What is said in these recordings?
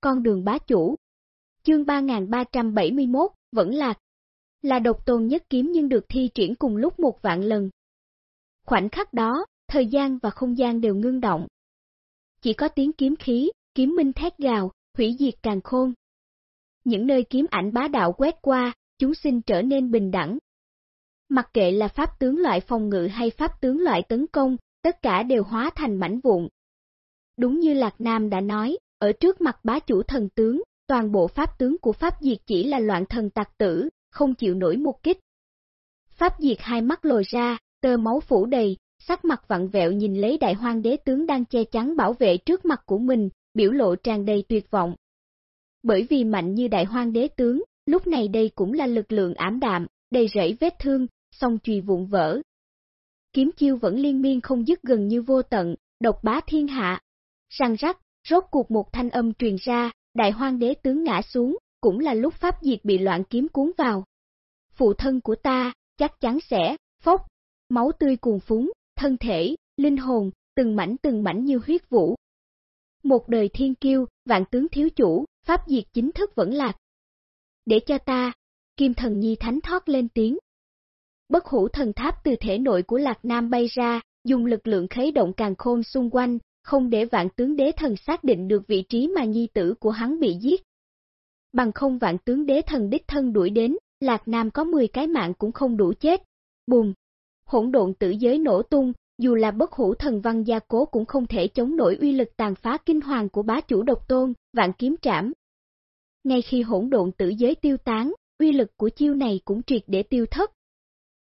con đường bá chủ. Chương 3371, vẫn lạc. Là độc tôn nhất kiếm nhưng được thi triển cùng lúc một vạn lần. Khoảnh khắc đó, thời gian và không gian đều ngưng động. Chỉ có tiếng kiếm khí, kiếm minh thét gào, hủy diệt càng khôn. Những nơi kiếm ảnh bá đạo quét qua, chúng sinh trở nên bình đẳng. Mặc kệ là pháp tướng loại phòng ngự hay pháp tướng loại tấn công, tất cả đều hóa thành mảnh vụn. Đúng như Lạc Nam đã nói, ở trước mặt bá chủ thần tướng, toàn bộ pháp tướng của Pháp Diệt chỉ là loạn thần tặc tử, không chịu nổi một kích. Pháp Diệt hai mắt lồi ra, tơ máu phủ đầy, sắc mặt vặn vẹo nhìn lấy đại hoang đế tướng đang che chắn bảo vệ trước mặt của mình, biểu lộ tràn đầy tuyệt vọng. Bởi vì mạnh như đại hoang đế tướng, lúc này đây cũng là lực lượng ảm đạm, đầy rẫy vết thương, song chùy vụn vỡ. Kiếm chiêu vẫn liên miên không dứt gần như vô tận, độc bá thiên hạ. Răng rắc, rốt cuộc một thanh âm truyền ra, đại hoang đế tướng ngã xuống, cũng là lúc pháp diệt bị loạn kiếm cuốn vào. Phụ thân của ta, chắc chắn sẽ, phốc, máu tươi cuồn phúng, thân thể, linh hồn, từng mảnh từng mảnh như huyết vũ. Một đời thiên kiêu, vạn tướng thiếu chủ, pháp diệt chính thức vẫn lạc. Để cho ta, kim thần nhi thánh thoát lên tiếng. Bất hủ thần tháp từ thể nội của Lạc Nam bay ra, dùng lực lượng khấy động càng khôn xung quanh, không để vạn tướng đế thần xác định được vị trí mà nhi tử của hắn bị giết. Bằng không vạn tướng đế thần đích thân đuổi đến, Lạc Nam có 10 cái mạng cũng không đủ chết. Bùm! Hỗn độn tử giới nổ tung, dù là bất hủ thần văn gia cố cũng không thể chống nổi uy lực tàn phá kinh hoàng của bá chủ độc tôn, vạn kiếm trảm. Ngay khi hỗn độn tử giới tiêu tán, uy lực của chiêu này cũng triệt để tiêu thất.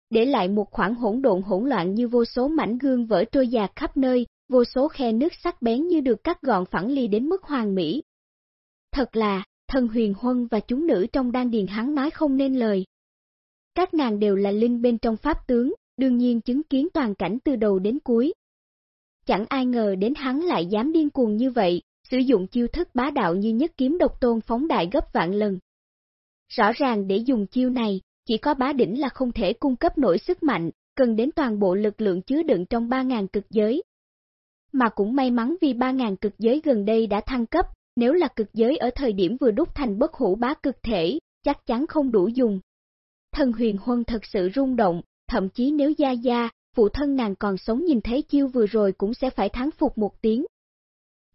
Để lại một khoảng hỗn độn hỗn loạn như vô số mảnh gương vỡ trôi dạt khắp nơi, vô số khe nước sắc bén như được cắt gọn phẳng ly đến mức hoàng mỹ. Thật là, thần huyền huân và chúng nữ trong đan điền hắn nói không nên lời. Các nàng đều là linh bên trong pháp tướng, đương nhiên chứng kiến toàn cảnh từ đầu đến cuối. Chẳng ai ngờ đến hắn lại dám điên cuồng như vậy, sử dụng chiêu thức bá đạo như nhất kiếm độc tôn phóng đại gấp vạn lần. Rõ ràng để dùng chiêu này, chỉ có bá đỉnh là không thể cung cấp nổi sức mạnh, cần đến toàn bộ lực lượng chứa đựng trong 3.000 cực giới. Mà cũng may mắn vì 3.000 cực giới gần đây đã thăng cấp, nếu là cực giới ở thời điểm vừa đúc thành bất hủ bá cực thể, chắc chắn không đủ dùng. Thần huyền huân thật sự rung động, thậm chí nếu Gia Gia, phụ thân nàng còn sống nhìn thấy chiêu vừa rồi cũng sẽ phải thắng phục một tiếng.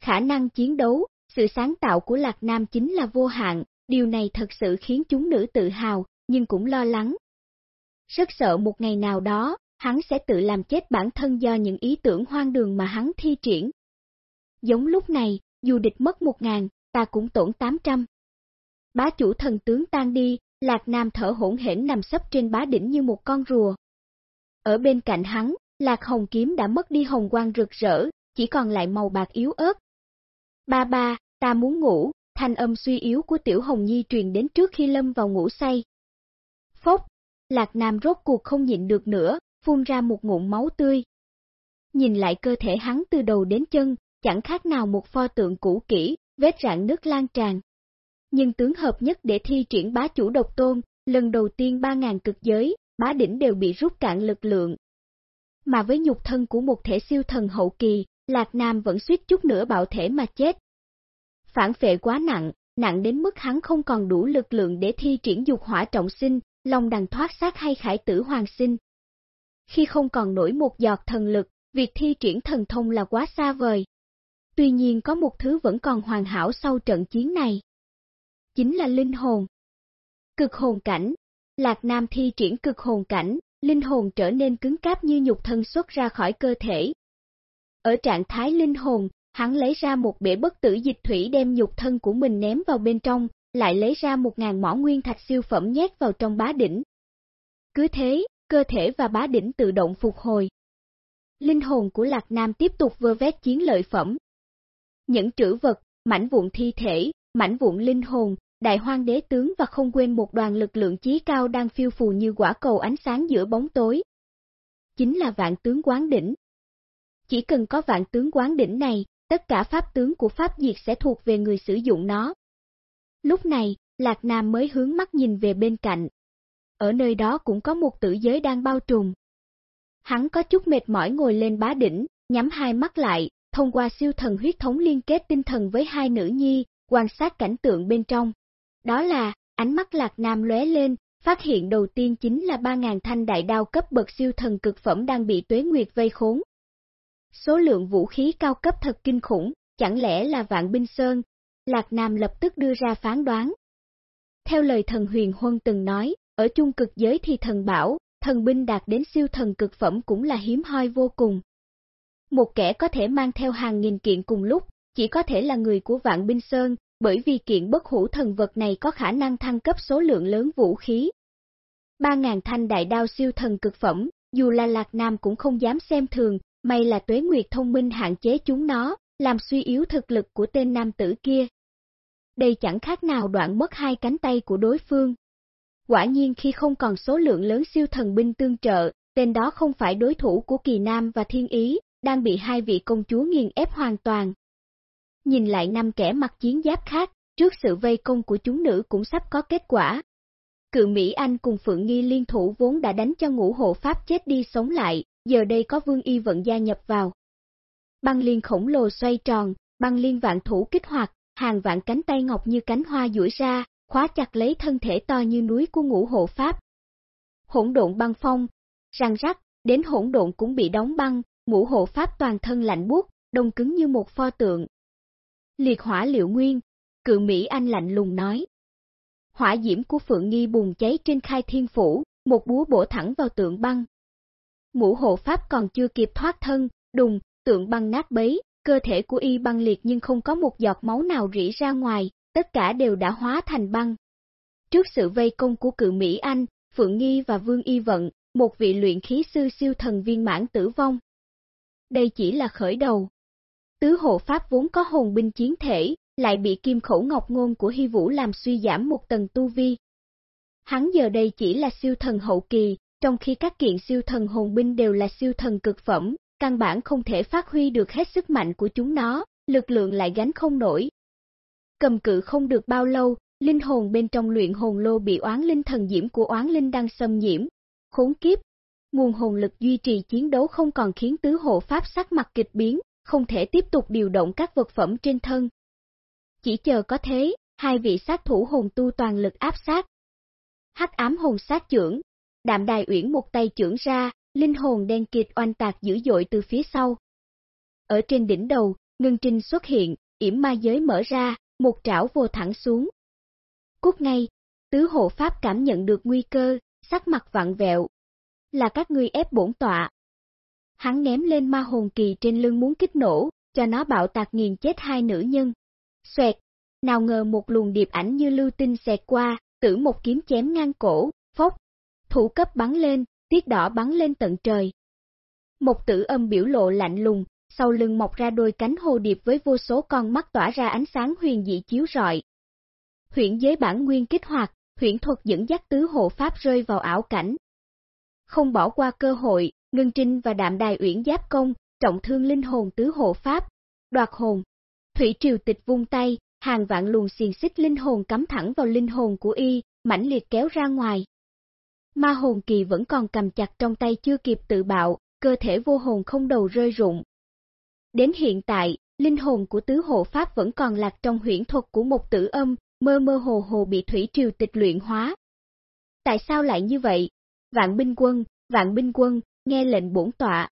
Khả năng chiến đấu, sự sáng tạo của Lạc Nam chính là vô hạn, điều này thật sự khiến chúng nữ tự hào, nhưng cũng lo lắng. Rất sợ một ngày nào đó, hắn sẽ tự làm chết bản thân do những ý tưởng hoang đường mà hắn thi triển. Giống lúc này, dù địch mất một ngàn, ta cũng tổn tám trăm. Bá chủ thần tướng tan đi, Lạc Nam thở hỗn hển nằm sấp trên bá đỉnh như một con rùa. Ở bên cạnh hắn, Lạc Hồng kiếm đã mất đi hồng quang rực rỡ, chỉ còn lại màu bạc yếu ớt. Ba ba, ta muốn ngủ, thanh âm suy yếu của Tiểu Hồng Nhi truyền đến trước khi lâm vào ngủ say. Phốc, Lạc Nam rốt cuộc không nhịn được nữa, phun ra một ngụm máu tươi. Nhìn lại cơ thể hắn từ đầu đến chân, chẳng khác nào một pho tượng cũ kỹ, vết rạn nước lan tràn. Nhưng tướng hợp nhất để thi triển bá chủ độc tôn, lần đầu tiên 3.000 cực giới, bá đỉnh đều bị rút cạn lực lượng. Mà với nhục thân của một thể siêu thần hậu kỳ, Lạc Nam vẫn suýt chút nữa bạo thể mà chết. Phản phệ quá nặng, nặng đến mức hắn không còn đủ lực lượng để thi triển dục hỏa trọng sinh, lòng đằng thoát sát hay khải tử hoàng sinh. Khi không còn nổi một giọt thần lực, việc thi triển thần thông là quá xa vời. Tuy nhiên có một thứ vẫn còn hoàn hảo sau trận chiến này. Chính là linh hồn. Cực hồn cảnh. Lạc Nam thi triển cực hồn cảnh, linh hồn trở nên cứng cáp như nhục thân xuất ra khỏi cơ thể. Ở trạng thái linh hồn, hắn lấy ra một bể bất tử dịch thủy đem nhục thân của mình ném vào bên trong, lại lấy ra một ngàn mỏ nguyên thạch siêu phẩm nhét vào trong bá đỉnh. Cứ thế, cơ thể và bá đỉnh tự động phục hồi. Linh hồn của Lạc Nam tiếp tục vơ vét chiến lợi phẩm. Những trữ vật, mảnh vụn thi thể, mảnh vụn linh hồn, đại hoang đế tướng và không quên một đoàn lực lượng chí cao đang phiêu phù như quả cầu ánh sáng giữa bóng tối. Chính là vạn tướng quán đỉnh. Chỉ cần có vạn tướng quán đỉnh này, tất cả pháp tướng của pháp diệt sẽ thuộc về người sử dụng nó. Lúc này, Lạc Nam mới hướng mắt nhìn về bên cạnh. Ở nơi đó cũng có một tử giới đang bao trùm. Hắn có chút mệt mỏi ngồi lên bá đỉnh, nhắm hai mắt lại, thông qua siêu thần huyết thống liên kết tinh thần với hai nữ nhi, quan sát cảnh tượng bên trong. Đó là, ánh mắt Lạc Nam lóe lên, phát hiện đầu tiên chính là 3.000 thanh đại đao cấp bậc siêu thần cực phẩm đang bị tuế nguyệt vây khốn. Số lượng vũ khí cao cấp thật kinh khủng, chẳng lẽ là vạn binh sơn? Lạc Nam lập tức đưa ra phán đoán. Theo lời thần huyền huân từng nói, ở chung cực giới thì thần bảo, thần binh đạt đến siêu thần cực phẩm cũng là hiếm hoi vô cùng. Một kẻ có thể mang theo hàng nghìn kiện cùng lúc, chỉ có thể là người của Vạn Binh Sơn, bởi vì kiện bất hủ thần vật này có khả năng thăng cấp số lượng lớn vũ khí. 3.000 thanh đại đao siêu thần cực phẩm, dù là Lạc Nam cũng không dám xem thường, may là tuế nguyệt thông minh hạn chế chúng nó, làm suy yếu thực lực của tên nam tử kia. Đây chẳng khác nào đoạn mất hai cánh tay của đối phương. Quả nhiên khi không còn số lượng lớn siêu thần binh tương trợ, tên đó không phải đối thủ của Kỳ Nam và Thiên Ý, đang bị hai vị công chúa nghiền ép hoàn toàn. Nhìn lại năm kẻ mặc chiến giáp khác, trước sự vây công của chúng nữ cũng sắp có kết quả. Cự Mỹ Anh cùng Phượng Nghi liên thủ vốn đã đánh cho ngũ hộ Pháp chết đi sống lại, giờ đây có Vương Y vận gia nhập vào. Băng liên khổng lồ xoay tròn, băng liên vạn thủ kích hoạt, hàng vạn cánh tay ngọc như cánh hoa duỗi ra, khóa chặt lấy thân thể to như núi của ngũ hộ Pháp. Hỗn độn băng phong, răng rắc, đến hỗn độn cũng bị đóng băng, ngũ hộ Pháp toàn thân lạnh buốt, đông cứng như một pho tượng. Liệt hỏa liệu nguyên, cự Mỹ Anh lạnh lùng nói. Hỏa diễm của Phượng Nghi bùng cháy trên khai thiên phủ, một búa bổ thẳng vào tượng băng. Ngũ hộ Pháp còn chưa kịp thoát thân, đùng, tượng băng nát bấy, cơ thể của y băng liệt nhưng không có một giọt máu nào rỉ ra ngoài, tất cả đều đã hóa thành băng. Trước sự vây công của cự Mỹ Anh, Phượng Nghi và Vương Y Vận, một vị luyện khí sư siêu thần viên mãn tử vong. Đây chỉ là khởi đầu. Tứ hộ Pháp vốn có hồn binh chiến thể, lại bị kim khẩu ngọc ngôn của Hy Vũ làm suy giảm một tầng tu vi. Hắn giờ đây chỉ là siêu thần hậu kỳ, trong khi các kiện siêu thần hồn binh đều là siêu thần cực phẩm, căn bản không thể phát huy được hết sức mạnh của chúng nó, lực lượng lại gánh không nổi. Cầm cự không được bao lâu, linh hồn bên trong luyện hồn lô bị oán linh thần diễm của oán linh đang xâm nhiễm. Khốn kiếp! Nguồn hồn lực duy trì chiến đấu không còn khiến tứ hộ pháp sắc mặt kịch biến, không thể tiếp tục điều động các vật phẩm trên thân. Chỉ chờ có thế, hai vị sát thủ hồn tu toàn lực áp sát. Hắc ám hồn sát trưởng, đạm đài uyển một tay trưởng ra, linh hồn đen kịt oanh tạc dữ dội từ phía sau. Ở trên đỉnh đầu, ngân trinh xuất hiện, yểm ma giới mở ra, một trảo vô thẳng xuống. Cút ngay, tứ hộ pháp cảm nhận được nguy cơ, sắc mặt vặn vẹo. Là các ngươi ép bổn tọa. Hắn ném lên ma hồn kỳ trên lưng muốn kích nổ, cho nó bạo tạc nghiền chết hai nữ nhân. Xoẹt, nào ngờ một luồng điệp ảnh như lưu tinh xẹt qua, tử một kiếm chém ngang cổ, phốc, thủ cấp bắn lên, tiết đỏ bắn lên tận trời. Một tử âm biểu lộ lạnh lùng, sau lưng mọc ra đôi cánh hồ điệp với vô số con mắt tỏa ra ánh sáng huyền dị chiếu rọi. Huyễn giới bản nguyên kích hoạt, huyễn thuật dẫn dắt tứ hộ pháp rơi vào ảo cảnh. Không bỏ qua cơ hội, Ngân Trinh và Đạm Đài Uyển giáp công, trọng thương linh hồn tứ hộ pháp, đoạt hồn. Thủy triều tịch vung tay, hàng vạn luồng xiềng xích linh hồn cắm thẳng vào linh hồn của y, mãnh liệt kéo ra ngoài. Ma hồn kỳ vẫn còn cầm chặt trong tay chưa kịp tự bạo, cơ thể vô hồn không đầu rơi rụng. Đến hiện tại, linh hồn của tứ hộ pháp vẫn còn lạc trong huyễn thuật của một tử âm, mơ mơ hồ hồ bị thủy triều tịch luyện hóa. Tại sao lại như vậy? Vạn binh quân, vạn binh quân, nghe lệnh bổn tọa.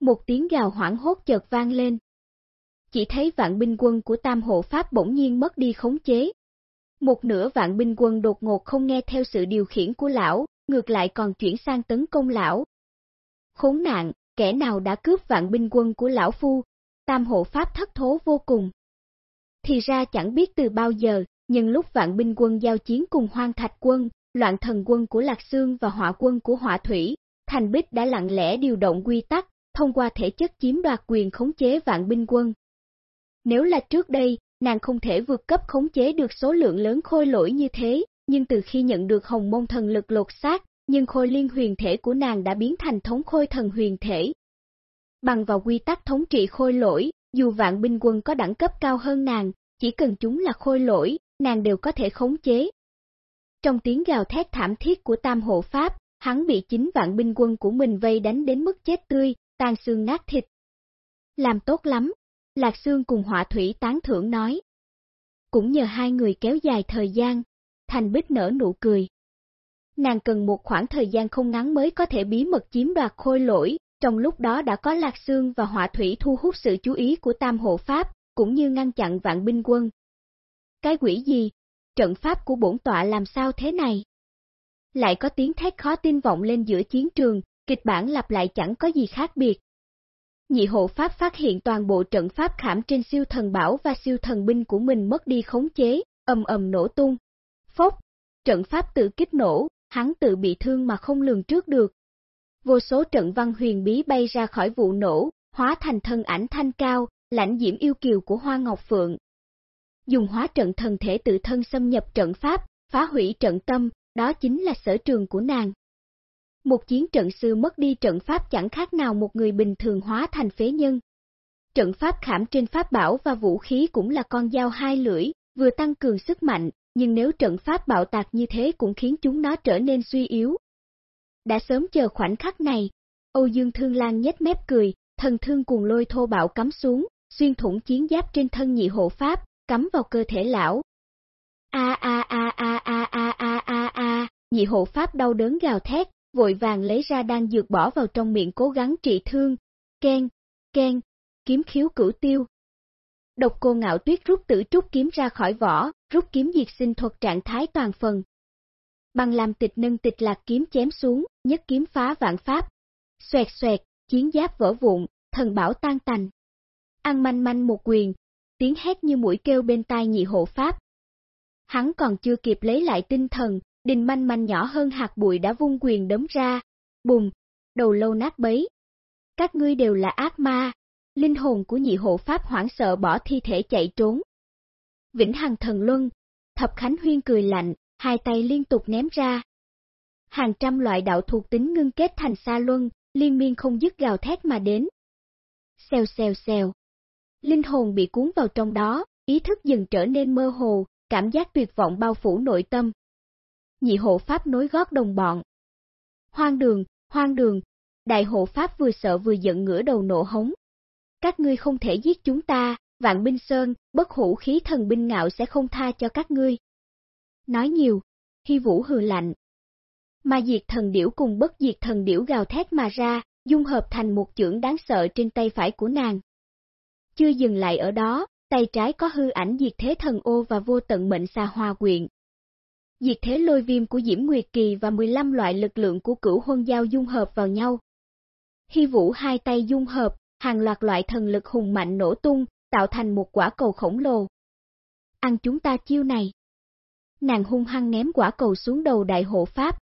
Một tiếng gào hoảng hốt chợt vang lên. Chỉ thấy vạn binh quân của tam hộ pháp bỗng nhiên mất đi khống chế, một nửa vạn binh quân đột ngột không nghe theo sự điều khiển của lão, ngược lại còn chuyển sang tấn công lão. Khốn nạn, kẻ nào đã cướp vạn binh quân của lão phu, tam hộ pháp thất thố vô cùng. Thì ra chẳng biết từ bao giờ, nhưng lúc vạn binh quân giao chiến cùng hoang thạch quân, loạn thần quân của Lạc Sương và hỏa quân của hỏa thủy, Thành Bích đã lặng lẽ điều động quy tắc, thông qua thể chất chiếm đoạt quyền khống chế vạn binh quân. Nếu là trước đây, nàng không thể vượt cấp khống chế được số lượng lớn khôi lỗi như thế, nhưng từ khi nhận được hồng môn thần lực lột xác, nhưng khôi liên huyền thể của nàng đã biến thành thống khôi thần huyền thể. Bằng vào quy tắc thống trị khôi lỗi, dù vạn binh quân có đẳng cấp cao hơn nàng, chỉ cần chúng là khôi lỗi, nàng đều có thể khống chế. Trong tiếng gào thét thảm thiết của tam hộ pháp, hắn bị chính vạn binh quân của mình vây đánh đến mức chết tươi, tan xương nát thịt. Làm tốt lắm, Lạc xương cùng họa thủy tán thưởng nói. cũng nhờ hai người kéo dài thời gian, Thành Bích nở nụ cười. Nàng cần một khoảng thời gian không ngắn mới có thể bí mật chiếm đoạt khôi lỗi, trong lúc đó đã có Lạc Sương và Hỏa Thủy thu hút sự chú ý của Tam Hộ Pháp, cũng như ngăn chặn vạn binh quân. Cái quỷ gì? Trận pháp của bổn tọa làm sao thế này? Lại có tiếng thét khó tin vọng lên giữa chiến trường, kịch bản lặp lại chẳng có gì khác biệt. Nhị hộ pháp phát hiện toàn bộ trận pháp khảm trên siêu thần bảo và siêu thần binh của mình mất đi khống chế, ầm ầm nổ tung. Phốc, trận pháp tự kích nổ, hắn tự bị thương mà không lường trước được. Vô số trận văn huyền bí bay ra khỏi vụ nổ, hóa thành thân ảnh thanh cao, lãnh diễm yêu kiều của Hoa Ngọc Phượng. Dùng hóa trận thần thể tự thân xâm nhập trận pháp, phá hủy trận tâm, đó chính là sở trường của nàng. Một chiến trận sư mất đi trận pháp chẳng khác nào một người bình thường hóa thành phế nhân. Trận pháp khảm trên pháp bảo và vũ khí cũng là con dao hai lưỡi, vừa tăng cường sức mạnh, nhưng nếu trận pháp bạo tạc như thế cũng khiến chúng nó trở nên suy yếu. Đã sớm chờ khoảnh khắc này, Âu Dương Thương Lan nhếch mép cười, thần thương cuồng lôi thô bạo cắm xuống, xuyên thủng chiến giáp trên thân nhị hộ pháp, cắm vào cơ thể lão. A a a a a a a a a, nhị hộ pháp đau đớn gào thét, vội vàng lấy ra đan dược bỏ vào trong miệng cố gắng trị thương. Ken, ken, kiếm khiếu cửu tiêu. Độc cô ngạo tuyết rút tử trúc kiếm ra khỏi vỏ, rút kiếm diệt sinh thuật trạng thái toàn phần. Bằng làm tịch nâng tịch lạc kiếm chém xuống, nhất kiếm phá vạn pháp. Xoẹt xoẹt, chiến giáp vỡ vụn, thần bảo tan tành. Ăn manh manh một quyền, tiếng hét như mũi kêu bên tai nhị hộ pháp. Hắn còn chưa kịp lấy lại tinh thần, đình manh manh nhỏ hơn hạt bụi đã vung quyền đấm ra, bùng, đầu lâu nát bấy. Các ngươi đều là ác ma, linh hồn của nhị hộ pháp hoảng sợ bỏ thi thể chạy trốn. Vĩnh Hằng Thần Luân, Thập Khánh Huyên cười lạnh, hai tay liên tục ném ra. Hàng trăm loại đạo thuộc tính ngưng kết thành sa luân, liên miên không dứt gào thét mà đến. Xèo xèo xèo. Linh hồn bị cuốn vào trong đó, ý thức dần trở nên mơ hồ, cảm giác tuyệt vọng bao phủ nội tâm. Nhị hộ pháp nối gót đồng bọn. Hoang đường, hoang đường, đại hộ pháp vừa sợ vừa giận ngửa đầu nổ hống. Các ngươi không thể giết chúng ta, vạn binh sơn, bất hủ khí thần binh ngạo sẽ không tha cho các ngươi. Nói nhiều, hy vũ hừ lạnh. Mà diệt thần điểu cùng bất diệt thần điểu gào thét mà ra, dung hợp thành một chưởng đáng sợ trên tay phải của nàng. Chưa dừng lại ở đó, tay trái có hư ảnh diệt thế thần ô và vô tận mệnh xa hòa quyện. Diệt thế lôi viêm của Diễm Nguyệt Kỳ và 15 loại lực lượng của cửu huân giao dung hợp vào nhau. Hy vũ hai tay dung hợp, hàng loạt loại thần lực hùng mạnh nổ tung, tạo thành một quả cầu khổng lồ. Ăn chúng ta chiêu này. Nàng hung hăng ném quả cầu xuống đầu đại hộ Pháp.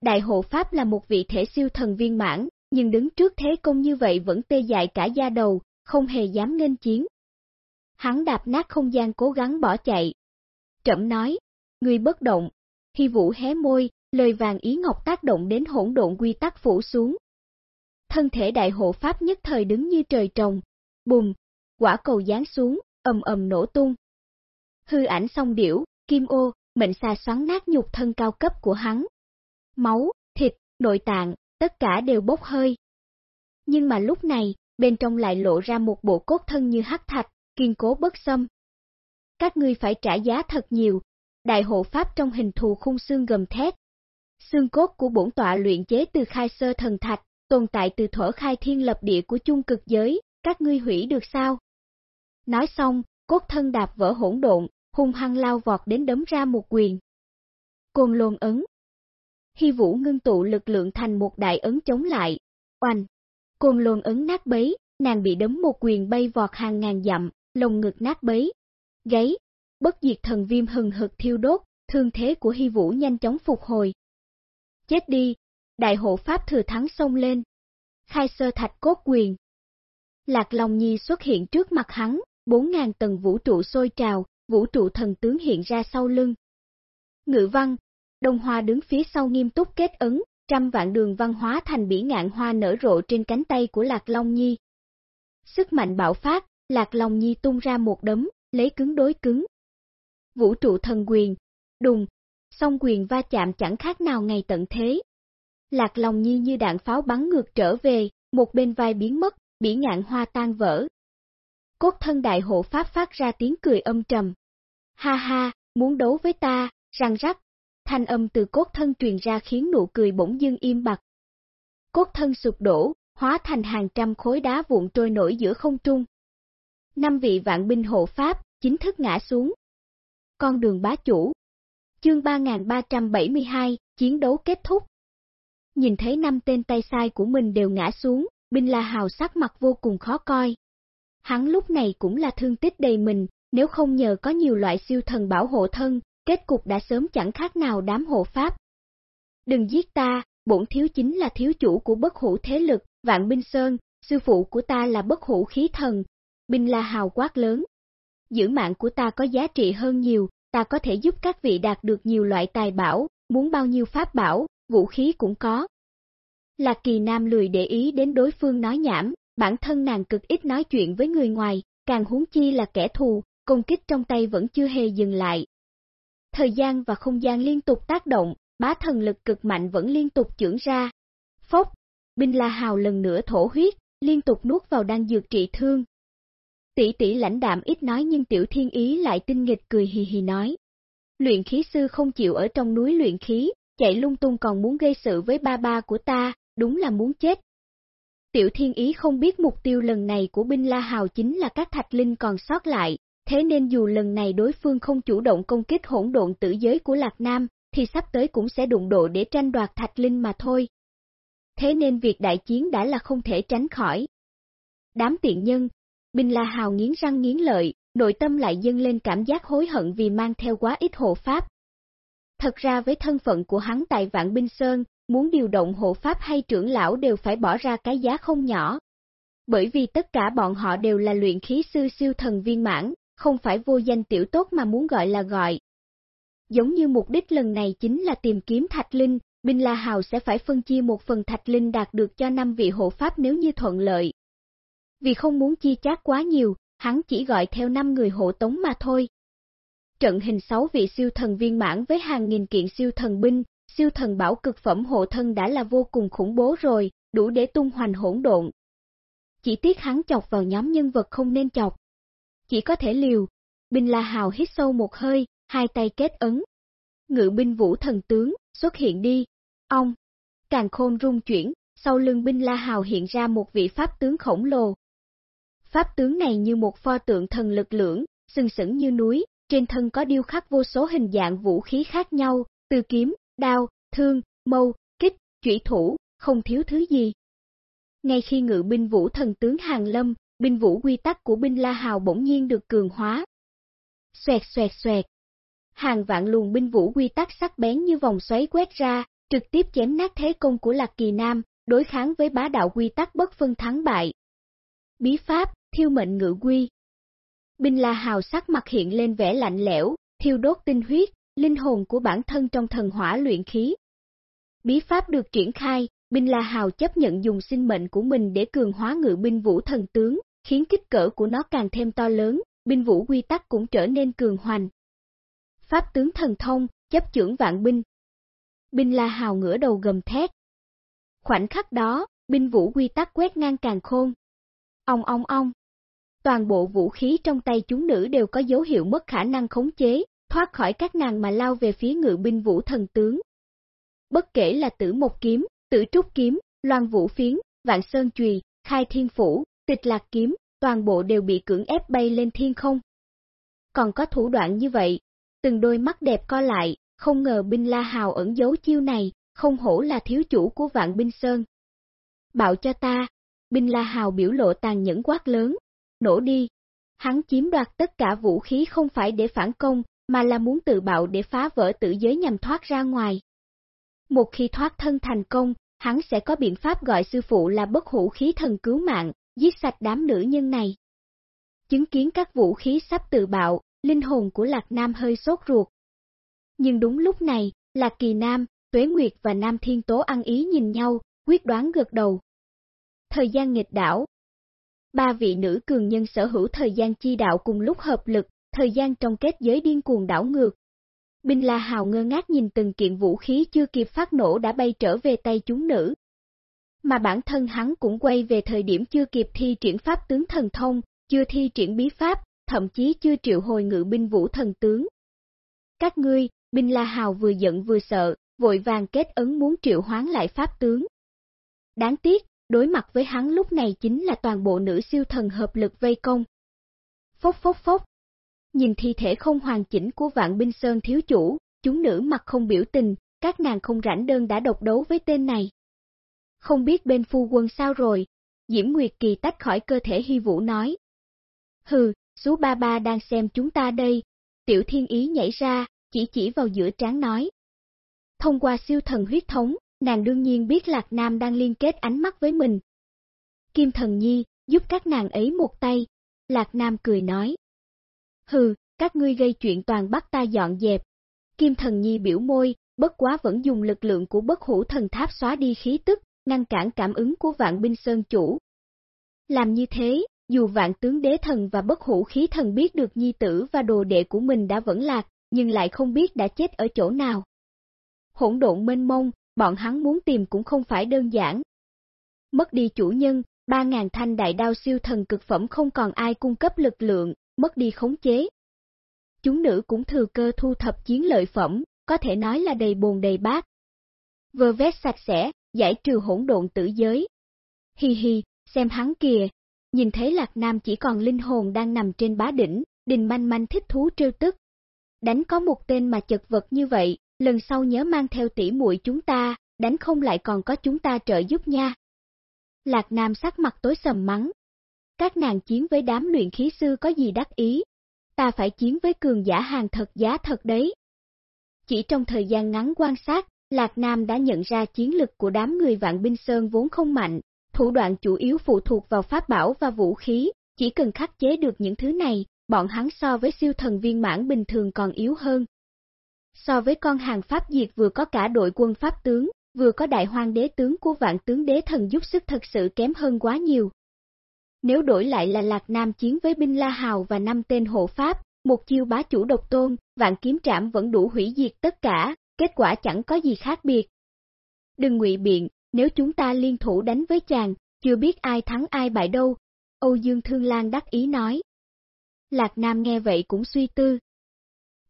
Đại hộ Pháp là một vị thể siêu thần viên mãn, nhưng đứng trước thế công như vậy vẫn tê dại cả da đầu, không hề dám nên chiến. Hắn đạp nát không gian cố gắng bỏ chạy. trẫm nói, người bất động, hy vũ hé môi, lời vàng ý ngọc tác động đến hỗn độn quy tắc phủ xuống. Thân thể đại hộ Pháp nhất thời đứng như trời trồng, bùm, quả cầu giáng xuống, ầm ầm nổ tung. Hư ảnh song điểu, kim ô, mệnh xà xoắn nát nhục thân cao cấp của hắn. Máu, thịt, nội tạng, tất cả đều bốc hơi. Nhưng mà lúc này, bên trong lại lộ ra một bộ cốt thân như hắc thạch, kiên cố bất xâm. Các ngươi phải trả giá thật nhiều, đại hộ pháp trong hình thù khung xương gầm thét. Xương cốt của bổn tọa luyện chế từ khai sơ thần thạch, tồn tại từ thuở khai thiên lập địa của chung cực giới, các ngươi hủy được sao? Nói xong, cốt thân đạp vỡ hỗn độn, hung hăng lao vọt đến đấm ra một quyền. Côn lôn ấn. Hy vũ ngưng tụ lực lượng thành một đại ấn chống lại. Oanh! Côn lôn ấn nát bấy, nàng bị đấm một quyền bay vọt hàng ngàn dặm, lồng ngực nát bấy. Gáy! Bất diệt thần viêm hừng hực thiêu đốt, thương thế của Hy vũ nhanh chóng phục hồi. Chết đi! Đại hộ Pháp thừa thắng xông lên. Khai sơ thạch cốt quyền. Lạc Long Nhi xuất hiện trước mặt hắn, bốn ngàn tầng vũ trụ sôi trào, vũ trụ thần tướng hiện ra sau lưng. Ngự văn, Đông Hoa đứng phía sau nghiêm túc kết ấn, trăm vạn đường văn hóa thành bỉ ngạn hoa nở rộ trên cánh tay của Lạc Long Nhi. Sức mạnh bạo phát, Lạc Long Nhi tung ra một đấm, lấy cứng đối cứng. Vũ trụ thần quyền, đùng, song quyền va chạm chẳng khác nào ngày tận thế. Lạc Long Nhi như đạn pháo bắn ngược trở về, một bên vai biến mất, bỉ ngạn hoa tan vỡ, Cốt thân đại hộ pháp phát ra tiếng cười âm trầm. Ha ha, muốn đấu với ta, răng rắc. Thanh âm từ cốt thân truyền ra khiến nụ cười bỗng dưng im bặt. Cốt thân sụp đổ, hóa thành hàng trăm khối đá vụn trôi nổi giữa không trung. Năm vị vạn binh hộ Pháp, chính thức ngã xuống. Con đường bá chủ Chương 3372, chiến đấu kết thúc. Nhìn thấy năm tên tay sai của mình đều ngã xuống, binh la hào sắc mặt vô cùng khó coi. Hắn lúc này cũng là thương tích đầy mình, nếu không nhờ có nhiều loại siêu thần bảo hộ thân, kết cục đã sớm chẳng khác nào đám hộ pháp. Đừng giết ta, bổn thiếu chính là thiếu chủ của bất hủ thế lực, vạn binh sơn, sư phụ của ta là bất hủ khí thần. Binh la hào quát lớn. Giữ mạng của ta có giá trị hơn nhiều, ta có thể giúp các vị đạt được nhiều loại tài bảo, muốn bao nhiêu pháp bảo, vũ khí cũng có. Lạc kỳ nam lười để ý đến đối phương nói nhảm, bản thân nàng cực ít nói chuyện với người ngoài, càng huống chi là kẻ thù, công kích trong tay vẫn chưa hề dừng lại. Thời gian và không gian liên tục tác động, bá thần lực cực mạnh vẫn liên tục trưởng ra. Phốc, binh la hào lần nữa thổ huyết, liên tục nuốt vào đang dược trị thương. Tỷ tỷ lãnh đạm ít nói nhưng tiểu thiên ý lại tinh nghịch cười hì hì nói. Luyện khí sư không chịu ở trong núi luyện khí, chạy lung tung còn muốn gây sự với ba ba của ta, đúng là muốn chết. Tiểu thiên ý không biết mục tiêu lần này của binh la hào chính là các thạch linh còn sót lại, thế nên dù lần này đối phương không chủ động công kích hỗn độn tử giới của Lạc Nam, thì sắp tới cũng sẽ đụng độ để tranh đoạt thạch linh mà thôi. Thế nên việc đại chiến đã là không thể tránh khỏi. Đám tiện nhân, binh la hào nghiến răng nghiến lợi, nội tâm lại dâng lên cảm giác hối hận vì mang theo quá ít hộ pháp. Thật ra với thân phận của hắn tại Vạn Binh Sơn, muốn điều động hộ pháp hay trưởng lão đều phải bỏ ra cái giá không nhỏ. Bởi vì tất cả bọn họ đều là luyện khí sư siêu thần viên mãn, không phải vô danh tiểu tốt mà muốn gọi là gọi. Giống như mục đích lần này chính là tìm kiếm thạch linh, Binh La Hào sẽ phải phân chia một phần thạch linh đạt được cho năm vị hộ pháp nếu như thuận lợi. Vì không muốn chi chát quá nhiều, hắn chỉ gọi theo năm người hộ tống mà thôi. Trận hình sáu vị siêu thần viên mãn với hàng nghìn kiện siêu thần binh, siêu thần bảo cực phẩm hộ thân đã là vô cùng khủng bố rồi, đủ để tung hoành hỗn độn. Chỉ tiếc hắn chọc vào nhóm nhân vật không nên chọc. Chỉ có thể liều. Binh La Hào hít sâu một hơi, hai tay kết ấn. Ngự binh vũ thần tướng, xuất hiện đi. Ông, càng khôn rung chuyển, sau lưng binh La Hào hiện ra một vị pháp tướng khổng lồ. Pháp tướng này như một pho tượng thần lực lưỡng, sừng sững như núi, trên thân có điêu khắc vô số hình dạng vũ khí khác nhau, từ kiếm, đao, thương, mâu, kích, chủy thủ, không thiếu thứ gì. Ngay khi ngự binh vũ thần tướng Hàng Lâm, binh vũ quy tắc của binh La Hào bỗng nhiên được cường hóa. Xoẹt xoẹt xoẹt. Hàng vạn luồng binh vũ quy tắc sắc bén như vòng xoáy quét ra, trực tiếp chém nát thế công của Lạc Kỳ Nam, đối kháng với bá đạo quy tắc bất phân thắng bại. Bí pháp, thiêu mệnh ngự quy. Binh La Hào sắc mặt hiện lên vẻ lạnh lẽo, thiêu đốt tinh huyết, linh hồn của bản thân trong thần hỏa luyện khí. Bí pháp được triển khai, binh La Hào chấp nhận dùng sinh mệnh của mình để cường hóa ngự binh vũ thần tướng, khiến kích cỡ của nó càng thêm to lớn, binh vũ quy tắc cũng trở nên cường hoành. Pháp tướng thần thông, chấp trưởng vạn binh. Binh La Hào ngửa đầu gầm thét. Khoảnh khắc đó, binh vũ quy tắc quét ngang càng khôn. Ông ông ông. Toàn bộ vũ khí trong tay chúng nữ đều có dấu hiệu mất khả năng khống chế, thoát khỏi các nàng mà lao về phía ngự binh vũ thần tướng. Bất kể là tử một kiếm, tử trúc kiếm, loan vũ phiến, vạn sơn chùy, khai thiên phủ, tịch lạc kiếm, toàn bộ đều bị cưỡng ép bay lên thiên không. Còn có thủ đoạn như vậy, từng đôi mắt đẹp co lại, không ngờ binh la hào ẩn giấu chiêu này, không hổ là thiếu chủ của vạn binh sơn. Bạo cho ta, binh la hào biểu lộ tàn nhẫn quát lớn, nổ đi. Hắn chiếm đoạt tất cả vũ khí không phải để phản công, mà là muốn tự bạo để phá vỡ tử giới nhằm thoát ra ngoài. Một khi thoát thân thành công, hắn sẽ có biện pháp gọi sư phụ là bất hủ khí thần cứu mạng, giết sạch đám nữ nhân này. Chứng kiến các vũ khí sắp tự bạo, linh hồn của Lạc Nam hơi sốt ruột. Nhưng đúng lúc này, Lạc Kỳ Nam, Tuế Nguyệt và Nam Thiên Tố ăn ý nhìn nhau, quyết đoán gật đầu. Thời gian nghịch đảo Ba vị nữ cường nhân sở hữu thời gian chi đạo cùng lúc hợp lực, thời gian trong kết giới điên cuồng đảo ngược. Binh La Hào ngơ ngác nhìn từng kiện vũ khí chưa kịp phát nổ đã bay trở về tay chúng nữ. Mà bản thân hắn cũng quay về thời điểm chưa kịp thi triển pháp tướng thần thông, chưa thi triển bí pháp, thậm chí chưa triệu hồi ngự binh vũ thần tướng. Các ngươi, binh La Hào vừa giận vừa sợ, vội vàng kết ấn muốn triệu hoán lại pháp tướng. Đáng tiếc, đối mặt với hắn lúc này chính là toàn bộ nữ siêu thần hợp lực vây công. Phốc phốc phốc. Nhìn thi thể không hoàn chỉnh của vạn binh sơn thiếu chủ, chúng nữ mặt không biểu tình, các nàng không rảnh đơn đã độc đấu với tên này. Không biết bên phu quân sao rồi, Diễm Nguyệt Kỳ tách khỏi cơ thể Hy Vũ nói. Hừ, số ba ba đang xem chúng ta đây, tiểu thiên ý nhảy ra, chỉ chỉ vào giữa trán nói. Thông qua siêu thần huyết thống, nàng đương nhiên biết Lạc Nam đang liên kết ánh mắt với mình. Kim thần nhi, giúp các nàng ấy một tay, Lạc Nam cười nói. Hừ, các ngươi gây chuyện toàn bắt ta dọn dẹp. Kim thần nhi biểu môi, bất quá vẫn dùng lực lượng của bất hủ thần tháp xóa đi khí tức, ngăn cản cảm ứng của vạn binh sơn chủ. Làm như thế, dù vạn tướng đế thần và bất hủ khí thần biết được nhi tử và đồ đệ của mình đã vẫn lạc, nhưng lại không biết đã chết ở chỗ nào. Hỗn độn mênh mông, bọn hắn muốn tìm cũng không phải đơn giản. Mất đi chủ nhân, 3.000 thanh đại đao siêu thần cực phẩm không còn ai cung cấp lực lượng, mất đi khống chế. Chúng nữ cũng thừa cơ thu thập chiến lợi phẩm, có thể nói là đầy bồn đầy bát. Vơ vét sạch sẽ, giải trừ hỗn độn tử giới. Hi hi, xem hắn kìa, nhìn thấy Lạc Nam chỉ còn linh hồn đang nằm trên bá đỉnh, đình manh manh thích thú trêu tức. Đánh có một tên mà chật vật như vậy, lần sau nhớ mang theo tỷ muội chúng ta, đánh không lại còn có chúng ta trợ giúp nha. Lạc Nam sắc mặt tối sầm mắng. Các nàng chiến với đám luyện khí sư có gì đắc ý? Ta phải chiến với cường giả hàng thật giá thật đấy. Chỉ trong thời gian ngắn quan sát, Lạc Nam đã nhận ra chiến lực của đám người vạn binh sơn vốn không mạnh, thủ đoạn chủ yếu phụ thuộc vào pháp bảo và vũ khí, chỉ cần khắc chế được những thứ này, bọn hắn so với siêu thần viên mãn bình thường còn yếu hơn. So với con hàng pháp diệt vừa có cả đội quân pháp tướng, vừa có đại hoang đế tướng của vạn tướng đế thần giúp sức thật sự kém hơn quá nhiều. Nếu đổi lại là Lạc Nam chiến với binh La Hào và năm tên hộ pháp, một chiêu bá chủ độc tôn, vạn kiếm trảm vẫn đủ hủy diệt tất cả, kết quả chẳng có gì khác biệt. Đừng ngụy biện, nếu chúng ta liên thủ đánh với chàng, chưa biết ai thắng ai bại đâu, Âu Dương Thương Lan đắc ý nói. Lạc Nam nghe vậy cũng suy tư.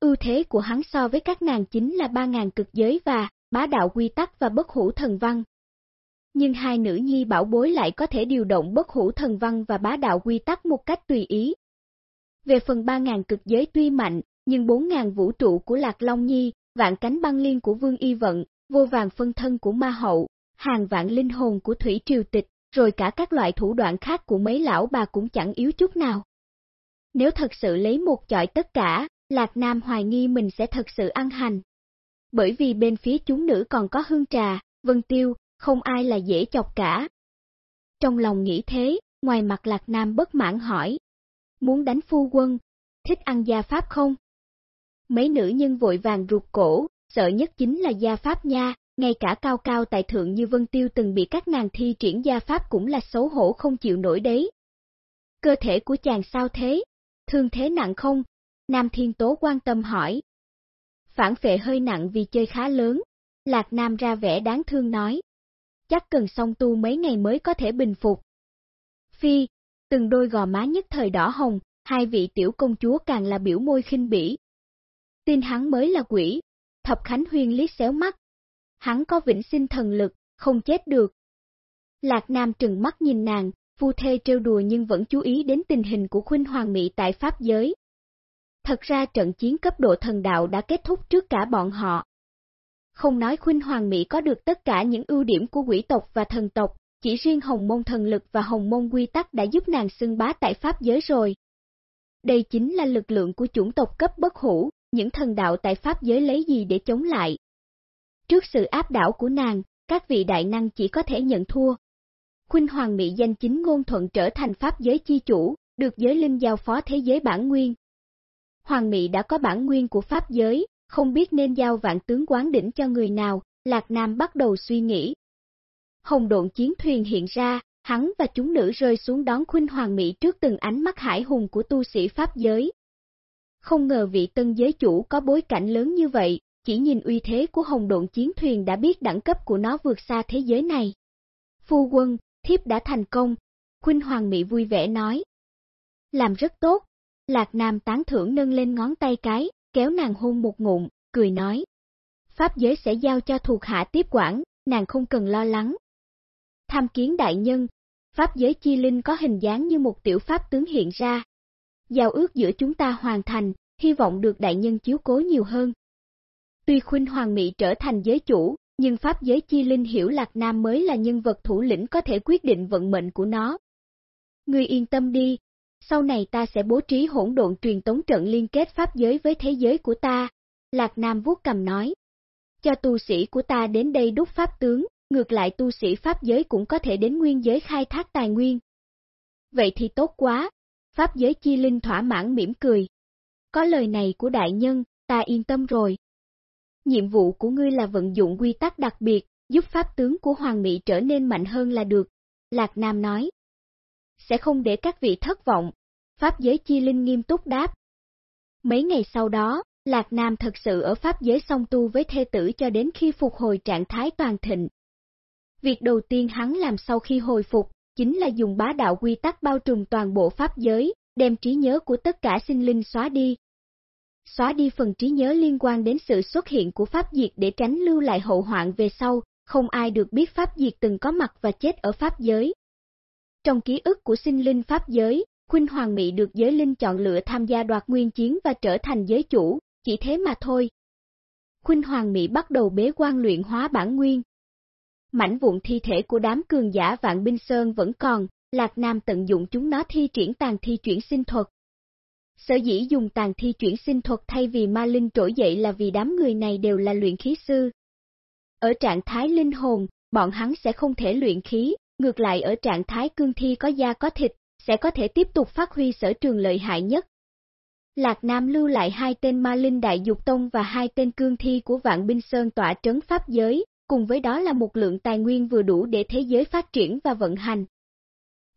Ưu thế của hắn so với các nàng chính là ba ngàn cực giới và bá đạo quy tắc và bất hủ thần văn. Nhưng hai nữ nhi bảo bối lại có thể điều động bất hủ thần văn và bá đạo quy tắc một cách tùy ý. Về phần ba ngàn cực giới tuy mạnh, nhưng bốn ngàn vũ trụ của Lạc Long Nhi, vạn cánh băng liên của Vương Y Vận, vô vàng phân thân của Ma Hậu, hàng vạn linh hồn của Thủy Triều Tịch, rồi cả các loại thủ đoạn khác của mấy lão bà cũng chẳng yếu chút nào. Nếu thật sự lấy một chọi tất cả, Lạc Nam hoài nghi mình sẽ thật sự ăn hành. Bởi vì bên phía chúng nữ còn có hương trà, vân tiêu, không ai là dễ chọc cả. Trong lòng nghĩ thế, ngoài mặt Lạc Nam bất mãn hỏi. Muốn đánh phu quân, thích ăn gia pháp không? Mấy nữ nhân vội vàng ruột cổ, sợ nhất chính là gia pháp nha, ngay cả cao cao tại thượng như Vân Tiêu từng bị các nàng thi triển gia pháp cũng là xấu hổ không chịu nổi đấy. Cơ thể của chàng sao thế? Thương thế nặng không? Nam Thiên Tố quan tâm hỏi. Phản phệ hơi nặng vì chơi khá lớn. Lạc Nam ra vẻ đáng thương nói. Chắc cần song tu mấy ngày mới có thể bình phục. Phi, từng đôi gò má nhất thời đỏ hồng, hai vị tiểu công chúa càng là biểu môi khinh bỉ. Tin hắn mới là quỷ. Thập Khánh Huyên liếc xéo mắt, hắn có vĩnh sinh thần lực, không chết được. Lạc Nam trừng mắt nhìn nàng, phu thê trêu đùa nhưng vẫn chú ý đến tình hình của khuynh hoàng mỹ tại Pháp giới. Thật ra trận chiến cấp độ thần đạo đã kết thúc trước cả bọn họ. Không nói khuynh hoàng mỹ có được tất cả những ưu điểm của quỷ tộc và thần tộc, chỉ riêng hồng môn thần lực và hồng môn quy tắc đã giúp nàng xưng bá tại Pháp giới rồi. Đây chính là lực lượng của chủng tộc cấp bất hủ, những thần đạo tại Pháp giới lấy gì để chống lại. Trước sự áp đảo của nàng, các vị đại năng chỉ có thể nhận thua. Khuynh Hoàng Mỹ danh chính ngôn thuận trở thành pháp giới chi chủ, được giới linh giao phó thế giới bản nguyên. Hoàng Mỹ đã có bản nguyên của pháp giới, không biết nên giao vạn tướng quán đỉnh cho người nào, Lạc Nam bắt đầu suy nghĩ. Hồng độn chiến thuyền hiện ra, hắn và chúng nữ rơi xuống đón Khuynh Hoàng Mỹ trước từng ánh mắt hải hùng của tu sĩ pháp giới. Không ngờ vị tân giới chủ có bối cảnh lớn như vậy, chỉ nhìn uy thế của hồng độn chiến thuyền đã biết đẳng cấp của nó vượt xa thế giới này. Phu quân, thiếp đã thành công, Khuynh Hoàng Mỹ vui vẻ nói. Làm rất tốt, Lạc Nam tán thưởng nâng lên ngón tay cái, kéo nàng hôn một ngụm, cười nói. Pháp giới sẽ giao cho thuộc hạ tiếp quản, nàng không cần lo lắng. Tham kiến đại nhân, Pháp giới chi linh có hình dáng như một tiểu pháp tướng hiện ra. Giao ước giữa chúng ta hoàn thành, hy vọng được đại nhân chiếu cố nhiều hơn. Tuy khuynh hoàng mỹ trở thành giới chủ, nhưng Pháp giới chi linh hiểu Lạc Nam mới là nhân vật thủ lĩnh có thể quyết định vận mệnh của nó. Ngươi yên tâm đi, sau này ta sẽ bố trí hỗn độn truyền tống trận liên kết Pháp giới với thế giới của ta. Lạc Nam vuốt cầm nói. Cho tu sĩ của ta đến đây đúc Pháp tướng, ngược lại tu sĩ Pháp giới cũng có thể đến nguyên giới khai thác tài nguyên. Vậy thì tốt quá, Pháp giới chi linh thỏa mãn mỉm cười. Có lời này của đại nhân, ta yên tâm rồi. Nhiệm vụ của ngươi là vận dụng quy tắc đặc biệt, giúp pháp tướng của Hoàng Mỹ trở nên mạnh hơn là được. Lạc Nam nói. Sẽ không để các vị thất vọng. Pháp giới chi linh nghiêm túc đáp. Mấy ngày sau đó, Lạc Nam thật sự ở Pháp giới song tu với thê tử cho đến khi phục hồi trạng thái toàn thịnh. Việc đầu tiên hắn làm sau khi hồi phục, chính là dùng bá đạo quy tắc bao trùm toàn bộ Pháp giới, đem trí nhớ của tất cả sinh linh xóa đi, xóa đi phần trí nhớ liên quan đến sự xuất hiện của Pháp Diệt để tránh lưu lại hậu hoạn về sau, không ai được biết Pháp Diệt từng có mặt và chết ở Pháp giới. Trong ký ức của sinh linh Pháp giới, Khuynh Hoàng Mỹ được giới linh chọn lựa tham gia đoạt nguyên chiến và trở thành giới chủ, chỉ thế mà thôi. Khuynh Hoàng Mỹ bắt đầu bế quan luyện hóa bản nguyên. Mảnh vụn thi thể của đám cường giả Vạn Binh Sơn vẫn còn, Lạc Nam tận dụng chúng nó thi triển tàn thi chuyển sinh thuật. Sở dĩ dùng tàn thi chuyển sinh thuật thay vì ma linh trỗi dậy là vì đám người này đều là luyện khí sư. Ở trạng thái linh hồn, bọn hắn sẽ không thể luyện khí, ngược lại ở trạng thái cương thi có da có thịt, sẽ có thể tiếp tục phát huy sở trường lợi hại nhất. Lạc Nam lưu lại hai tên ma linh đại dục tông và hai tên cương thi của vạn binh sơn tỏa trấn pháp giới, cùng với đó là một lượng tài nguyên vừa đủ để thế giới phát triển và vận hành.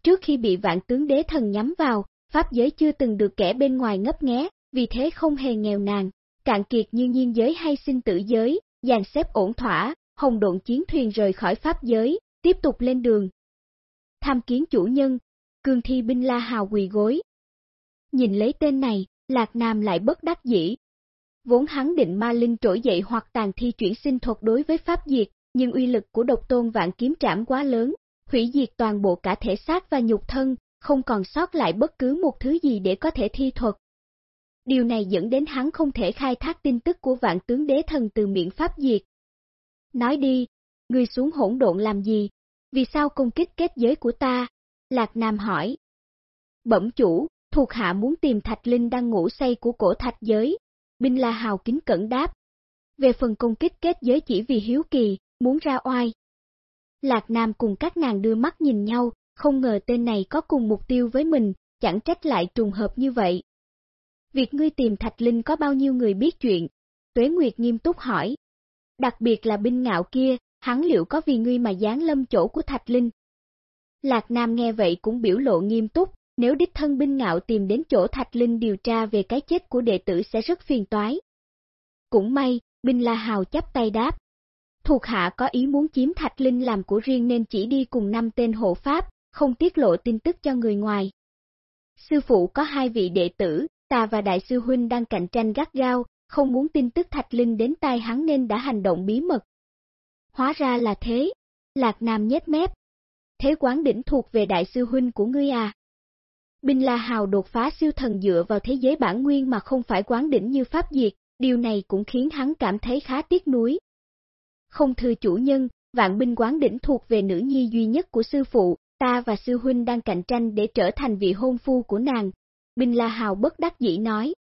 Trước khi bị vạn tướng đế thần nhắm vào, Pháp giới chưa từng được kẻ bên ngoài ngấp nghé, vì thế không hề nghèo nàn, cạn kiệt như nhiên giới hay sinh tử giới, dàn xếp ổn thỏa, hồng độn chiến thuyền rời khỏi Pháp giới, tiếp tục lên đường. Tham kiến chủ nhân, cương thi binh la hào quỳ gối. Nhìn lấy tên này, Lạc Nam lại bất đắc dĩ. Vốn hắn định ma linh trỗi dậy hoặc tàn thi chuyển sinh thuật đối với Pháp diệt, nhưng uy lực của độc tôn vạn kiếm trảm quá lớn, hủy diệt toàn bộ cả thể xác và nhục thân, không còn sót lại bất cứ một thứ gì để có thể thi thuật. Điều này dẫn đến hắn không thể khai thác tin tức của vạn tướng đế thần từ miệng pháp diệt. Nói đi, ngươi xuống hỗn độn làm gì? Vì sao công kích kết giới của ta? Lạc Nam hỏi. Bẩm chủ, thuộc hạ muốn tìm thạch linh đang ngủ say của cổ thạch giới. Binh La Hào kính cẩn đáp. Về phần công kích kết giới chỉ vì hiếu kỳ, muốn ra oai. Lạc Nam cùng các nàng đưa mắt nhìn nhau, không ngờ tên này có cùng mục tiêu với mình, chẳng trách lại trùng hợp như vậy. Việc ngươi tìm Thạch Linh có bao nhiêu người biết chuyện? Tuế Nguyệt nghiêm túc hỏi. Đặc biệt là binh ngạo kia, hắn liệu có vì ngươi mà dán lâm chỗ của Thạch Linh? Lạc Nam nghe vậy cũng biểu lộ nghiêm túc, nếu đích thân binh ngạo tìm đến chỗ Thạch Linh điều tra về cái chết của đệ tử sẽ rất phiền toái. Cũng may, binh La Hào chấp tay đáp. Thuộc hạ có ý muốn chiếm Thạch Linh làm của riêng nên chỉ đi cùng năm tên hộ pháp, không tiết lộ tin tức cho người ngoài. Sư phụ có hai vị đệ tử, ta và đại sư huynh đang cạnh tranh gắt gao, không muốn tin tức Thạch Linh đến tai hắn nên đã hành động bí mật. Hóa ra là thế, Lạc Nam nhếch mép. Thế quán đỉnh thuộc về đại sư huynh của ngươi à? Binh La Hào đột phá siêu thần dựa vào thế giới bản nguyên mà không phải quán đỉnh như Pháp Diệt, điều này cũng khiến hắn cảm thấy khá tiếc nuối. Không thưa chủ nhân, vạn binh quán đỉnh thuộc về nữ nhi duy nhất của sư phụ, ta và sư huynh đang cạnh tranh để trở thành vị hôn phu của nàng. Binh La Hào bất đắc dĩ nói.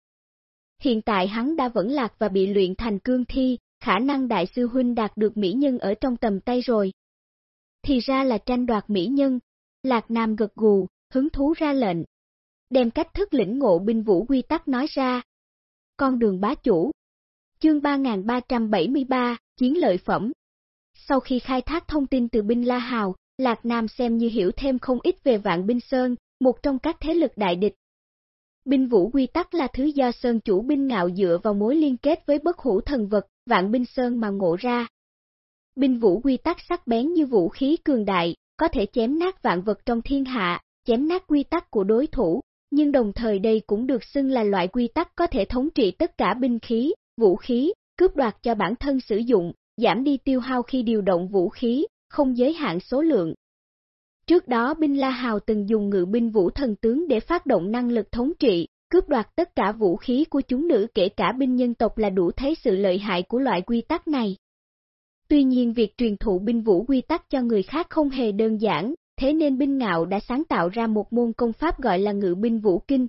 Hiện tại hắn đã vẫn lạc và bị luyện thành cương thi, khả năng đại sư huynh đạt được mỹ nhân ở trong tầm tay rồi. Thì ra là tranh đoạt mỹ nhân, Lạc Nam gật gù, hứng thú ra lệnh. Đem cách thức lĩnh ngộ binh vũ quy tắc nói ra. Con đường bá chủ. Chương 3373, Chiến lợi phẩm. Sau khi khai thác thông tin từ binh La Hào, Lạc Nam xem như hiểu thêm không ít về Vạn Binh Sơn, một trong các thế lực đại địch. Binh vũ quy tắc là thứ do Sơn chủ binh ngạo dựa vào mối liên kết với bất hủ thần vật, Vạn Binh Sơn mà ngộ ra. Binh vũ quy tắc sắc bén như vũ khí cường đại, có thể chém nát vạn vật trong thiên hạ, chém nát quy tắc của đối thủ, nhưng đồng thời đây cũng được xưng là loại quy tắc có thể thống trị tất cả binh khí, vũ khí, cướp đoạt cho bản thân sử dụng, giảm đi tiêu hao khi điều động vũ khí, không giới hạn số lượng. Trước đó binh La Hào từng dùng ngự binh vũ thần tướng để phát động năng lực thống trị, cướp đoạt tất cả vũ khí của chúng nữ kể cả binh nhân tộc là đủ thấy sự lợi hại của loại quy tắc này. Tuy nhiên việc truyền thụ binh vũ quy tắc cho người khác không hề đơn giản, thế nên binh ngạo đã sáng tạo ra một môn công pháp gọi là ngự binh vũ kinh.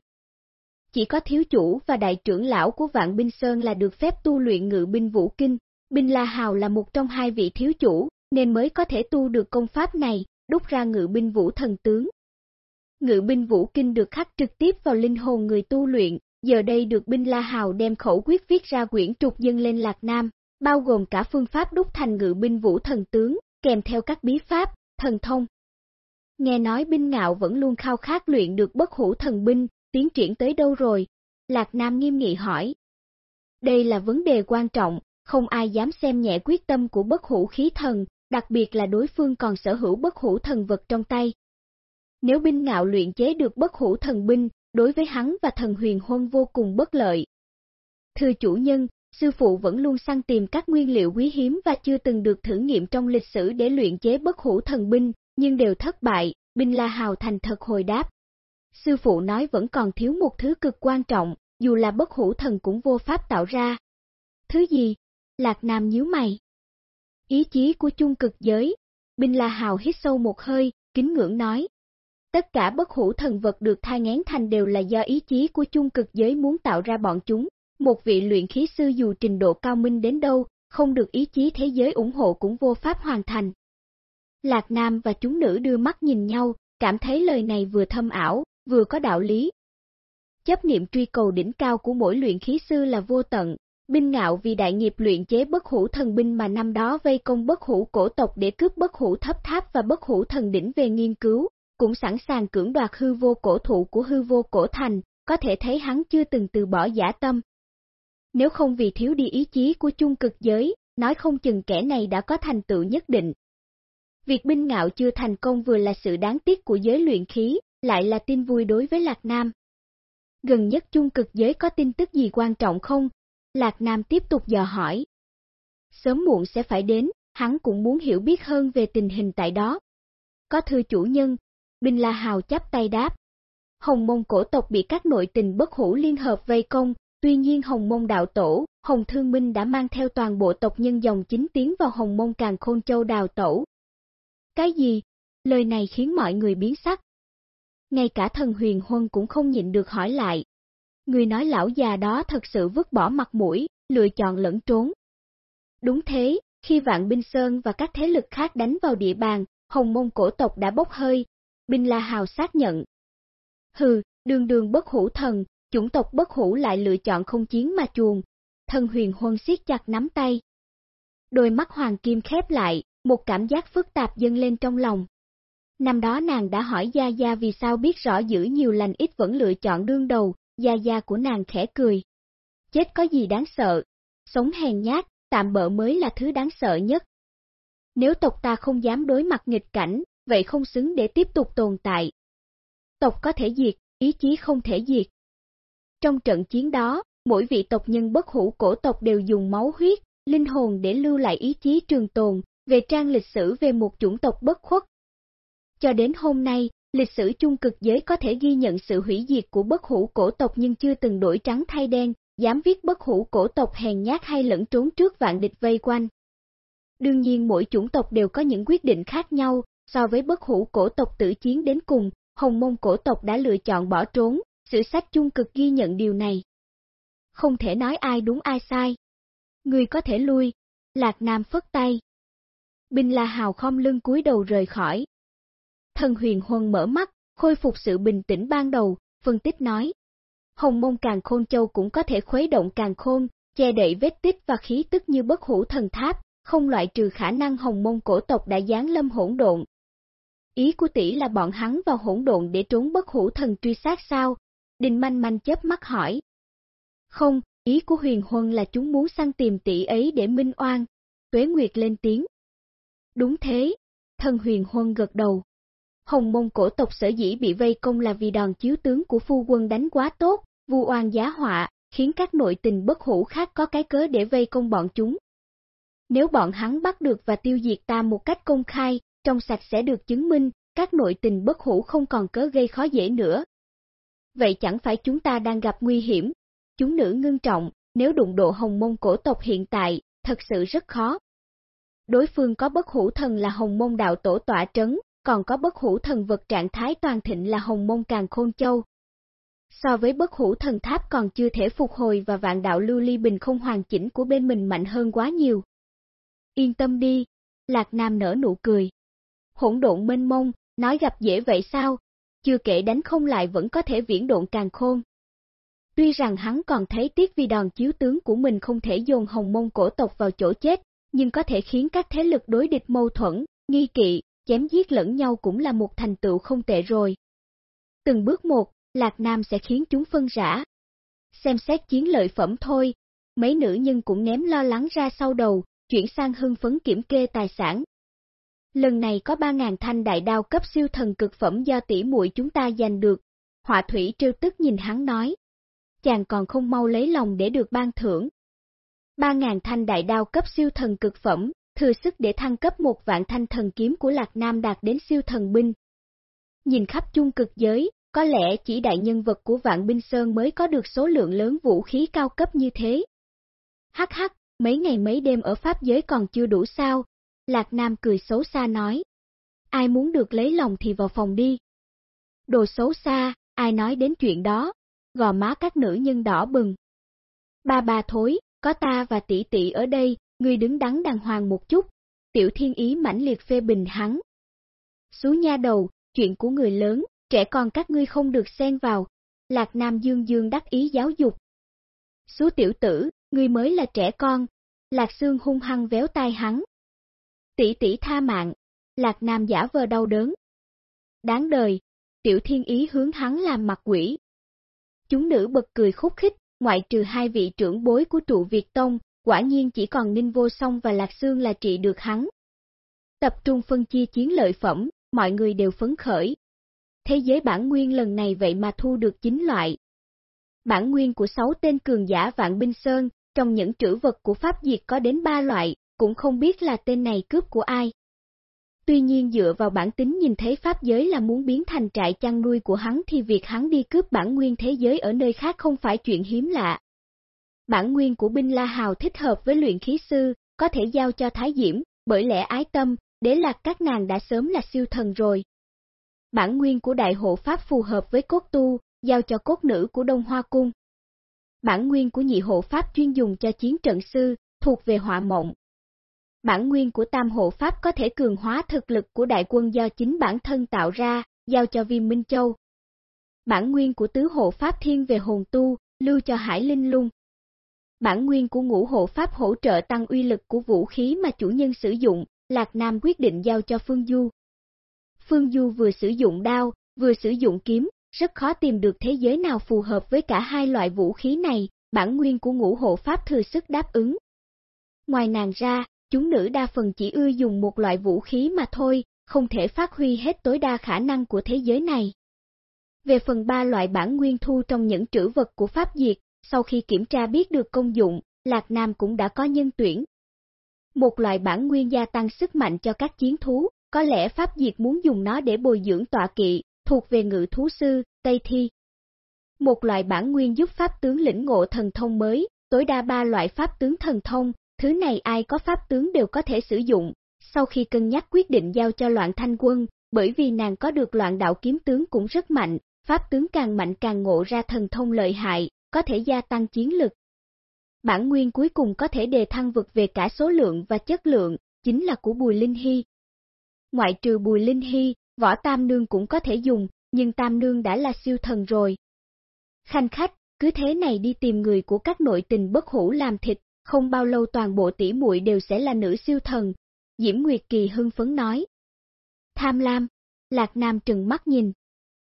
Chỉ có thiếu chủ và đại trưởng lão của vạn binh Sơn là được phép tu luyện ngự binh vũ kinh, binh La Hào là một trong hai vị thiếu chủ, nên mới có thể tu được công pháp này, đúc ra ngự binh vũ thần tướng. Ngự binh vũ kinh được khắc trực tiếp vào linh hồn người tu luyện, giờ đây được binh La Hào đem khẩu quyết viết ra quyển trục dân lên Lạc Nam, bao gồm cả phương pháp đúc thành ngự binh vũ thần tướng, kèm theo các bí pháp, thần thông. Nghe nói binh ngạo vẫn luôn khao khát luyện được bất hủ thần binh, tiến triển tới đâu rồi? Lạc Nam nghiêm nghị hỏi. Đây là vấn đề quan trọng, không ai dám xem nhẹ quyết tâm của bất hủ khí thần, đặc biệt là đối phương còn sở hữu bất hủ thần vật trong tay. Nếu binh ngạo luyện chế được bất hủ thần binh, đối với hắn và thần huyền huân vô cùng bất lợi. Thưa chủ nhân, sư phụ vẫn luôn săn tìm các nguyên liệu quý hiếm và chưa từng được thử nghiệm trong lịch sử để luyện chế bất hủ thần binh, nhưng đều thất bại, binh la hào thành thật hồi đáp. Sư phụ nói vẫn còn thiếu một thứ cực quan trọng, dù là bất hủ thần cũng vô pháp tạo ra. Thứ gì? Lạc Nam nhíu mày. Ý chí của chung cực giới. Binh La Hào hít sâu một hơi, kính ngưỡng nói. Tất cả bất hủ thần vật được thai ngán thành đều là do ý chí của chung cực giới muốn tạo ra bọn chúng. Một vị luyện khí sư dù trình độ cao minh đến đâu, không được ý chí thế giới ủng hộ cũng vô pháp hoàn thành. Lạc Nam và chúng nữ đưa mắt nhìn nhau, cảm thấy lời này vừa thâm ảo, vừa có đạo lý. Chấp niệm truy cầu đỉnh cao của mỗi luyện khí sư là vô tận, Binh ngạo vì đại nghiệp luyện chế bất hủ thần binh mà năm đó vây công bất hủ cổ tộc để cướp bất hủ thấp tháp và bất hủ thần đỉnh về nghiên cứu, cũng sẵn sàng cưỡng đoạt hư vô cổ thụ của hư vô cổ thành, có thể thấy hắn chưa từng từ bỏ giả tâm. Nếu không vì thiếu đi ý chí của chung cực giới, nói không chừng kẻ này đã có thành tựu nhất định. Việc binh ngạo chưa thành công vừa là sự đáng tiếc của giới luyện khí, lại là tin vui đối với Lạc Nam. Gần nhất chung cực giới có tin tức gì quan trọng không, Lạc Nam tiếp tục dò hỏi. Sớm muộn sẽ phải đến, hắn cũng muốn hiểu biết hơn về tình hình tại đó. Có thư chủ nhân, Binh La Hào chắp tay đáp. Hồng mông cổ tộc bị các nội tình bất hủ liên hợp vây công, tuy nhiên Hồng mông đạo tổ, Hồng Thương Minh đã mang theo toàn bộ tộc nhân dòng chính tiến vào Hồng mông càng khôn châu đào tổ. Cái gì? Lời này khiến mọi người biến sắc. Ngay cả thần huyền huân cũng không nhịn được hỏi lại, Người nói lão già đó thật sự vứt bỏ mặt mũi, lựa chọn lẫn trốn. Đúng thế, khi Vạn Binh Sơn và các thế lực khác đánh vào địa bàn, Hồng Mông cổ tộc đã bốc hơi, Binh La Hào xác nhận. Hừ, đường đường bất hủ thần, chủng tộc bất hủ lại lựa chọn không chiến mà chuồn, thần huyền huân siết chặt nắm tay. Đôi mắt hoàng kim khép lại, một cảm giác phức tạp dâng lên trong lòng. Năm đó nàng đã hỏi Gia Gia vì sao biết rõ giữ nhiều lành ít vẫn lựa chọn đương đầu, Gia gia của nàng khẽ cười. Chết có gì đáng sợ, sống hèn nhát, tạm bỡ mới là thứ đáng sợ nhất. Nếu tộc ta không dám đối mặt nghịch cảnh, vậy không xứng để tiếp tục tồn tại. Tộc có thể diệt, ý chí không thể diệt. Trong trận chiến đó, mỗi vị tộc nhân bất hủ cổ tộc đều dùng máu huyết, linh hồn để lưu lại ý chí trường tồn, về trang lịch sử về một chủng tộc bất khuất. Cho đến hôm nay, Lịch sử chung cực giới có thể ghi nhận sự hủy diệt của bất hủ cổ tộc nhưng chưa từng đổi trắng thay đen, dám viết bất hủ cổ tộc hèn nhát hay lẫn trốn trước vạn địch vây quanh. Đương nhiên mỗi chủng tộc đều có những quyết định khác nhau, so với bất hủ cổ tộc tử chiến đến cùng, hồng mông cổ tộc đã lựa chọn bỏ trốn, sử sách chung cực ghi nhận điều này. Không thể nói ai đúng ai sai. Người có thể lui, Lạc Nam phất tay. Binh La Hào không lưng cúi đầu rời khỏi, Thần huyền huân mở mắt, khôi phục sự bình tĩnh ban đầu, phân tích nói. Hồng mông càng khôn châu cũng có thể khuấy động càng khôn, che đậy vết tích và khí tức như bất hủ thần tháp, không loại trừ khả năng hồng mông cổ tộc đã giáng lâm hỗn độn. Ý của tỷ là bọn hắn vào hỗn độn để trốn bất hủ thần truy sát sao? Đình manh manh chớp mắt hỏi. Không, ý của huyền huân là chúng muốn săn tìm tỷ ấy để minh oan. Tuế Nguyệt lên tiếng. Đúng thế, thần huyền huân gật đầu. Hồng mông cổ tộc sở dĩ bị vây công là vì đòn chiếu tướng của phu quân đánh quá tốt, vu oan giá họa, khiến các nội tình bất hủ khác có cái cớ để vây công bọn chúng. Nếu bọn hắn bắt được và tiêu diệt ta một cách công khai, trong sạch sẽ được chứng minh, các nội tình bất hủ không còn cớ gây khó dễ nữa. Vậy chẳng phải chúng ta đang gặp nguy hiểm? Chúng nữ ngưng trọng, nếu đụng độ hồng mông cổ tộc hiện tại, thật sự rất khó. Đối phương có bất hủ thần là hồng mông đạo tổ tỏa trấn, còn có bất hủ thần vật trạng thái toàn thịnh là hồng mông càng khôn châu. So với bất hủ thần tháp còn chưa thể phục hồi và vạn đạo lưu ly bình không hoàn chỉnh của bên mình mạnh hơn quá nhiều. Yên tâm đi, Lạc Nam nở nụ cười. Hỗn độn mênh mông, nói gặp dễ vậy sao? Chưa kể đánh không lại vẫn có thể viễn độn càng khôn. Tuy rằng hắn còn thấy tiếc vì đòn chiếu tướng của mình không thể dồn hồng mông cổ tộc vào chỗ chết, nhưng có thể khiến các thế lực đối địch mâu thuẫn, nghi kỵ, chém giết lẫn nhau cũng là một thành tựu không tệ rồi. Từng bước một, Lạc Nam sẽ khiến chúng phân rã. Xem xét chiến lợi phẩm thôi, mấy nữ nhân cũng ném lo lắng ra sau đầu, chuyển sang hưng phấn kiểm kê tài sản. Lần này có 3.000 thanh đại đao cấp siêu thần cực phẩm do tỷ muội chúng ta giành được. Họa thủy trêu tức nhìn hắn nói. Chàng còn không mau lấy lòng để được ban thưởng. 3.000 thanh đại đao cấp siêu thần cực phẩm, thừa sức để thăng cấp một vạn thanh thần kiếm của Lạc Nam đạt đến siêu thần binh. Nhìn khắp chung cực giới, có lẽ chỉ đại nhân vật của vạn binh sơn mới có được số lượng lớn vũ khí cao cấp như thế. Hắc hắc, mấy ngày mấy đêm ở Pháp giới còn chưa đủ sao? Lạc Nam cười xấu xa nói. Ai muốn được lấy lòng thì vào phòng đi. Đồ xấu xa, ai nói đến chuyện đó, gò má các nữ nhân đỏ bừng. Ba bà thối, có ta và tỷ tỷ ở đây, ngươi đứng đắn đàng hoàng một chút. Tiểu thiên ý mãnh liệt phê bình hắn. Xú nha đầu, chuyện của người lớn, trẻ con các ngươi không được xen vào. Lạc Nam Dương Dương đắc ý giáo dục. Xú tiểu tử, ngươi mới là trẻ con. Lạc Sương hung hăng véo tai hắn. Tỷ tỷ tha mạng. Lạc Nam giả vờ đau đớn. Đáng đời, tiểu thiên ý hướng hắn làm mặt quỷ. Chúng nữ bật cười khúc khích, ngoại trừ hai vị trưởng bối của trụ Việt Tông, quả nhiên chỉ còn Ninh Vô Song và Lạc Sương là trị được hắn. Tập trung phân chia chiến lợi phẩm, mọi người đều phấn khởi. Thế giới bản nguyên lần này vậy mà thu được chính loại. Bản nguyên của sáu tên cường giả Vạn Binh Sơn, trong những trữ vật của Pháp Diệt có đến ba loại, cũng không biết là tên này cướp của ai. Tuy nhiên dựa vào bản tính nhìn thấy Pháp giới là muốn biến thành trại chăn nuôi của hắn thì việc hắn đi cướp bản nguyên thế giới ở nơi khác không phải chuyện hiếm lạ. Bản nguyên của binh La Hào thích hợp với luyện khí sư, có thể giao cho Thái Diễm, bởi lẽ ái tâm, đế lạc các nàng đã sớm là siêu thần rồi. Bản nguyên của đại hộ Pháp phù hợp với cốt tu, giao cho cốt nữ của Đông Hoa Cung. Bản nguyên của nhị hộ Pháp chuyên dùng cho chiến trận sư, thuộc về họa mộng. Bản nguyên của tam hộ Pháp có thể cường hóa thực lực của đại quân do chính bản thân tạo ra, giao cho Viêm Minh Châu. Bản nguyên của tứ hộ Pháp thiên về hồn tu, lưu cho Hải Linh Lung. Bản nguyên của ngũ hộ Pháp hỗ trợ tăng uy lực của vũ khí mà chủ nhân sử dụng, Lạc Nam quyết định giao cho Phương Du. Phương Du vừa sử dụng đao, vừa sử dụng kiếm, rất khó tìm được thế giới nào phù hợp với cả hai loại vũ khí này, bản nguyên của ngũ hộ Pháp thừa sức đáp ứng. Ngoài nàng ra, chúng nữ đa phần chỉ ưa dùng một loại vũ khí mà thôi, không thể phát huy hết tối đa khả năng của thế giới này. Về phần ba loại bản nguyên thu trong những trữ vật của Pháp Diệt, sau khi kiểm tra biết được công dụng, Lạc Nam cũng đã có nhân tuyển. Một loại bản nguyên gia tăng sức mạnh cho các chiến thú, có lẽ Pháp Diệt muốn dùng nó để bồi dưỡng tọa kỵ, thuộc về ngự thú sư, Tây Thi. Một loại bản nguyên giúp Pháp tướng lĩnh ngộ thần thông mới, tối đa ba loại Pháp tướng thần thông, thứ này ai có Pháp tướng đều có thể sử dụng. Sau khi cân nhắc quyết định giao cho loạn thanh quân, bởi vì nàng có được loạn đạo kiếm tướng cũng rất mạnh, Pháp tướng càng mạnh càng ngộ ra thần thông lợi hại, có thể gia tăng chiến lực. Bản nguyên cuối cùng có thể đề thăng vực về cả số lượng và chất lượng, chính là của Bùi Linh Hy. Ngoại trừ Bùi Linh Hy, võ Tam Nương cũng có thể dùng, nhưng Tam Nương đã là siêu thần rồi. Khanh khách, cứ thế này đi tìm người của các nội tình bất hủ làm thịt, không bao lâu toàn bộ tỷ muội đều sẽ là nữ siêu thần. Diễm Nguyệt Kỳ hưng phấn nói. Tham lam, Lạc Nam trừng mắt nhìn.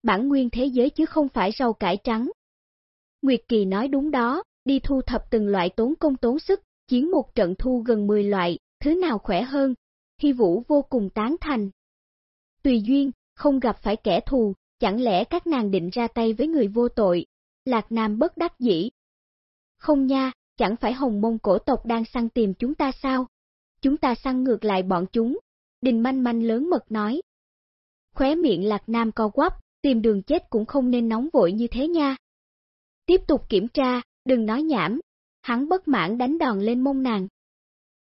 Bản nguyên thế giới chứ không phải rau cải trắng. Nguyệt Kỳ nói đúng đó, đi thu thập từng loại tốn công tốn sức, chiến một trận thu gần 10 loại, thứ nào khỏe hơn. Hy Vũ vô cùng tán thành. Tùy duyên, không gặp phải kẻ thù, chẳng lẽ các nàng định ra tay với người vô tội? Lạc Nam bất đắc dĩ. Không nha, chẳng phải hồng mông cổ tộc đang săn tìm chúng ta sao? Chúng ta săn ngược lại bọn chúng. Đình manh manh lớn mật nói. Khóe miệng Lạc Nam co quắp, tìm đường chết cũng không nên nóng vội như thế nha. Tiếp tục kiểm tra, đừng nói nhảm. Hắn bất mãn đánh đòn lên mông nàng.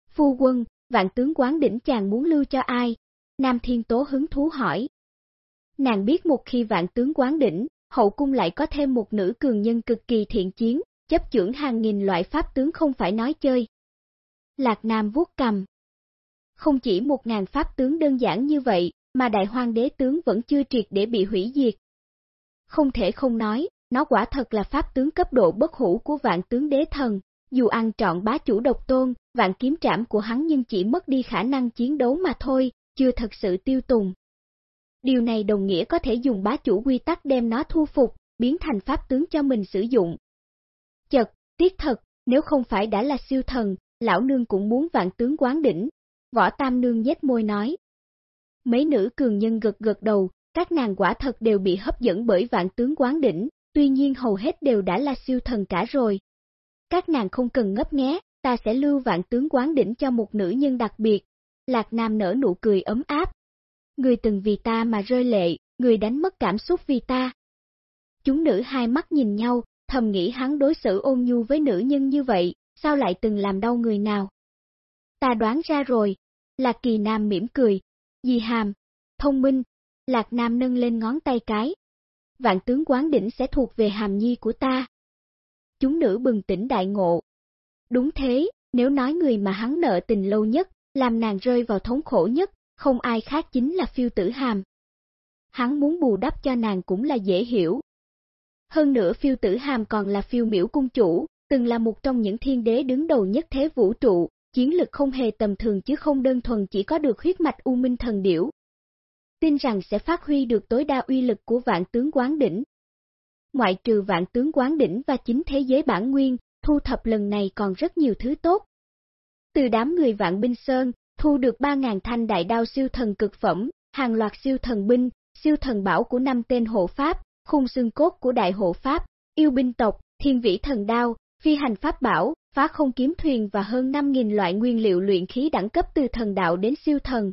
Phu quân, vạn tướng quán đỉnh chàng muốn lưu cho ai? Nam Thiên Tố hứng thú hỏi. Nàng biết một khi vạn tướng quán đỉnh, hậu cung lại có thêm một nữ cường nhân cực kỳ thiện chiến, chấp chưởng hàng nghìn loại pháp tướng không phải nói chơi. Lạc Nam vuốt cầm. Không chỉ một ngàn pháp tướng đơn giản như vậy, mà đại hoang đế tướng vẫn chưa triệt để bị hủy diệt. Không thể không nói, nó quả thật là pháp tướng cấp độ bất hủ của vạn tướng đế thần, dù ăn trọn bá chủ độc tôn, vạn kiếm trảm của hắn nhưng chỉ mất đi khả năng chiến đấu mà thôi, chưa thật sự tiêu tùng. Điều này đồng nghĩa có thể dùng bá chủ quy tắc đem nó thu phục, biến thành pháp tướng cho mình sử dụng. Chật, tiếc thật, nếu không phải đã là siêu thần, lão nương cũng muốn vạn tướng quán đỉnh. Võ Tam Nương nhếch môi nói. Mấy nữ cường nhân gật gật đầu, các nàng quả thật đều bị hấp dẫn bởi vạn tướng quán đỉnh, tuy nhiên hầu hết đều đã là siêu thần cả rồi. Các nàng không cần ngấp nghé, ta sẽ lưu vạn tướng quán đỉnh cho một nữ nhân đặc biệt. Lạc Nam nở nụ cười ấm áp. Người từng vì ta mà rơi lệ, người đánh mất cảm xúc vì ta. Chúng nữ hai mắt nhìn nhau, thầm nghĩ hắn đối xử ôn nhu với nữ nhân như vậy, sao lại từng làm đau người nào? Ta đoán ra rồi, Lạc Kỳ Nam mỉm cười, Di Hàm, thông minh, Lạc Nam nâng lên ngón tay cái. Vạn tướng quán đỉnh sẽ thuộc về Hàm Nhi của ta. Chúng nữ bừng tỉnh đại ngộ. Đúng thế, nếu nói người mà hắn nợ tình lâu nhất, làm nàng rơi vào thống khổ nhất, không ai khác chính là phiêu tử Hàm. Hắn muốn bù đắp cho nàng cũng là dễ hiểu. Hơn nữa phiêu tử Hàm còn là phiêu miễu cung chủ, từng là một trong những thiên đế đứng đầu nhất thế vũ trụ, chiến lực không hề tầm thường chứ không đơn thuần chỉ có được huyết mạch U Minh Thần Điểu. Tin rằng sẽ phát huy được tối đa uy lực của vạn tướng quán đỉnh. Ngoại trừ vạn tướng quán đỉnh và chính thế giới bản nguyên, thu thập lần này còn rất nhiều thứ tốt. Từ đám người vạn binh sơn, thu được 3.000 thanh đại đao siêu thần cực phẩm, hàng loạt siêu thần binh, siêu thần bảo của năm tên hộ pháp, khung xương cốt của đại hộ pháp, yêu binh tộc, thiên vĩ thần đao, phi hành pháp bảo, phá không kiếm thuyền và hơn 5.000 loại nguyên liệu luyện khí đẳng cấp từ thần đạo đến siêu thần.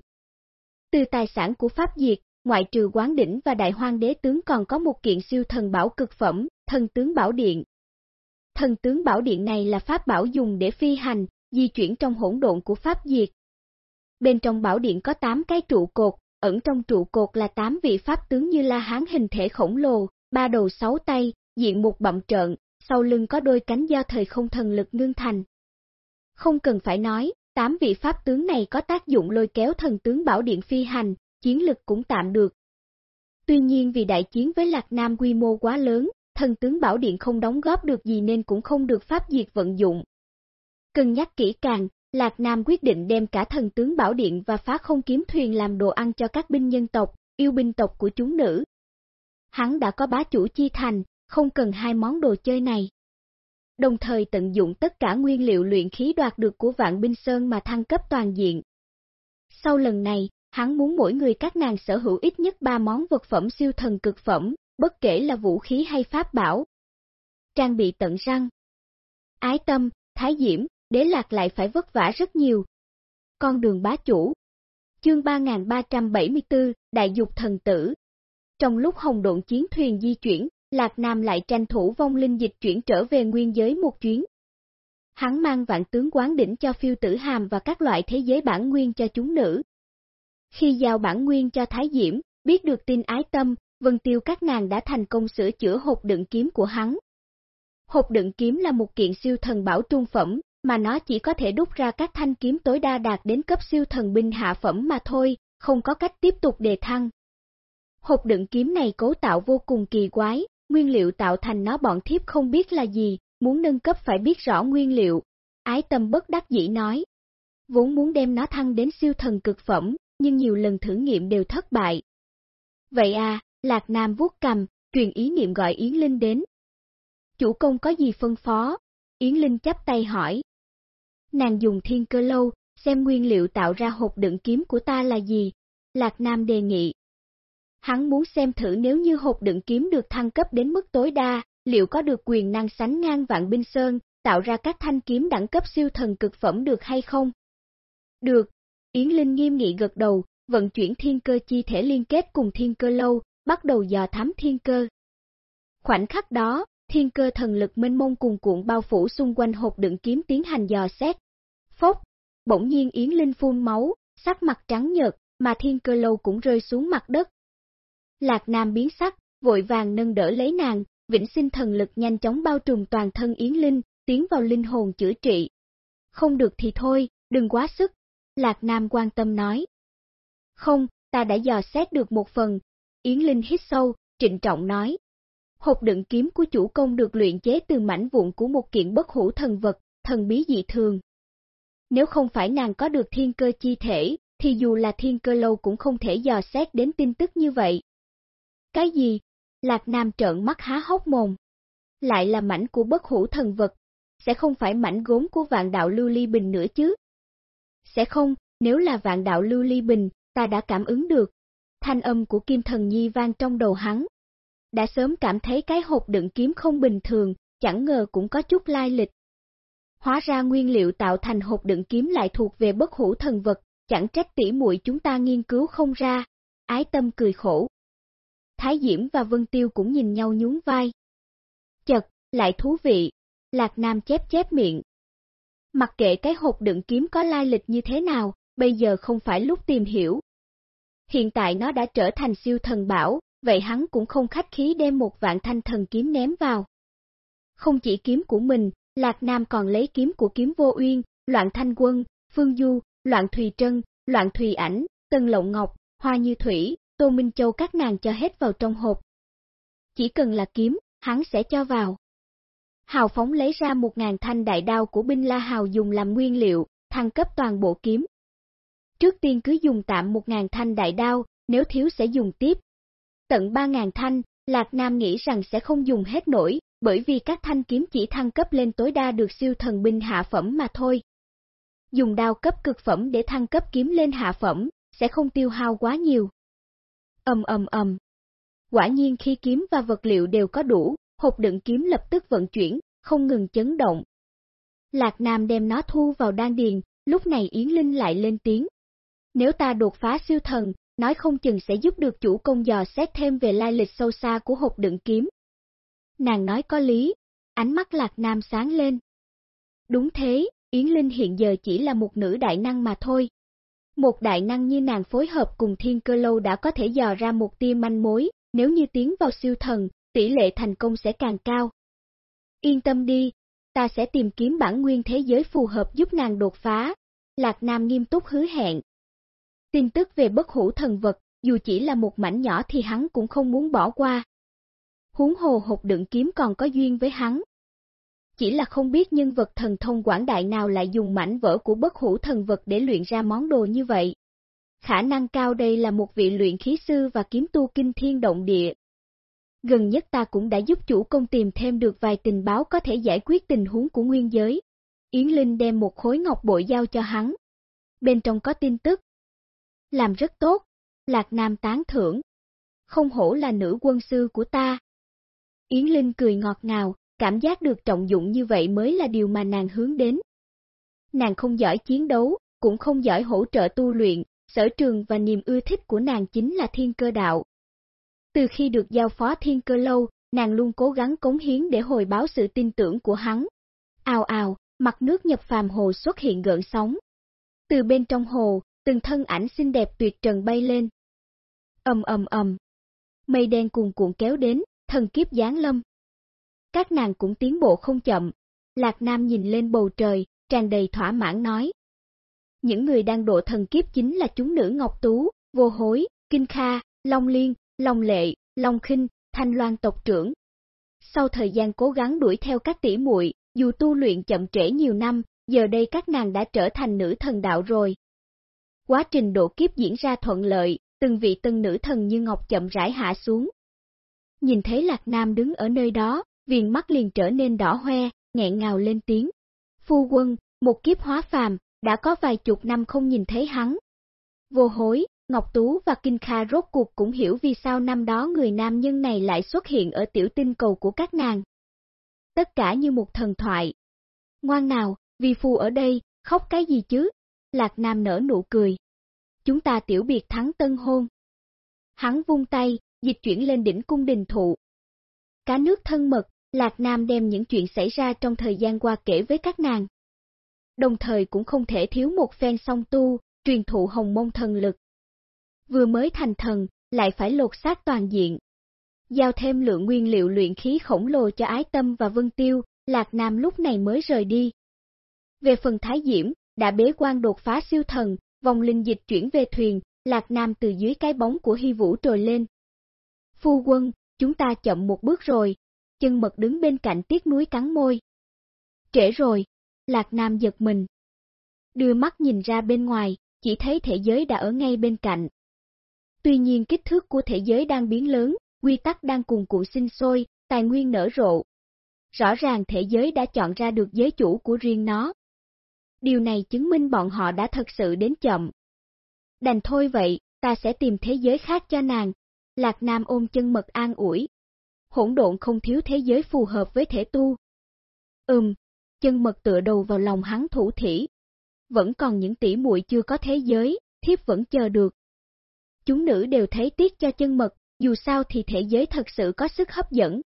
Từ tài sản của Pháp Diệt, ngoại trừ quán đỉnh và đại hoang đế tướng còn có một kiện siêu thần bảo cực phẩm, thần tướng bảo điện. Thần tướng bảo điện này là pháp bảo dùng để phi hành, di chuyển trong hỗn độn của Pháp Diệt. Bên trong bảo điện có 8 cái trụ cột, ẩn trong trụ cột là 8 vị pháp tướng như la hán hình thể khổng lồ, ba đầu sáu tay, diện một bậm trợn, sau lưng có đôi cánh do thời không thần lực ngưng thành. Không cần phải nói, tám vị pháp tướng này có tác dụng lôi kéo thần tướng bảo điện phi hành, chiến lực cũng tạm được. Tuy nhiên vì đại chiến với Lạc Nam quy mô quá lớn, thần tướng bảo điện không đóng góp được gì nên cũng không được pháp diệt vận dụng. Cần nhắc kỹ càng, Lạc Nam quyết định đem cả thần tướng bảo điện và phá không kiếm thuyền làm đồ ăn cho các binh nhân tộc, yêu binh tộc của chúng nữ. Hắn đã có bá chủ chi thành, không cần hai món đồ chơi này. Đồng thời tận dụng tất cả nguyên liệu luyện khí đoạt được của vạn binh sơn mà thăng cấp toàn diện. Sau lần này, hắn muốn mỗi người các nàng sở hữu ít nhất ba món vật phẩm siêu thần cực phẩm, bất kể là vũ khí hay pháp bảo. Trang bị tận răng. Ái tâm, thái diễm, đế lạc lại phải vất vả rất nhiều. Con đường bá chủ. Chương 3374, Đại dục thần tử. Trong lúc hồng độn chiến thuyền di chuyển, Lạc Nam lại tranh thủ vong linh dịch chuyển trở về nguyên giới một chuyến. Hắn mang vạn tướng quán đỉnh cho phiêu tử hàm và các loại thế giới bản nguyên cho chúng nữ. Khi giao bản nguyên cho Thái Diễm, biết được tin ái tâm, Vân Tiêu các nàng đã thành công sửa chữa hộp đựng kiếm của hắn. Hộp đựng kiếm là một kiện siêu thần bảo trung phẩm, mà nó chỉ có thể đúc ra các thanh kiếm tối đa đạt đến cấp siêu thần binh hạ phẩm mà thôi, không có cách tiếp tục đề thăng. Hộp đựng kiếm này cấu tạo vô cùng kỳ quái, Nguyên liệu tạo thành nó bọn thiếp không biết là gì, muốn nâng cấp phải biết rõ nguyên liệu. Ái tâm bất đắc dĩ nói. Vốn muốn đem nó thăng đến siêu thần cực phẩm, nhưng nhiều lần thử nghiệm đều thất bại. Vậy à, Lạc Nam vuốt cầm, truyền ý niệm gọi Yến Linh đến. Chủ công có gì phân phó? Yến Linh chắp tay hỏi. Nàng dùng thiên cơ lâu, xem nguyên liệu tạo ra hộp đựng kiếm của ta là gì? Lạc Nam đề nghị. Hắn muốn xem thử nếu như hộp đựng kiếm được thăng cấp đến mức tối đa, liệu có được quyền năng sánh ngang vạn binh sơn, tạo ra các thanh kiếm đẳng cấp siêu thần cực phẩm được hay không? Được, Yến Linh nghiêm nghị gật đầu, vận chuyển thiên cơ chi thể liên kết cùng thiên cơ lâu, bắt đầu dò thám thiên cơ. Khoảnh khắc đó, thiên cơ thần lực mênh mông cùng cuộn bao phủ xung quanh hộp đựng kiếm tiến hành dò xét. Phốc, bỗng nhiên Yến Linh phun máu, sắc mặt trắng nhợt, mà thiên cơ lâu cũng rơi xuống mặt đất. Lạc Nam biến sắc, vội vàng nâng đỡ lấy nàng, vĩnh sinh thần lực nhanh chóng bao trùm toàn thân Yến Linh, tiến vào linh hồn chữa trị. Không được thì thôi, đừng quá sức, Lạc Nam quan tâm nói. Không, ta đã dò xét được một phần. Yến Linh hít sâu, trịnh trọng nói. Hộp đựng kiếm của chủ công được luyện chế từ mảnh vụn của một kiện bất hủ thần vật, thần bí dị thường. Nếu không phải nàng có được thiên cơ chi thể, thì dù là thiên cơ lâu cũng không thể dò xét đến tin tức như vậy. Cái gì? Lạc Nam trợn mắt há hốc mồm. Lại là mảnh của bất hủ thần vật, sẽ không phải mảnh gốm của vạn đạo lưu ly bình nữa chứ? Sẽ không, nếu là vạn đạo lưu ly bình, ta đã cảm ứng được. Thanh âm của Kim Thần Nhi vang trong đầu hắn. Đã sớm cảm thấy cái hộp đựng kiếm không bình thường, chẳng ngờ cũng có chút lai lịch. Hóa ra nguyên liệu tạo thành hộp đựng kiếm lại thuộc về bất hủ thần vật, chẳng trách tỉ muội chúng ta nghiên cứu không ra. Ái tâm cười khổ. Thái Diễm và Vân Tiêu cũng nhìn nhau nhún vai. Chật, lại thú vị. Lạc Nam chép chép miệng, Mặc kệ cái hộp đựng kiếm có lai lịch như thế nào, bây giờ không phải lúc tìm hiểu. Hiện tại nó đã trở thành siêu thần bảo, vậy hắn cũng không khách khí đem một vạn thanh thần kiếm ném vào. Không chỉ kiếm của mình, Lạc Nam còn lấy kiếm của kiếm vô uyên, loạn thanh quân, phương du, loạn thùy trân, loạn thùy ảnh, tân lộng ngọc, hoa như thủy, tô minh châu các nàng cho hết vào trong hộp. Chỉ cần là kiếm, hắn sẽ cho vào. Hào phóng lấy ra một ngàn thanh đại đao của binh La Hào dùng làm nguyên liệu, thăng cấp toàn bộ kiếm. Trước tiên cứ dùng tạm một ngàn thanh đại đao, nếu thiếu sẽ dùng tiếp. Tận ba ngàn thanh, Lạc Nam nghĩ rằng sẽ không dùng hết nổi, bởi vì các thanh kiếm chỉ thăng cấp lên tối đa được siêu thần binh hạ phẩm mà thôi. Dùng đao cấp cực phẩm để thăng cấp kiếm lên hạ phẩm, sẽ không tiêu hao quá nhiều. Ầm ầm ầm. Quả nhiên khi kiếm và vật liệu đều có đủ, hộp đựng kiếm lập tức vận chuyển, không ngừng chấn động. Lạc Nam đem nó thu vào đan điền, lúc này Yến Linh lại lên tiếng. Nếu ta đột phá siêu thần, nói không chừng sẽ giúp được chủ công dò xét thêm về lai lịch sâu xa của hộp đựng kiếm. Nàng nói có lý, ánh mắt Lạc Nam sáng lên. Đúng thế, Yến Linh hiện giờ chỉ là một nữ đại năng mà thôi. Một đại năng như nàng phối hợp cùng thiên cơ lâu đã có thể dò ra một tia manh mối, nếu như tiến vào siêu thần, tỷ lệ thành công sẽ càng cao. Yên tâm đi, ta sẽ tìm kiếm bản nguyên thế giới phù hợp giúp nàng đột phá. Lạc Nam nghiêm túc hứa hẹn. Tin tức về bất hủ thần vật, dù chỉ là một mảnh nhỏ thì hắn cũng không muốn bỏ qua. Huống hồ hộp đựng kiếm còn có duyên với hắn. Chỉ là không biết nhân vật thần thông quảng đại nào lại dùng mảnh vỡ của bất hủ thần vật để luyện ra món đồ như vậy. Khả năng cao đây là một vị luyện khí sư và kiếm tu kinh thiên động địa, gần nhất ta cũng đã giúp chủ công tìm thêm được vài tình báo có thể giải quyết tình huống của nguyên giới. Yến Linh đem một khối ngọc bội giao cho hắn. Bên trong có tin tức. Làm rất tốt, Lạc Nam tán thưởng. Không hổ là nữ quân sư của ta. Yến Linh cười ngọt ngào, cảm giác được trọng dụng như vậy mới là điều mà nàng hướng đến. Nàng không giỏi chiến đấu, cũng không giỏi hỗ trợ tu luyện, sở trường và niềm ưa thích của nàng chính là thiên cơ đạo, từ khi được giao phó thiên cơ lâu, nàng luôn cố gắng cống hiến để hồi báo sự tin tưởng của hắn. Ào ào, mặt nước nhập phàm hồ xuất hiện gợn sóng. Từ bên trong hồ, từng thân ảnh xinh đẹp tuyệt trần bay lên. ầm ầm ầm. Mây đen cuồn cuộn kéo đến, thần kiếp giáng lâm. Các nàng cũng tiến bộ không chậm. Lạc Nam nhìn lên bầu trời, tràn đầy thỏa mãn nói. Những người đang độ thần kiếp chính là chúng nữ Ngọc Tú, Vô Hối, Kinh Kha, Long Liên, Long Lệ, Long Khinh, Thanh Loan tộc trưởng. Sau thời gian cố gắng đuổi theo các tỷ muội, dù tu luyện chậm trễ nhiều năm, giờ đây các nàng đã trở thành nữ thần đạo rồi. Quá trình độ kiếp diễn ra thuận lợi, từng vị tân nữ thần như ngọc chậm rãi hạ xuống. Nhìn thấy Lạc Nam đứng ở nơi đó, viền mắt liền trở nên đỏ hoe, nghẹn ngào lên tiếng. Phu quân, một kiếp hóa phàm, đã có vài chục năm không nhìn thấy hắn. Vô hối, Ngọc Tú và Kinh Kha rốt cuộc cũng hiểu vì sao năm đó người nam nhân này lại xuất hiện ở tiểu tinh cầu của các nàng. Tất cả như một thần thoại. Ngoan nào, vì phu ở đây, khóc cái gì chứ? Lạc Nam nở nụ cười. Chúng ta tiểu biệt thắng tân hôn. Hắn vung tay, dịch chuyển lên đỉnh cung đình thụ. Cá nước thân mật, Lạc Nam đem những chuyện xảy ra trong thời gian qua kể với các nàng. Đồng thời cũng không thể thiếu một phen song tu, truyền thụ hồng môn thần lực. Vừa mới thành thần, lại phải lột xác toàn diện. Giao thêm lượng nguyên liệu luyện khí khổng lồ cho ái tâm và vân tiêu, Lạc Nam lúc này mới rời đi. Về phần Thái Diễm, đã bế quan đột phá siêu thần, vòng linh dịch chuyển về thuyền, Lạc Nam từ dưới cái bóng của Hy Vũ trồi lên. Phu quân, chúng ta chậm một bước rồi, chân mật đứng bên cạnh tiếc núi cắn môi. Trễ rồi, Lạc Nam giật mình. Đưa mắt nhìn ra bên ngoài, chỉ thấy thế giới đã ở ngay bên cạnh. Tuy nhiên kích thước của thế giới đang biến lớn, quy tắc đang cùng cụ sinh sôi, tài nguyên nở rộ. Rõ ràng thế giới đã chọn ra được giới chủ của riêng nó. Điều này chứng minh bọn họ đã thật sự đến chậm. Đành thôi vậy, ta sẽ tìm thế giới khác cho nàng. Lạc Nam ôm chân mật an ủi. Hỗn độn không thiếu thế giới phù hợp với thể tu. Ừm, chân mật tựa đầu vào lòng hắn thủ thỉ. Vẫn còn những tỷ muội chưa có thế giới, thiếp vẫn chờ được. Chúng nữ đều thấy tiếc cho chân mật, dù sao thì thế giới thật sự có sức hấp dẫn.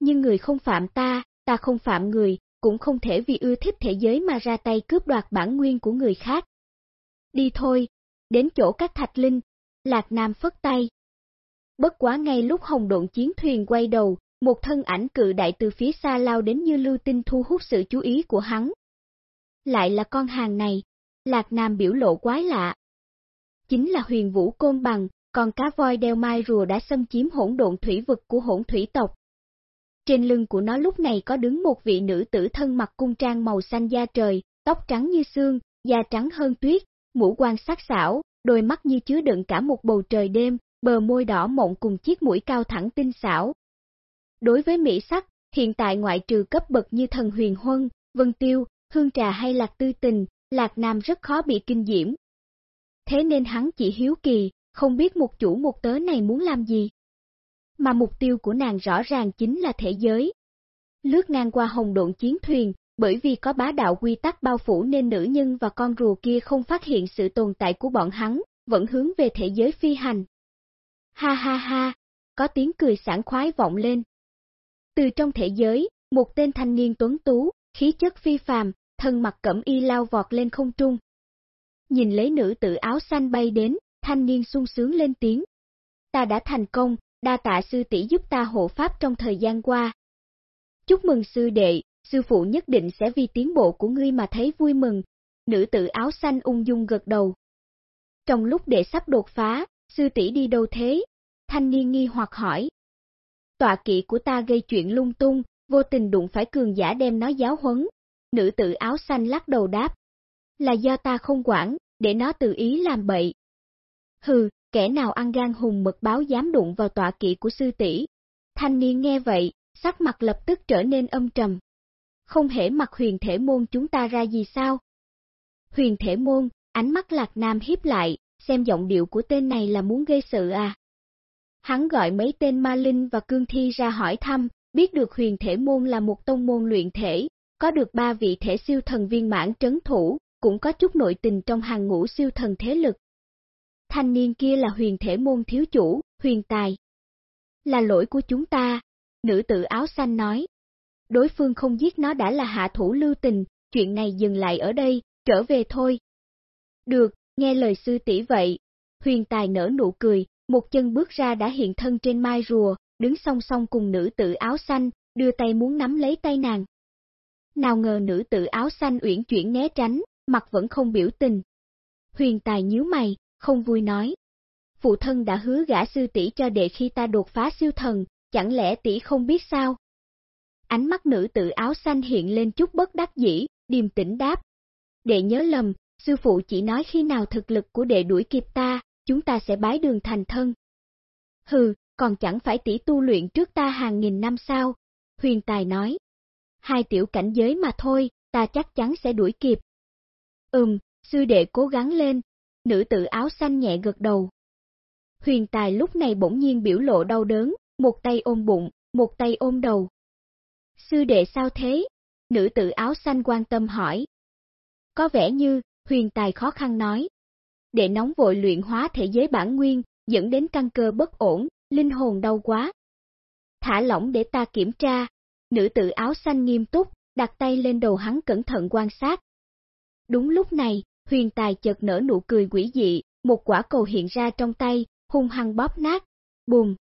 Nhưng người không phạm ta, ta không phạm người, cũng không thể vì ưa thích thế giới mà ra tay cướp đoạt bản nguyên của người khác. Đi thôi, đến chỗ các thạch linh, Lạc Nam phất tay. Bất quá ngay lúc hồng độn chiến thuyền quay đầu, một thân ảnh cự đại từ phía xa lao đến như lưu tinh thu hút sự chú ý của hắn. Lại là con hàng này, Lạc Nam biểu lộ quái lạ. Chính là huyền vũ côn bằng, còn cá voi đeo mai rùa đã xâm chiếm hỗn độn thủy vực của hỗn thủy tộc. Trên lưng của nó lúc này có đứng một vị nữ tử thân mặc cung trang màu xanh da trời, tóc trắng như xương, da trắng hơn tuyết, mũ quan sắc sảo, đôi mắt như chứa đựng cả một bầu trời đêm, bờ môi đỏ mộng cùng chiếc mũi cao thẳng tinh xảo. Đối với mỹ sắc, hiện tại ngoại trừ cấp bậc như thần huyền huân, vân tiêu, hương trà hay lạc tư tình, lạc nam rất khó bị kinh diễm. Thế nên hắn chỉ hiếu kỳ, không biết một chủ một tớ này muốn làm gì. Mà mục tiêu của nàng rõ ràng chính là thể giới. Lướt ngang qua hồng độn chiến thuyền, bởi vì có bá đạo quy tắc bao phủ nên nữ nhân và con rùa kia không phát hiện sự tồn tại của bọn hắn, vẫn hướng về thế giới phi hành. Ha ha ha, có tiếng cười sảng khoái vọng lên. Từ trong thế giới, một tên thanh niên tuấn tú, khí chất phi phàm, thân mặc cẩm y lao vọt lên không trung. Nhìn lấy nữ tử áo xanh bay đến, thanh niên sung sướng lên tiếng. Ta đã thành công, đa tạ sư tỷ giúp ta hộ pháp trong thời gian qua. Chúc mừng sư đệ, sư phụ nhất định sẽ vì tiến bộ của ngươi mà thấy vui mừng. Nữ tử áo xanh ung dung gật đầu. Trong lúc đệ sắp đột phá, sư tỷ đi đâu thế? Thanh niên nghi hoặc hỏi. Tọa kỵ của ta gây chuyện lung tung, vô tình đụng phải cường giả đem nó giáo huấn. Nữ tử áo xanh lắc đầu đáp. Là do ta không quản, để nó tự ý làm bậy. Hừ, kẻ nào ăn gan hùng mực báo dám đụng vào tọa kỵ của sư tỷ. Thanh niên nghe vậy, sắc mặt lập tức trở nên âm trầm. Không hề mặc huyền thể môn chúng ta ra gì sao? Huyền thể môn, ánh mắt lạc nam hiếp lại, xem giọng điệu của tên này là muốn gây sự à. Hắn gọi mấy tên ma linh và cương thi ra hỏi thăm, biết được huyền thể môn là một tông môn luyện thể, có được ba vị thể siêu thần viên mãn trấn thủ, cũng có chút nội tình trong hàng ngũ siêu thần thế lực. Thanh niên kia là huyền thể môn thiếu chủ, huyền tài. Là lỗi của chúng ta, nữ tử áo xanh nói. Đối phương không giết nó đã là hạ thủ lưu tình, chuyện này dừng lại ở đây, trở về thôi. Được, nghe lời sư tỷ vậy. Huyền tài nở nụ cười, một chân bước ra đã hiện thân trên mai rùa, đứng song song cùng nữ tử áo xanh, đưa tay muốn nắm lấy tay nàng. Nào ngờ nữ tử áo xanh uyển chuyển né tránh, mặt vẫn không biểu tình. Huyền tài nhíu mày, không vui nói. Phụ thân đã hứa gả sư tỷ cho đệ khi ta đột phá siêu thần, chẳng lẽ tỷ không biết sao? Ánh mắt nữ tử áo xanh hiện lên chút bất đắc dĩ, điềm tĩnh đáp. Đệ nhớ lầm, sư phụ chỉ nói khi nào thực lực của đệ đuổi kịp ta, chúng ta sẽ bái đường thành thân. Hừ, còn chẳng phải tỷ tu luyện trước ta hàng nghìn năm sao? Huyền Tài nói. Hai tiểu cảnh giới mà thôi, ta chắc chắn sẽ đuổi kịp. Ừm, sư đệ cố gắng lên nữ tử áo xanh nhẹ gật đầu. Huyền tài lúc này bỗng nhiên biểu lộ đau đớn, một tay ôm bụng, một tay ôm đầu. Sư đệ sao thế? Nữ tử áo xanh quan tâm hỏi. Có vẻ như, huyền tài khó khăn nói. Để nóng vội luyện hóa thể giới bản nguyên, dẫn đến căn cơ bất ổn, linh hồn đau quá. Thả lỏng để ta kiểm tra. Nữ tử áo xanh nghiêm túc, đặt tay lên đầu hắn cẩn thận quan sát. Đúng lúc này, huyền tài chợt nở nụ cười quỷ dị, một quả cầu hiện ra trong tay, hung hăng bóp nát. Bùm!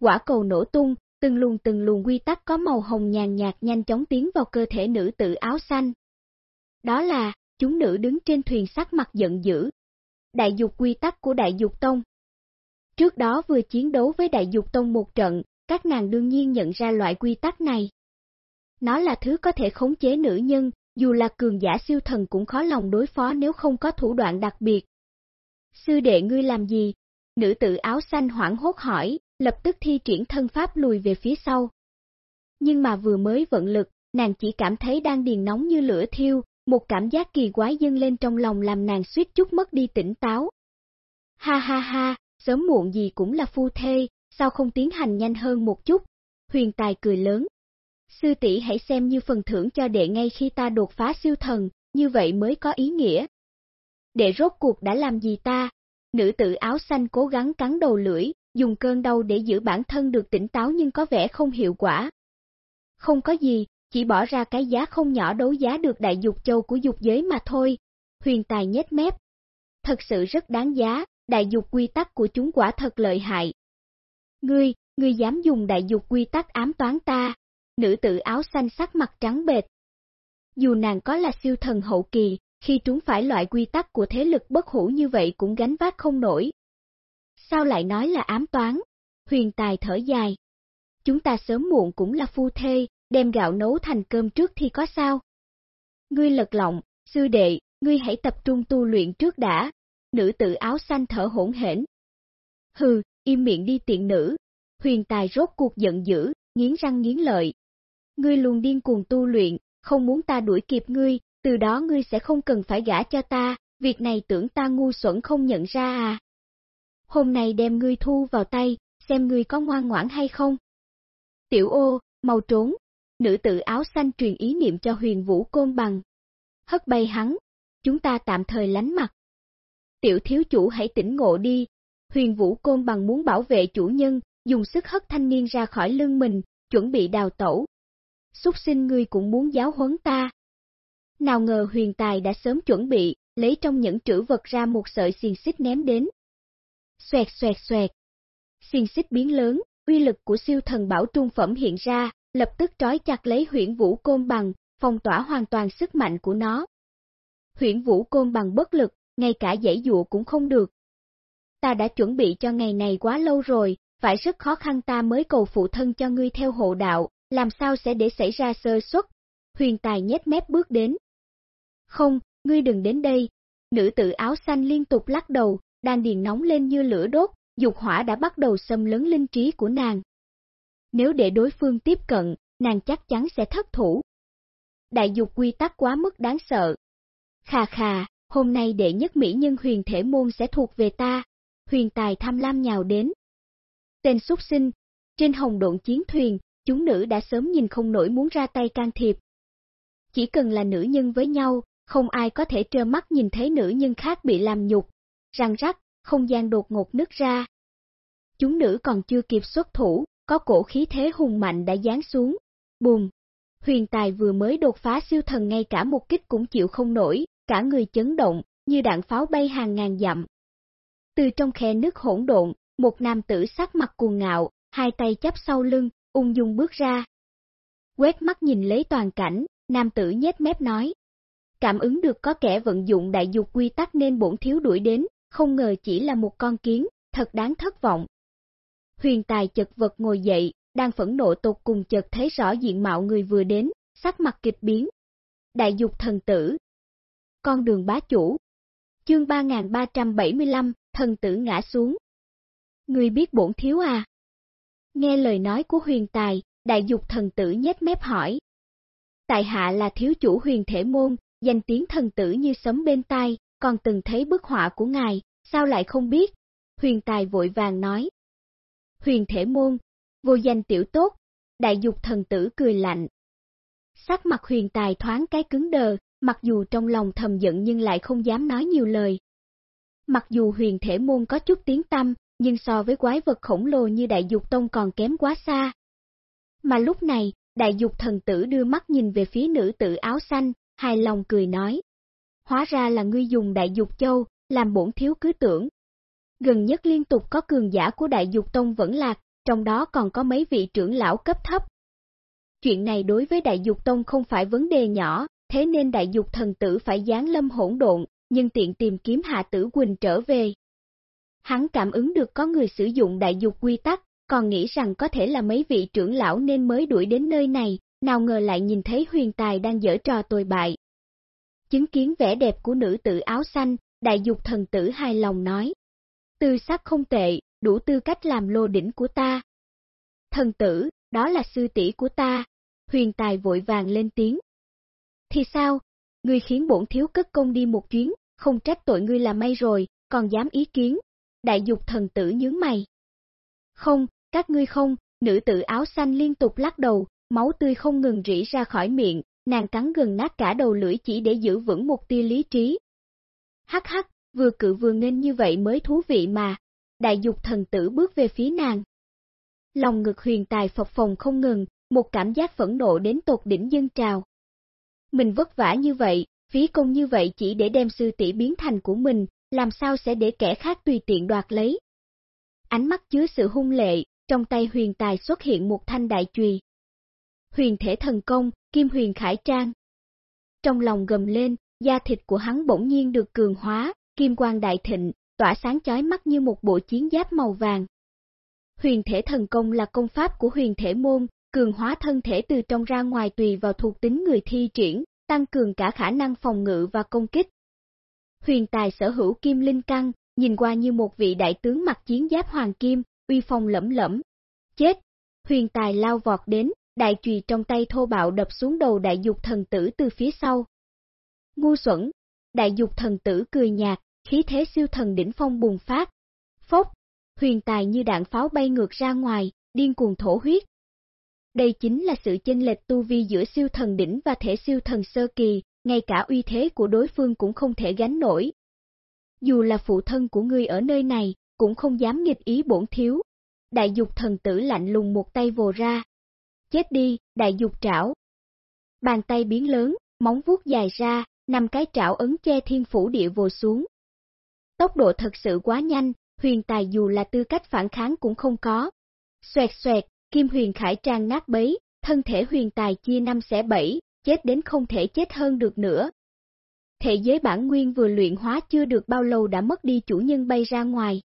Quả cầu nổ tung, từng luồng từng luồng quy tắc có màu hồng nhàn nhạt nhanh chóng tiến vào cơ thể nữ tử áo xanh. Đó là, chúng nữ đứng trên thuyền sắc mặt giận dữ. Đại dục quy tắc của Đại dục Tông. Trước đó vừa chiến đấu với Đại dục Tông một trận, các nàng đương nhiên nhận ra loại quy tắc này. Nó là thứ có thể khống chế nữ nhân, dù là cường giả siêu thần cũng khó lòng đối phó nếu không có thủ đoạn đặc biệt. Sư đệ ngươi làm gì? Nữ tử áo xanh hoảng hốt hỏi, lập tức thi triển thân pháp lùi về phía sau. Nhưng mà vừa mới vận lực, nàng chỉ cảm thấy đang điền nóng như lửa thiêu, một cảm giác kỳ quái dâng lên trong lòng làm nàng suýt chút mất đi tỉnh táo. Ha ha ha, sớm muộn gì cũng là phu thê, sao không tiến hành nhanh hơn một chút? Huyền tài cười lớn. Sư tỷ hãy xem như phần thưởng cho đệ ngay khi ta đột phá siêu thần, như vậy mới có ý nghĩa. Đệ rốt cuộc đã làm gì ta? Nữ tử áo xanh cố gắng cắn đầu lưỡi, dùng cơn đau để giữ bản thân được tỉnh táo nhưng có vẻ không hiệu quả. Không có gì, chỉ bỏ ra cái giá không nhỏ đấu giá được đại dục châu của dục giới mà thôi. Huyền tài nhét mép. Thật sự rất đáng giá, đại dục quy tắc của chúng quả thật lợi hại. Ngươi, ngươi dám dùng đại dục quy tắc ám toán ta. Nữ tử áo xanh sắc mặt trắng bệt. Dù nàng có là siêu thần hậu kỳ, khi trúng phải loại quy tắc của thế lực bất hủ như vậy cũng gánh vác không nổi. Sao lại nói là ám toán? Huyền tài thở dài. Chúng ta sớm muộn cũng là phu thê, đem gạo nấu thành cơm trước thì có sao? Ngươi lật lọng, sư đệ, ngươi hãy tập trung tu luyện trước đã. Nữ tử áo xanh thở hỗn hển. Hừ, im miệng đi tiện nữ. Huyền tài rốt cuộc giận dữ, nghiến răng nghiến lợi. Ngươi luôn điên cuồng tu luyện, không muốn ta đuổi kịp ngươi, từ đó ngươi sẽ không cần phải gả cho ta, việc này tưởng ta ngu xuẩn không nhận ra à. Hôm nay đem ngươi thu vào tay, xem ngươi có ngoan ngoãn hay không. Tiểu ô, mau trốn, nữ tử áo xanh truyền ý niệm cho huyền vũ côn bằng. Hất bay hắn, chúng ta tạm thời lánh mặt. Tiểu thiếu chủ hãy tỉnh ngộ đi, huyền vũ côn bằng muốn bảo vệ chủ nhân, dùng sức hất thanh niên ra khỏi lưng mình, chuẩn bị đào tẩu. Xúc sinh ngươi cũng muốn giáo huấn ta. Nào ngờ huyền tài đã sớm chuẩn bị, lấy trong những trữ vật ra một sợi xiềng xích ném đến. Xoẹt xoẹt xoẹt. Xiềng xích biến lớn, uy lực của siêu thần bảo trung phẩm hiện ra, lập tức trói chặt lấy huyển vũ côn bằng, phong tỏa hoàn toàn sức mạnh của nó. Huyển vũ côn bằng bất lực, ngay cả dãy dụa cũng không được. Ta đã chuẩn bị cho ngày này quá lâu rồi, phải rất khó khăn ta mới cầu phụ thân cho ngươi theo hộ đạo, làm sao sẽ để xảy ra sơ suất. Huyền tài nhét mép bước đến. Không, ngươi đừng đến đây. Nữ tử áo xanh liên tục lắc đầu, đang điền nóng lên như lửa đốt, dục hỏa đã bắt đầu xâm lấn linh trí của nàng. Nếu để đối phương tiếp cận, nàng chắc chắn sẽ thất thủ. Đại dục quy tắc quá mức đáng sợ. Khà khà, hôm nay đệ nhất mỹ nhân huyền thể môn sẽ thuộc về ta. Huyền tài tham lam nhào đến. Tên xuất sinh, trên hồng độn chiến thuyền, chúng nữ đã sớm nhìn không nổi muốn ra tay can thiệp. Chỉ cần là nữ nhân với nhau, không ai có thể trơ mắt nhìn thấy nữ nhân khác bị làm nhục. Răng rắc, không gian đột ngột nứt ra. Chúng nữ còn chưa kịp xuất thủ, có cổ khí thế hùng mạnh đã giáng xuống. Bùm! Huyền tài vừa mới đột phá siêu thần ngay cả một kích cũng chịu không nổi, cả người chấn động, như đạn pháo bay hàng ngàn dặm. Từ trong khe nước hỗn độn, một nam tử sắc mặt cuồng ngạo, hai tay chắp sau lưng, ung dung bước ra. Quét mắt nhìn lấy toàn cảnh, nam tử nhếch mép nói. Cảm ứng được có kẻ vận dụng đại dục quy tắc nên bổn thiếu đuổi đến, không ngờ chỉ là một con kiến, thật đáng thất vọng. Huyền tài chật vật ngồi dậy, đang phẫn nộ tột cùng chợt thấy rõ diện mạo người vừa đến, sắc mặt kịch biến. Đại dục thần tử. Con đường bá chủ. Chương 3375, thần tử ngã xuống. Người biết bổn thiếu à? Nghe lời nói của huyền tài, đại dục thần tử nhếch mép hỏi. Tại hạ là thiếu chủ huyền thể môn, danh tiếng thần tử như sấm bên tai, còn từng thấy bức họa của ngài, sao lại không biết? Huyền Tài vội vàng nói. Huyền Thể Môn, vô danh tiểu tốt, đại dục thần tử cười lạnh. Sắc mặt huyền tài thoáng cái cứng đờ, mặc dù trong lòng thầm giận nhưng lại không dám nói nhiều lời. Mặc dù huyền thể môn có chút tiếng tâm, nhưng so với quái vật khổng lồ như đại dục tông còn kém quá xa. Mà lúc này, đại dục thần tử đưa mắt nhìn về phía nữ tử áo xanh, hài lòng cười nói. Hóa ra là ngươi dùng đại dục châu, làm bổn thiếu cứ tưởng. Gần nhất liên tục có cường giả của đại dục tông vẫn lạc, trong đó còn có mấy vị trưởng lão cấp thấp. Chuyện này đối với đại dục tông không phải vấn đề nhỏ, thế nên đại dục thần tử phải gián lâm hỗn độn, nhưng tiện tìm kiếm hạ tử Quỳnh trở về. Hắn cảm ứng được có người sử dụng đại dục quy tắc, còn nghĩ rằng có thể là mấy vị trưởng lão nên mới đuổi đến nơi này, nào ngờ lại nhìn thấy huyền tài đang dở trò tồi bại. Chứng kiến vẻ đẹp của nữ tử áo xanh, đại dục thần tử hài lòng nói. Tư sắc không tệ, đủ tư cách làm lô đỉnh của ta. Thần tử, đó là sư tỷ của ta. Huyền tài vội vàng lên tiếng. Thì sao? Ngươi khiến bổn thiếu cất công đi một chuyến, không trách tội ngươi là may rồi, còn dám ý kiến. Đại dục thần tử nhướng mày. Không, các ngươi không, nữ tử áo xanh liên tục lắc đầu, máu tươi không ngừng rỉ ra khỏi miệng, nàng cắn gần nát cả đầu lưỡi chỉ để giữ vững một tia lý trí. Hắc hắc, vừa cự vừa nên như vậy mới thú vị mà, đại dục thần tử bước về phía nàng. Lòng ngực huyền tài phập phồng không ngừng, một cảm giác phẫn nộ đến tột đỉnh dân trào. Mình vất vả như vậy, phí công như vậy chỉ để đem sư tỷ biến thành của mình, làm sao sẽ để kẻ khác tùy tiện đoạt lấy. Ánh mắt chứa sự hung lệ, trong tay huyền tài xuất hiện một thanh đại chùy. Huyền thể thần công, kim huyền khải trang. Trong lòng gầm lên, da thịt của hắn bỗng nhiên được cường hóa, kim quang đại thịnh, tỏa sáng chói mắt như một bộ chiến giáp màu vàng. Huyền thể thần công là công pháp của huyền thể môn, cường hóa thân thể từ trong ra ngoài tùy vào thuộc tính người thi triển, tăng cường cả khả năng phòng ngự và công kích. Huyền tài sở hữu kim linh căng, nhìn qua như một vị đại tướng mặc chiến giáp hoàng kim, uy phong lẫm lẫm. Chết! Huyền tài lao vọt đến, đại chùy trong tay thô bạo đập xuống đầu đại dục thần tử từ phía sau. Ngu xuẩn! Đại dục thần tử cười nhạt, khí thế siêu thần đỉnh phong bùng phát. Phốc, huyền tài như đạn pháo bay ngược ra ngoài, điên cuồng thổ huyết. Đây chính là sự chênh lệch tu vi giữa siêu thần đỉnh và thể siêu thần sơ kỳ, ngay cả uy thế của đối phương cũng không thể gánh nổi. Dù là phụ thân của ngươi ở nơi này, cũng không dám nghịch ý bổn thiếu. Đại dục thần tử lạnh lùng một tay vồ ra. Chết đi, đại dục trảo. Bàn tay biến lớn, móng vuốt dài ra, năm cái trảo ấn che thiên phủ địa vồ xuống. Tốc độ thật sự quá nhanh, huyền tài dù là tư cách phản kháng cũng không có. Xoẹt xoẹt, kim huyền khải trang nát bấy, thân thể huyền tài chia năm xẻ bảy, chết đến không thể chết hơn được nữa. Thể giới bản nguyên vừa luyện hóa chưa được bao lâu đã mất đi chủ nhân bay ra ngoài.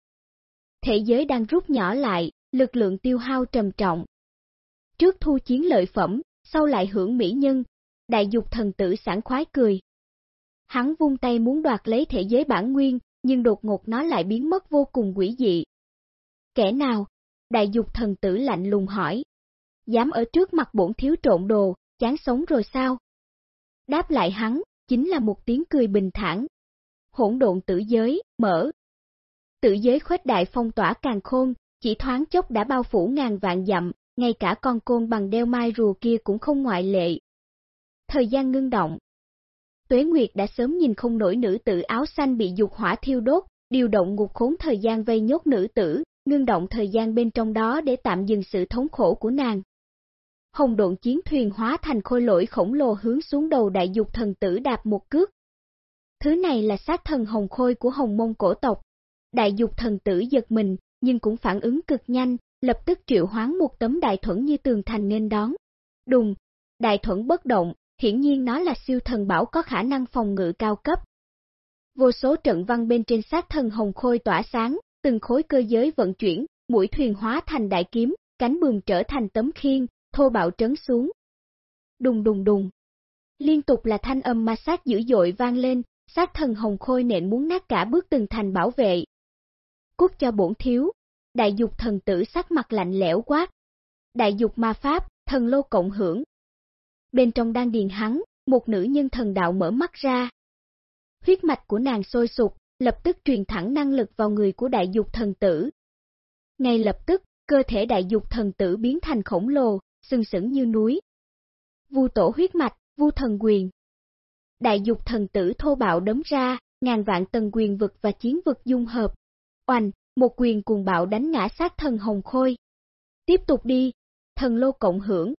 Thể giới đang rút nhỏ lại, lực lượng tiêu hao trầm trọng. Trước thu chiến lợi phẩm, sau lại hưởng mỹ nhân, đại dục thần tử sảng khoái cười. Hắn vung tay muốn đoạt lấy thể giới bản nguyên, nhưng đột ngột nó lại biến mất vô cùng quỷ dị. Kẻ nào? Đại dục thần tử lạnh lùng hỏi. Dám ở trước mặt bổn thiếu trộn đồ, chán sống rồi sao? Đáp lại hắn, chính là một tiếng cười bình thản. Hỗn độn tử giới, mở. Tử giới khuếch đại phong tỏa càng khôn, chỉ thoáng chốc đã bao phủ ngàn vạn dặm, ngay cả con côn bằng đeo mai rùa kia cũng không ngoại lệ. Thời gian ngưng động, Tuế Nguyệt đã sớm nhìn không nổi nữ tử áo xanh bị dục hỏa thiêu đốt, điều động ngục khốn thời gian vây nhốt nữ tử, ngưng động thời gian bên trong đó để tạm dừng sự thống khổ của nàng. Hồng độn chiến thuyền hóa thành khôi lỗi khổng lồ hướng xuống đầu đại dục thần tử đạp một cước. Thứ này là sát thần hồng khôi của hồng mông cổ tộc. Đại dục thần tử giật mình, nhưng cũng phản ứng cực nhanh, lập tức triệu hoán một tấm đại thuẫn như tường thành nên đón. Đùng, đại thuẫn bất động, hiển nhiên nó là siêu thần bảo có khả năng phòng ngự cao cấp. Vô số trận văn bên trên sát thần hồng khôi tỏa sáng, từng khối cơ giới vận chuyển, mũi thuyền hóa thành đại kiếm, cánh buồm trở thành tấm khiên, thô bạo trấn xuống. Đùng đùng đùng. Liên tục là thanh âm ma sát dữ dội vang lên, sát thần hồng khôi nện muốn nát cả bước từng thành bảo vệ. Cút cho bổn thiếu, đại dục thần tử sắc mặt lạnh lẽo quá. Đại dục ma pháp, thần lô cộng hưởng, bên trong đang điền hắn, một nữ nhân thần đạo mở mắt ra. huyết mạch của nàng sôi sục, lập tức truyền thẳng năng lực vào người của đại dục thần tử. Ngay lập tức, cơ thể đại dục thần tử biến thành khổng lồ, sừng sững như núi. Vu tổ huyết mạch, vu thần quyền. Đại dục thần tử thô bạo đấm ra, ngàn vạn tầng quyền vực và chiến vực dung hợp. Oanh, một quyền cuồng bạo đánh ngã sát thần hồng khôi. Tiếp tục đi, thần lô cộng hưởng.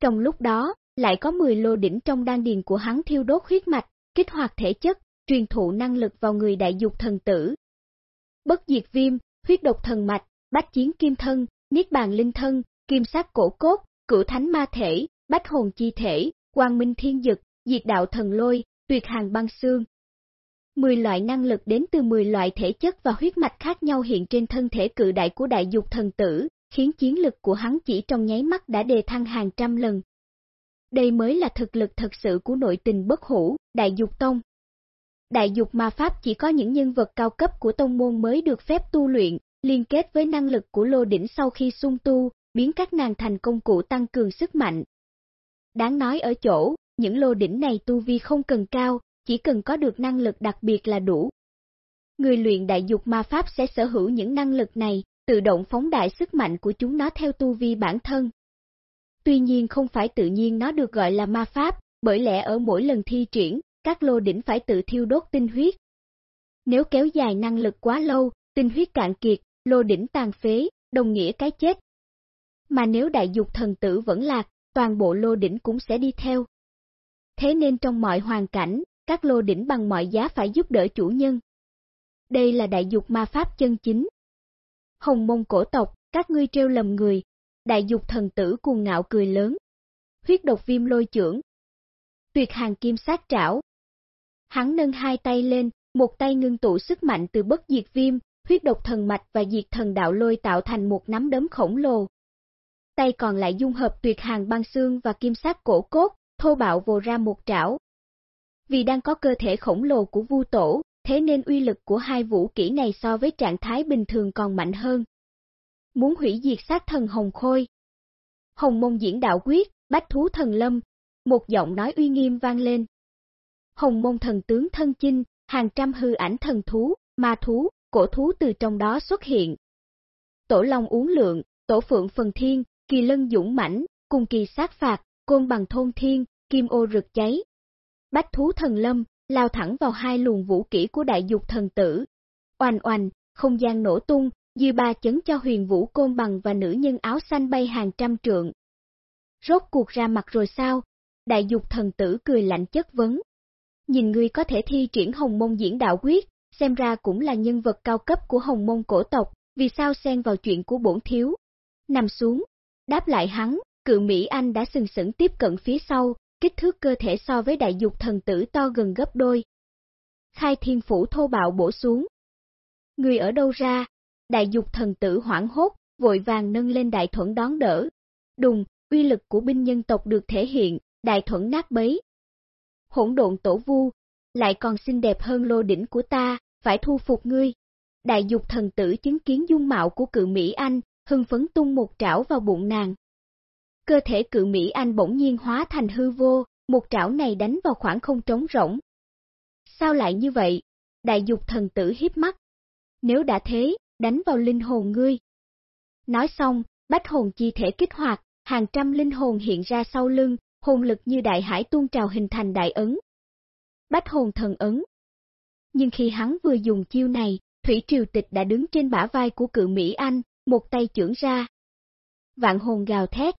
Trong lúc đó, lại có 10 lô đỉnh trong đan điền của hắn thiêu đốt huyết mạch, kích hoạt thể chất, truyền thụ năng lực vào người đại dục thần tử. Bất diệt viêm, huyết độc thần mạch, bách chiến kim thân, niết bàn linh thân, kim sát cổ cốt, cửu thánh ma thể, bách hồn chi thể, quang minh thiên dực, diệt đạo thần lôi, tuyệt hàng băng xương. Mười loại năng lực đến từ 10 loại thể chất và huyết mạch khác nhau hiện trên thân thể cự đại của đại dục thần tử, khiến chiến lực của hắn chỉ trong nháy mắt đã đề thăng hàng trăm lần. Đây mới là thực lực thật sự của nội tình bất hủ, đại dục tông. Đại dục ma pháp chỉ có những nhân vật cao cấp của tông môn mới được phép tu luyện, liên kết với năng lực của lô đỉnh sau khi sung tu, biến các nàng thành công cụ tăng cường sức mạnh. Đáng nói ở chỗ, những lô đỉnh này tu vi không cần cao, chỉ cần có được năng lực đặc biệt là đủ. Người luyện đại dục ma pháp sẽ sở hữu những năng lực này, tự động phóng đại sức mạnh của chúng nó theo tu vi bản thân. Tuy nhiên không phải tự nhiên nó được gọi là ma pháp, bởi lẽ ở mỗi lần thi triển, các lô đỉnh phải tự thiêu đốt tinh huyết. Nếu kéo dài năng lực quá lâu, tinh huyết cạn kiệt, lô đỉnh tàn phế, đồng nghĩa cái chết. Mà nếu đại dục thần tử vẫn lạc, toàn bộ lô đỉnh cũng sẽ đi theo. Thế nên trong mọi hoàn cảnh, các lô đỉnh bằng mọi giá phải giúp đỡ chủ nhân. Đây là đại dục ma pháp chân chính. Hồng mông cổ tộc, các ngươi treo lầm người, đại dục thần tử cuồng ngạo cười lớn. Huyết độc viêm lôi trưởng. Tuyệt hàng kim sát trảo. Hắn nâng hai tay lên, một tay ngưng tụ sức mạnh từ bất diệt viêm, huyết độc thần mạch và diệt thần đạo lôi tạo thành một nắm đấm khổng lồ. Tay còn lại dung hợp tuyệt hàng băng xương và kim sát cổ cốt, thô bạo vồ ra một trảo. Vì đang có cơ thể khổng lồ của vu tổ, thế nên uy lực của hai vũ kỹ này so với trạng thái bình thường còn mạnh hơn. Muốn hủy diệt sát thần hồng khôi. Hồng mông diễn đạo quyết, bách thú thần lâm, một giọng nói uy nghiêm vang lên. Hồng mông thần tướng thân chinh, hàng trăm hư ảnh thần thú, ma thú, cổ thú từ trong đó xuất hiện. Tổ long uống lượng, tổ phượng phần thiên, kỳ lân dũng mãnh, cùng kỳ sát phạt, côn bằng thôn thiên, kim ô rực cháy. Bách thú thần lâm, lao thẳng vào hai luồng vũ kỹ của đại dục thần tử. Oanh oanh, không gian nổ tung, dư ba chấn cho huyền vũ côn bằng và nữ nhân áo xanh bay hàng trăm trượng. Rốt cuộc ra mặt rồi sao? Đại dục thần tử cười lạnh chất vấn. Nhìn ngươi có thể thi triển hồng môn diễn đạo quyết, xem ra cũng là nhân vật cao cấp của hồng môn cổ tộc, vì sao xen vào chuyện của bổn thiếu. Nằm xuống, đáp lại hắn, cự Mỹ Anh đã sừng sững tiếp cận phía sau, kích thước cơ thể so với đại dục thần tử to gần gấp đôi. Khai thiên phủ thô bạo bổ xuống. Người ở đâu ra? Đại dục thần tử hoảng hốt, vội vàng nâng lên đại thuẫn đón đỡ. Đùng, uy lực của binh nhân tộc được thể hiện, đại thuẫn nát bấy. Hỗn độn tổ vu, lại còn xinh đẹp hơn lô đỉnh của ta, phải thu phục ngươi. Đại dục thần tử chứng kiến dung mạo của cự Mỹ Anh, hưng phấn tung một trảo vào bụng nàng. Cơ thể cự Mỹ Anh bỗng nhiên hóa thành hư vô, một trảo này đánh vào khoảng không trống rỗng. Sao lại như vậy? Đại dục thần tử hiếp mắt. Nếu đã thế, đánh vào linh hồn ngươi. Nói xong, bách hồn chi thể kích hoạt, hàng trăm linh hồn hiện ra sau lưng, hồn lực như đại hải tuôn trào hình thành đại ấn. Bách hồn thần ấn. Nhưng khi hắn vừa dùng chiêu này, Thủy Triều Tịch đã đứng trên bả vai của cự Mỹ Anh, một tay trưởng ra. Vạn hồn gào thét.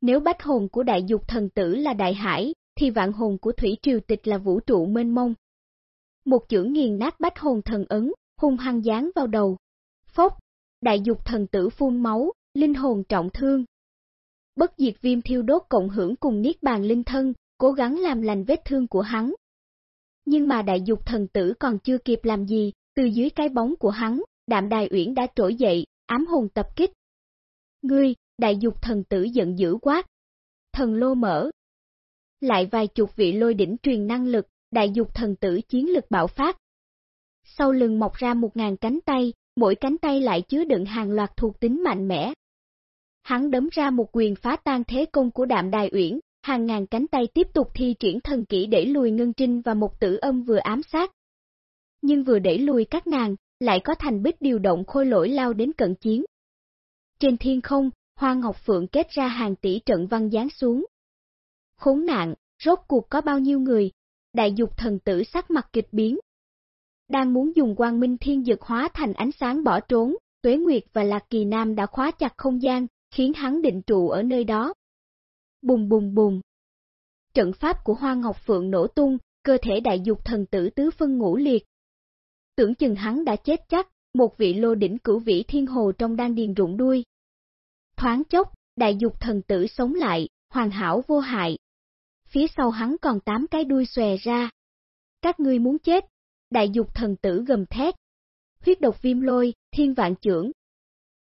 Nếu bách hồn của đại dục thần tử là đại hải, thì vạn hồn của Thủy Triều Tịch là vũ trụ mênh mông. Một chưởng nghiền nát bách hồn thần ấn, hung hăng dán vào đầu. Phốc, đại dục thần tử phun máu, linh hồn trọng thương. Bất diệt viêm thiêu đốt cộng hưởng cùng niết bàn linh thân, cố gắng làm lành vết thương của hắn. Nhưng mà đại dục thần tử còn chưa kịp làm gì, từ dưới cái bóng của hắn, đạm đài uyển đã trỗi dậy, ám hồn tập kích. Ngươi, đại dục thần tử giận dữ quát. Thần lô mở. Lại vài chục vị lôi đỉnh truyền năng lực, đại dục thần tử chiến lực bạo phát. Sau lưng mọc ra một ngàn cánh tay, mỗi cánh tay lại chứa đựng hàng loạt thuộc tính mạnh mẽ. Hắn đấm ra một quyền phá tan thế công của đạm đài uyển, hàng ngàn cánh tay tiếp tục thi triển thần kỹ để lùi ngân trinh và một tử âm vừa ám sát. Nhưng vừa đẩy lùi các nàng, lại có thành bích điều động khôi lỗi lao đến cận chiến. Trên thiên không, Hoa Ngọc Phượng kết ra hàng tỷ trận văn giáng xuống. Khốn nạn, rốt cuộc có bao nhiêu người, đại dục thần tử sắc mặt kịch biến. Đang muốn dùng quang minh thiên dực hóa thành ánh sáng bỏ trốn, Tuế Nguyệt và Lạc Kỳ Nam đã khóa chặt không gian, khiến hắn định trụ ở nơi đó. Bùng bùng bùng. Trận pháp của Hoa Ngọc Phượng nổ tung, cơ thể đại dục thần tử tứ phân ngũ liệt. Tưởng chừng hắn đã chết chắc, một vị lô đỉnh cửu vĩ thiên hồ trong đan điền rụng đuôi. Thoáng chốc, đại dục thần tử sống lại, hoàn hảo vô hại. Phía sau hắn còn tám cái đuôi xòe ra. Các ngươi muốn chết, đại dục thần tử gầm thét. Huyết độc viêm lôi, thiên vạn trưởng.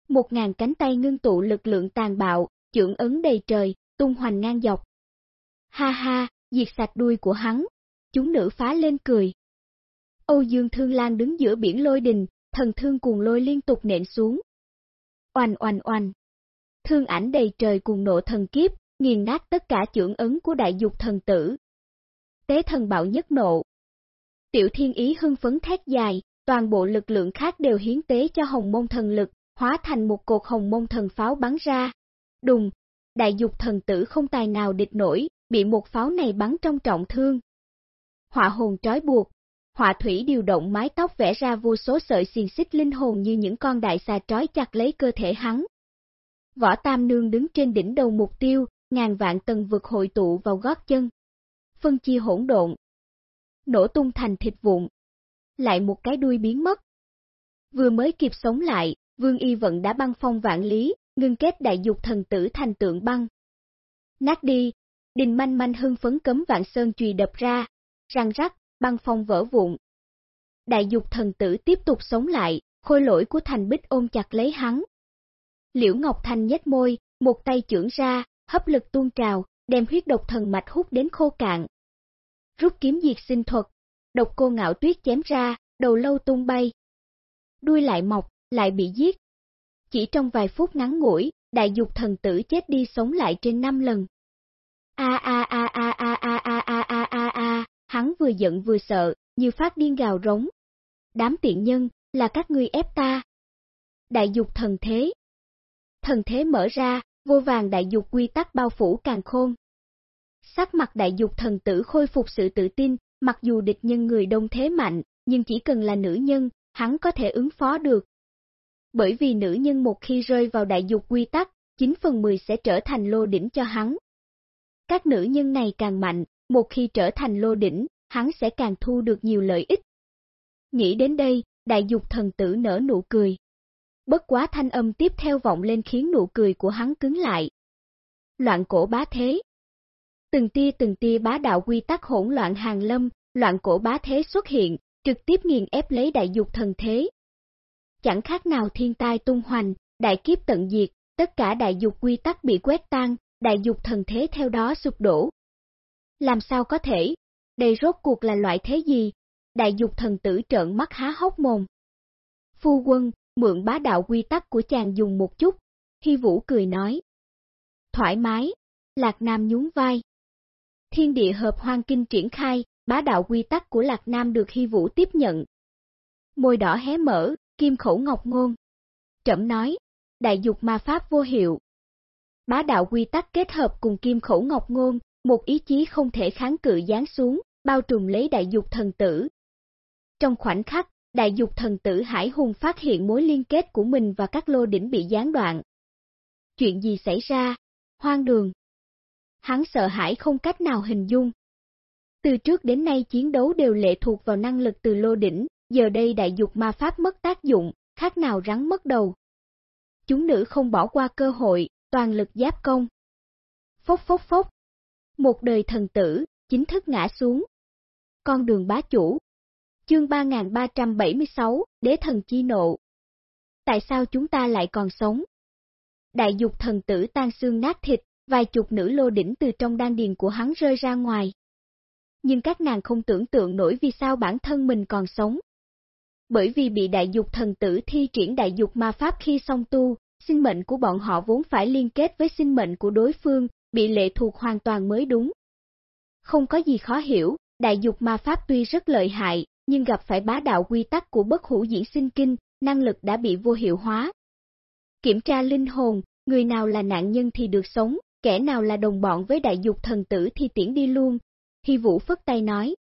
Một ngàn cánh tay ngưng tụ lực lượng tàn bạo, trưởng ấn đầy trời, tung hoành ngang dọc. Ha ha, diệt sạch đuôi của hắn. Chúng nữ phá lên cười. Âu Dương Thương Lan đứng giữa biển lôi đình, thần thương cuồng lôi liên tục nện xuống. Oanh oanh oanh. Thương ảnh đầy trời cuồng nộ thần kiếp, nghiền nát tất cả trưởng ấn của đại dục thần tử. Tế thần bạo nhất nộ. Tiểu thiên ý hưng phấn thét dài, toàn bộ lực lượng khác đều hiến tế cho hồng môn thần lực, hóa thành một cột hồng môn thần pháo bắn ra. Đùng, đại dục thần tử không tài nào địch nổi, bị một pháo này bắn trong trọng thương. Họa hồn trói buộc, họa thủy điều động mái tóc vẽ ra vô số sợi xiềng xích linh hồn như những con đại xà trói chặt lấy cơ thể hắn. Võ Tam Nương đứng trên đỉnh đầu mục tiêu, ngàn vạn tầng vực hội tụ vào gót chân. Phân chia hỗn độn. Nổ tung thành thịt vụn. Lại một cái đuôi biến mất. Vừa mới kịp sống lại, Vương Y Vận đã băng phong vạn lý, ngưng kết đại dục thần tử thành tượng băng. Nát đi, đình manh manh hưng phấn cấm vạn sơn chùy đập ra, răng rắc, băng phong vỡ vụn. Đại dục thần tử tiếp tục sống lại, khôi lỗi của thành bích ôm chặt lấy hắn. Liễu Ngọc Thanh nhếch môi, một tay chưởng ra, hấp lực tuôn trào, đem huyết độc thần mạch hút đến khô cạn. Rút kiếm diệt sinh thuật, độc cô ngạo tuyết chém ra, đầu lâu tung bay. Đuôi lại mọc, lại bị giết. Chỉ trong vài phút ngắn ngủi, đại dục thần tử chết đi sống lại trên 5 lần. A a a a a a a hắn vừa giận vừa sợ, như phát điên gào rống. Đám tiện nhân, là các ngươi ép ta. Đại dục thần thế. Thần thế mở ra, vô vàng đại dục quy tắc bao phủ càng khôn. Sắc mặt đại dục thần tử khôi phục sự tự tin, mặc dù địch nhân người đông thế mạnh, nhưng chỉ cần là nữ nhân, hắn có thể ứng phó được. Bởi vì nữ nhân một khi rơi vào đại dục quy tắc, 9 phần 10 sẽ trở thành lô đỉnh cho hắn. Các nữ nhân này càng mạnh, một khi trở thành lô đỉnh, hắn sẽ càng thu được nhiều lợi ích. Nghĩ đến đây, đại dục thần tử nở nụ cười. Bất quá thanh âm tiếp theo vọng lên khiến nụ cười của hắn cứng lại. Loạn cổ bá thế Từng tia từng tia bá đạo quy tắc hỗn loạn hàng lâm, loạn cổ bá thế xuất hiện, trực tiếp nghiền ép lấy đại dục thần thế. Chẳng khác nào thiên tai tung hoành, đại kiếp tận diệt, tất cả đại dục quy tắc bị quét tan, đại dục thần thế theo đó sụp đổ. Làm sao có thể? Đây rốt cuộc là loại thế gì? Đại dục thần tử trợn mắt há hốc mồm. Phu quân, mượn bá đạo quy tắc của chàng dùng một chút, Hy Vũ cười nói. Thoải mái, Lạc Nam nhún vai. Thiên địa hợp hoang kinh triển khai, bá đạo quy tắc của Lạc Nam được Hy Vũ tiếp nhận. Môi đỏ hé mở, kim khẩu ngọc ngôn. Trẩm nói, đại dục ma pháp vô hiệu. Bá đạo quy tắc kết hợp cùng kim khẩu ngọc ngôn, một ý chí không thể kháng cự giáng xuống, bao trùm lấy đại dục thần tử. Trong khoảnh khắc, đại dục thần tử Hải Hùng phát hiện mối liên kết của mình và các lô đỉnh bị gián đoạn. Chuyện gì xảy ra? Hoang đường. Hắn sợ hãi không cách nào hình dung. Từ trước đến nay chiến đấu đều lệ thuộc vào năng lực từ lô đỉnh, giờ đây đại dục ma pháp mất tác dụng, khác nào rắn mất đầu. Chúng nữ không bỏ qua cơ hội, toàn lực giáp công. Phốc phốc phốc. Một đời thần tử, chính thức ngã xuống. Con đường bá chủ, Chương 3376, Đế thần chi nộ. Tại sao chúng ta lại còn sống? Đại dục thần tử tan xương nát thịt, vài chục nữ lô đỉnh từ trong đan điền của hắn rơi ra ngoài. Nhưng các nàng không tưởng tượng nổi vì sao bản thân mình còn sống. Bởi vì bị đại dục thần tử thi triển đại dục ma pháp khi song tu, sinh mệnh của bọn họ vốn phải liên kết với sinh mệnh của đối phương, bị lệ thuộc hoàn toàn mới đúng. Không có gì khó hiểu, đại dục ma pháp tuy rất lợi hại, nhưng gặp phải bá đạo quy tắc của bất hữu diễn sinh kinh, năng lực đã bị vô hiệu hóa. Kiểm tra linh hồn, người nào là nạn nhân thì được sống, kẻ nào là đồng bọn với đại dục thần tử thì tiễn đi luôn. Hy Vũ phất tay nói.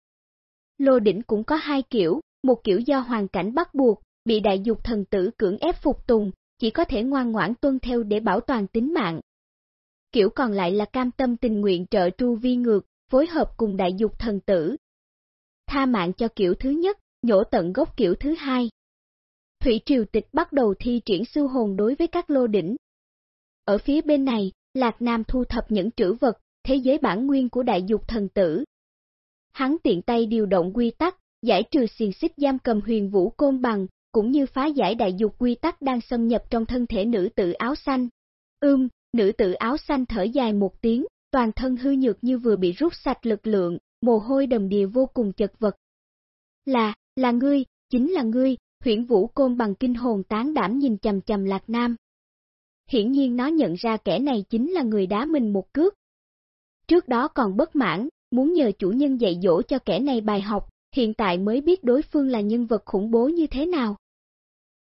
Lô đỉnh cũng có hai kiểu, một kiểu do hoàn cảnh bắt buộc, bị đại dục thần tử cưỡng ép phục tùng, chỉ có thể ngoan ngoãn tuân theo để bảo toàn tính mạng. Kiểu còn lại là cam tâm tình nguyện trợ tru vi ngược, phối hợp cùng đại dục thần tử. Tha mạng cho kiểu thứ nhất, nhổ tận gốc kiểu thứ hai. Thủy Triều Tịch bắt đầu thi triển sư hồn đối với các lô đỉnh. Ở phía bên này, Lạc Nam thu thập những trữ vật, thế giới bản nguyên của đại dục thần tử. Hắn tiện tay điều động quy tắc, giải trừ xiềng xích giam cầm huyền vũ côn bằng, cũng như phá giải đại dục quy tắc đang xâm nhập trong thân thể nữ tử áo xanh. Ưm, nữ tử áo xanh thở dài một tiếng, toàn thân hư nhược như vừa bị rút sạch lực lượng, mồ hôi đầm đìa vô cùng chật vật. Là, là ngươi, chính là ngươi, huyển vũ côn bằng kinh hồn tán đảm nhìn chầm chầm lạc nam. Hiển nhiên nó nhận ra kẻ này chính là người đá mình một cước. Trước đó còn bất mãn, muốn nhờ chủ nhân dạy dỗ cho kẻ này bài học, hiện tại mới biết đối phương là nhân vật khủng bố như thế nào.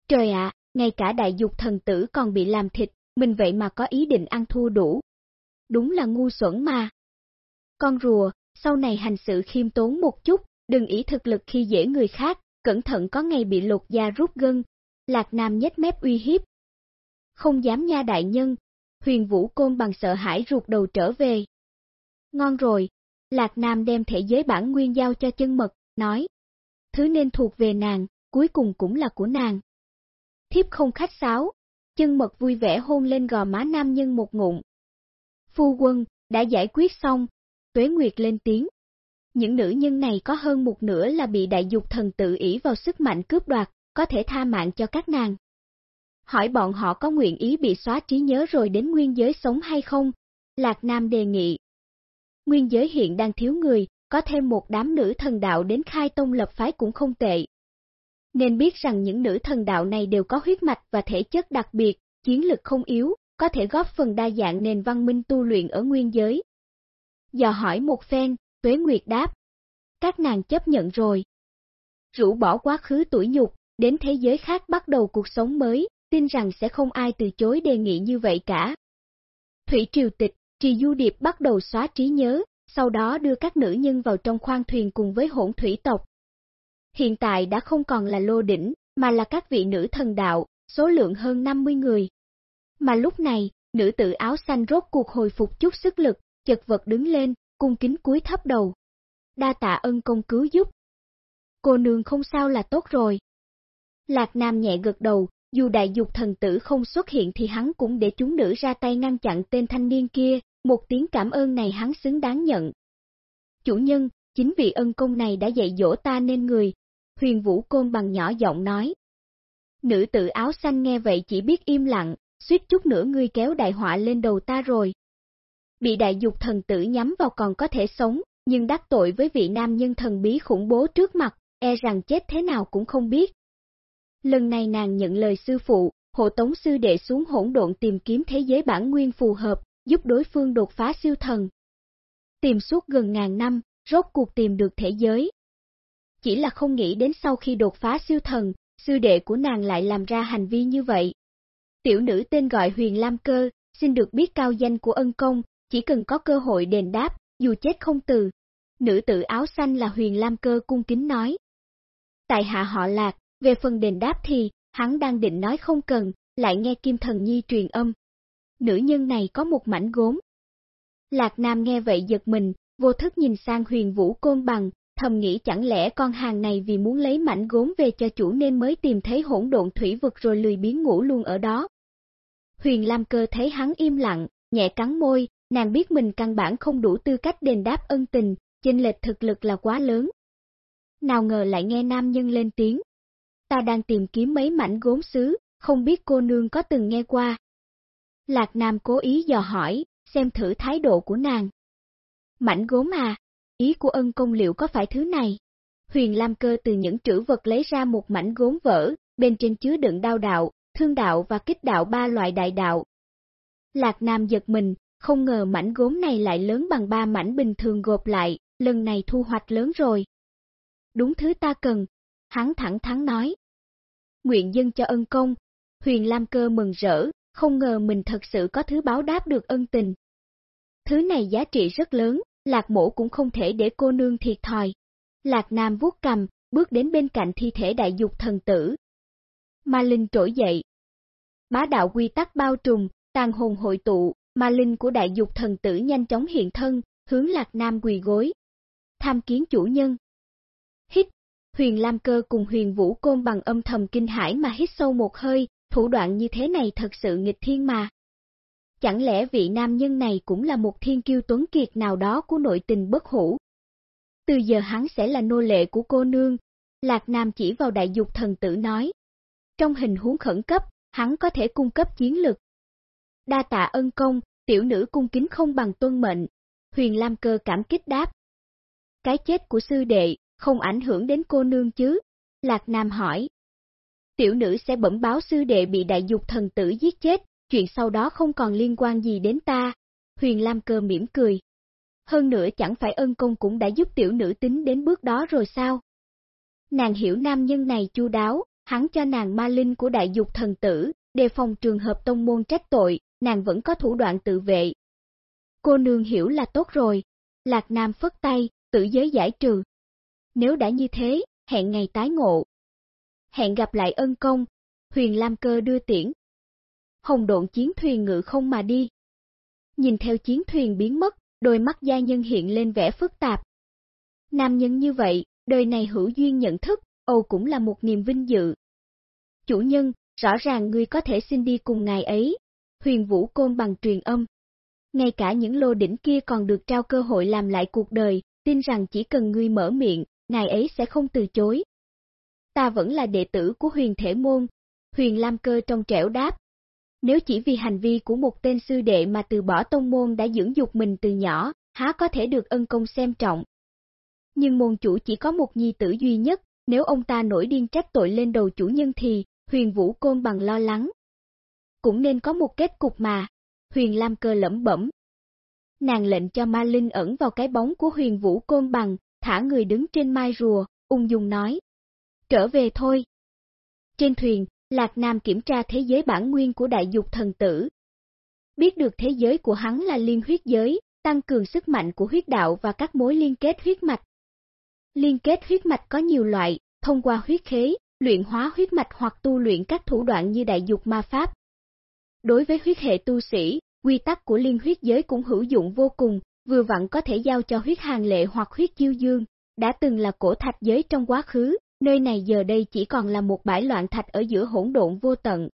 Trời ạ, ngay cả đại dục thần tử còn bị làm thịt, mình vậy mà có ý định ăn thua đủ. Đúng là ngu xuẩn mà. Con rùa, sau này hành sự khiêm tốn một chút, đừng ý thực lực khi dễ người khác, cẩn thận có ngày bị lột da rút gân. Lạc Nam nhếch mép uy hiếp. Không dám nha đại nhân, huyền vũ côn bằng sợ hãi ruột đầu trở về. Ngon rồi, Lạc Nam đem thể giới bản nguyên giao cho chân mật, nói. Thứ nên thuộc về nàng, cuối cùng cũng là của nàng. Thiếp không khách sáo, chân mật vui vẻ hôn lên gò má nam nhân một ngụm. Phu quân, đã giải quyết xong, tuế nguyệt lên tiếng. Những nữ nhân này có hơn một nửa là bị đại dục thần tự ý vào sức mạnh cướp đoạt, có thể tha mạng cho các nàng. Hỏi bọn họ có nguyện ý bị xóa trí nhớ rồi đến nguyên giới sống hay không? Lạc Nam đề nghị. Nguyên giới hiện đang thiếu người, có thêm một đám nữ thần đạo đến khai tông lập phái cũng không tệ. Nên biết rằng những nữ thần đạo này đều có huyết mạch và thể chất đặc biệt, chiến lực không yếu, có thể góp phần đa dạng nền văn minh tu luyện ở nguyên giới. Dò hỏi một phen, Tuế Nguyệt đáp. Các nàng chấp nhận rồi. Rũ bỏ quá khứ tuổi nhục, đến thế giới khác bắt đầu cuộc sống mới, tin rằng sẽ không ai từ chối đề nghị như vậy cả. Thủy Triều Tịch, Trì Du Điệp bắt đầu xóa trí nhớ, sau đó đưa các nữ nhân vào trong khoang thuyền cùng với hỗn thủy tộc. Hiện tại đã không còn là lô đỉnh, mà là các vị nữ thần đạo, số lượng hơn 50 người. Mà lúc này, nữ tử áo xanh rốt cuộc hồi phục chút sức lực, chật vật đứng lên, cung kính cúi thấp đầu. Đa tạ ân công cứu giúp. Cô nương không sao là tốt rồi. Lạc Nam nhẹ gật đầu, dù đại dục thần tử không xuất hiện thì hắn cũng để chúng nữ ra tay ngăn chặn tên thanh niên kia, một tiếng cảm ơn này hắn xứng đáng nhận. Chủ nhân, chính vì ân công này đã dạy dỗ ta nên người, huyền vũ côn bằng nhỏ giọng nói. Nữ tử áo xanh nghe vậy chỉ biết im lặng, suýt chút nữa ngươi kéo đại họa lên đầu ta rồi. Bị đại dục thần tử nhắm vào còn có thể sống, nhưng đắc tội với vị nam nhân thần bí khủng bố trước mặt, e rằng chết thế nào cũng không biết. Lần này nàng nhận lời sư phụ, hộ tống sư đệ xuống hỗn độn tìm kiếm thế giới bản nguyên phù hợp, giúp đối phương đột phá siêu thần. Tìm suốt gần ngàn năm, rốt cuộc tìm được thế giới. Chỉ là không nghĩ đến sau khi đột phá siêu thần, sư đệ của nàng lại làm ra hành vi như vậy. Tiểu nữ tên gọi Huyền Lam Cơ, xin được biết cao danh của ân công, chỉ cần có cơ hội đền đáp, dù chết không từ. Nữ tử áo xanh là Huyền Lam Cơ cung kính nói. Tại hạ họ lạc, về phần đền đáp thì, hắn đang định nói không cần, lại nghe Kim Thần Nhi truyền âm, nữ nhân này có một mảnh gốm. Lạc Nam nghe vậy giật mình, vô thức nhìn sang huyền vũ côn bằng, thầm nghĩ chẳng lẽ con hàng này vì muốn lấy mảnh gốm về cho chủ nên mới tìm thấy hỗn độn thủy vực rồi lười biến ngủ luôn ở đó. Huyền Lam Cơ thấy hắn im lặng, nhẹ cắn môi, nàng biết mình căn bản không đủ tư cách đền đáp ân tình, chênh lệch thực lực là quá lớn. Nào ngờ lại nghe nam nhân lên tiếng. Ta đang tìm kiếm mấy mảnh gốm sứ, không biết cô nương có từng nghe qua, Lạc Nam cố ý dò hỏi, xem thử thái độ của nàng. Mảnh gốm à, ý của ân công liệu có phải thứ này? Huyền Lam Cơ từ những trữ vật lấy ra một mảnh gốm vỡ, bên trên chứa đựng đao đạo, thương đạo và kích đạo ba loại đại đạo. Lạc Nam giật mình, không ngờ mảnh gốm này lại lớn bằng ba mảnh bình thường gộp lại, lần này thu hoạch lớn rồi. Đúng thứ ta cần, hắn thẳng thắn nói. Nguyện dân cho ân công, Huyền Lam Cơ mừng rỡ, không ngờ mình thật sự có thứ báo đáp được ân tình. Thứ này giá trị rất lớn, Lạc mổ cũng không thể để cô nương thiệt thòi. Lạc Nam vuốt cầm, bước đến bên cạnh thi thể đại dục thần tử. Ma Linh trỗi dậy. Bá đạo quy tắc bao trùm, tàn hồn hội tụ, ma linh của đại dục thần tử nhanh chóng hiện thân, hướng Lạc Nam quỳ gối. Tham kiến chủ nhân. Hít, huyền Lam Cơ cùng huyền Vũ Côn bằng âm thầm kinh hải mà hít sâu một hơi, thủ đoạn như thế này thật sự nghịch thiên mà. Chẳng lẽ vị nam nhân này cũng là một thiên kiêu tuấn kiệt nào đó của nội tình bất hủ? Từ giờ hắn sẽ là nô lệ của cô nương, Lạc Nam chỉ vào đại dục thần tử nói. Trong hình huống khẩn cấp, hắn có thể cung cấp chiến lực. Đa tạ ân công, tiểu nữ cung kính không bằng tuân mệnh, huyền Lam cơ cảm kích đáp. Cái chết của sư đệ, không ảnh hưởng đến cô nương chứ? Lạc Nam hỏi. Tiểu nữ sẽ bẩm báo sư đệ bị đại dục thần tử giết chết, chuyện sau đó không còn liên quan gì đến ta. Huyền Lam cơ mỉm cười. Hơn nữa chẳng phải ân công cũng đã giúp tiểu nữ tính đến bước đó rồi sao? Nàng hiểu nam nhân này chu đáo, hắn cho nàng ma linh của đại dục thần tử, đề phòng trường hợp tông môn trách tội, nàng vẫn có thủ đoạn tự vệ. Cô nương hiểu là tốt rồi. Lạc Nam phất tay, tự giới giải trừ. Nếu đã như thế, hẹn ngày tái ngộ. Hẹn gặp lại ân công, huyền Lam cơ đưa tiễn. Hồng độn chiến thuyền ngự không mà đi. Nhìn theo chiến thuyền biến mất, đôi mắt gia nhân hiện lên vẻ phức tạp. Nam nhân như vậy, đời này hữu duyên nhận thức, Âu cũng là một niềm vinh dự. Chủ nhân, rõ ràng ngươi có thể xin đi cùng ngài ấy. Huyền Vũ Côn bằng truyền âm. Ngay cả những lô đỉnh kia còn được trao cơ hội làm lại cuộc đời, tin rằng chỉ cần ngươi mở miệng, ngài ấy sẽ không từ chối. Ta vẫn là đệ tử của huyền thể môn, huyền lam cơ trong trẻo đáp. Nếu chỉ vì hành vi của một tên sư đệ mà từ bỏ tông môn đã dưỡng dục mình từ nhỏ, há có thể được ân công xem trọng. Nhưng môn chủ chỉ có một nhi tử duy nhất, nếu ông ta nổi điên trách tội lên đầu chủ nhân thì, huyền vũ côn bằng lo lắng. Cũng nên có một kết cục mà, huyền lam cơ lẩm bẩm. Nàng lệnh cho ma linh ẩn vào cái bóng của huyền vũ côn bằng, thả người đứng trên mai rùa, ung dung nói. Trở về thôi. Trên thuyền, Lạc Nam kiểm tra thế giới bản nguyên của đại dục thần tử. Biết được thế giới của hắn là liên huyết giới, tăng cường sức mạnh của huyết đạo và các mối liên kết huyết mạch. Liên kết huyết mạch có nhiều loại, thông qua huyết khế, luyện hóa huyết mạch hoặc tu luyện các thủ đoạn như đại dục ma pháp. Đối với huyết hệ tu sĩ, quy tắc của liên huyết giới cũng hữu dụng vô cùng, vừa vặn có thể giao cho huyết hàng lệ hoặc huyết chiêu dương, đã từng là cổ thạch giới trong quá khứ, nơi này giờ đây chỉ còn là một bãi loạn thạch ở giữa hỗn độn vô tận.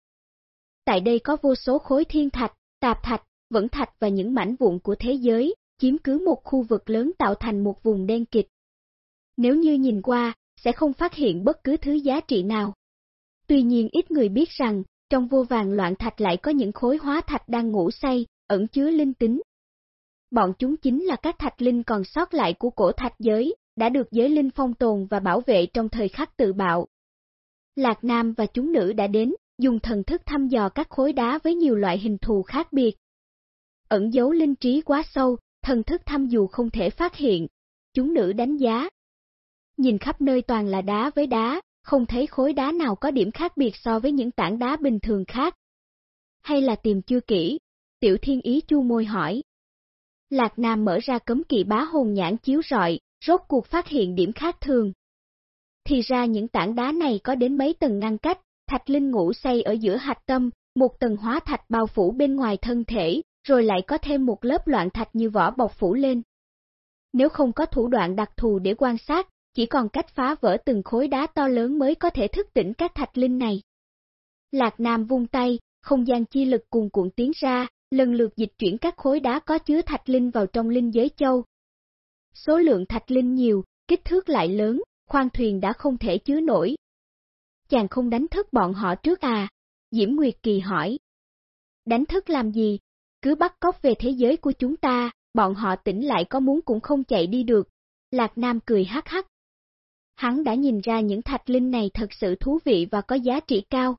Tại đây có vô số khối thiên thạch, tạp thạch, vẫn thạch và những mảnh vụn của thế giới, chiếm cứ một khu vực lớn tạo thành một vùng đen kịch. Nếu như nhìn qua, sẽ không phát hiện bất cứ thứ giá trị nào. Tuy nhiên ít người biết rằng, trong vô vàng loạn thạch lại có những khối hóa thạch đang ngủ say, ẩn chứa linh tính. Bọn chúng chính là các thạch linh còn sót lại của cổ thạch giới, đã được giới linh phong tồn và bảo vệ trong thời khắc tự bạo. Lạc Nam và chúng nữ đã đến, dùng thần thức thăm dò các khối đá với nhiều loại hình thù khác biệt. Ẩn dấu linh trí quá sâu, thần thức thăm dù không thể phát hiện. Chúng nữ đánh giá. Nhìn khắp nơi toàn là đá với đá, không thấy khối đá nào có điểm khác biệt so với những tảng đá bình thường khác. Hay là tìm chưa kỹ? Tiểu thiên ý chu môi hỏi. Lạc Nam mở ra cấm kỵ bá hồn nhãn chiếu rọi, rốt cuộc phát hiện điểm khác thường. Thì ra những tảng đá này có đến mấy tầng ngăn cách, thạch linh ngủ xây ở giữa hạch tâm, một tầng hóa thạch bao phủ bên ngoài thân thể, rồi lại có thêm một lớp loạn thạch như vỏ bọc phủ lên. Nếu không có thủ đoạn đặc thù để quan sát, chỉ còn cách phá vỡ từng khối đá to lớn mới có thể thức tỉnh các thạch linh này. Lạc Nam vung tay, không gian chi lực cuồn cuộn tiến ra, lần lượt dịch chuyển các khối đá có chứa thạch linh vào trong linh giới châu. Số lượng thạch linh nhiều, kích thước lại lớn, khoang thuyền đã không thể chứa nổi. Chàng không đánh thức bọn họ trước à? Diễm Nguyệt Kỳ hỏi. Đánh thức làm gì? Cứ bắt cóc về thế giới của chúng ta, bọn họ tỉnh lại có muốn cũng không chạy đi được. Lạc Nam cười hắc hắc. Hắn đã nhìn ra những thạch linh này thật sự thú vị và có giá trị cao.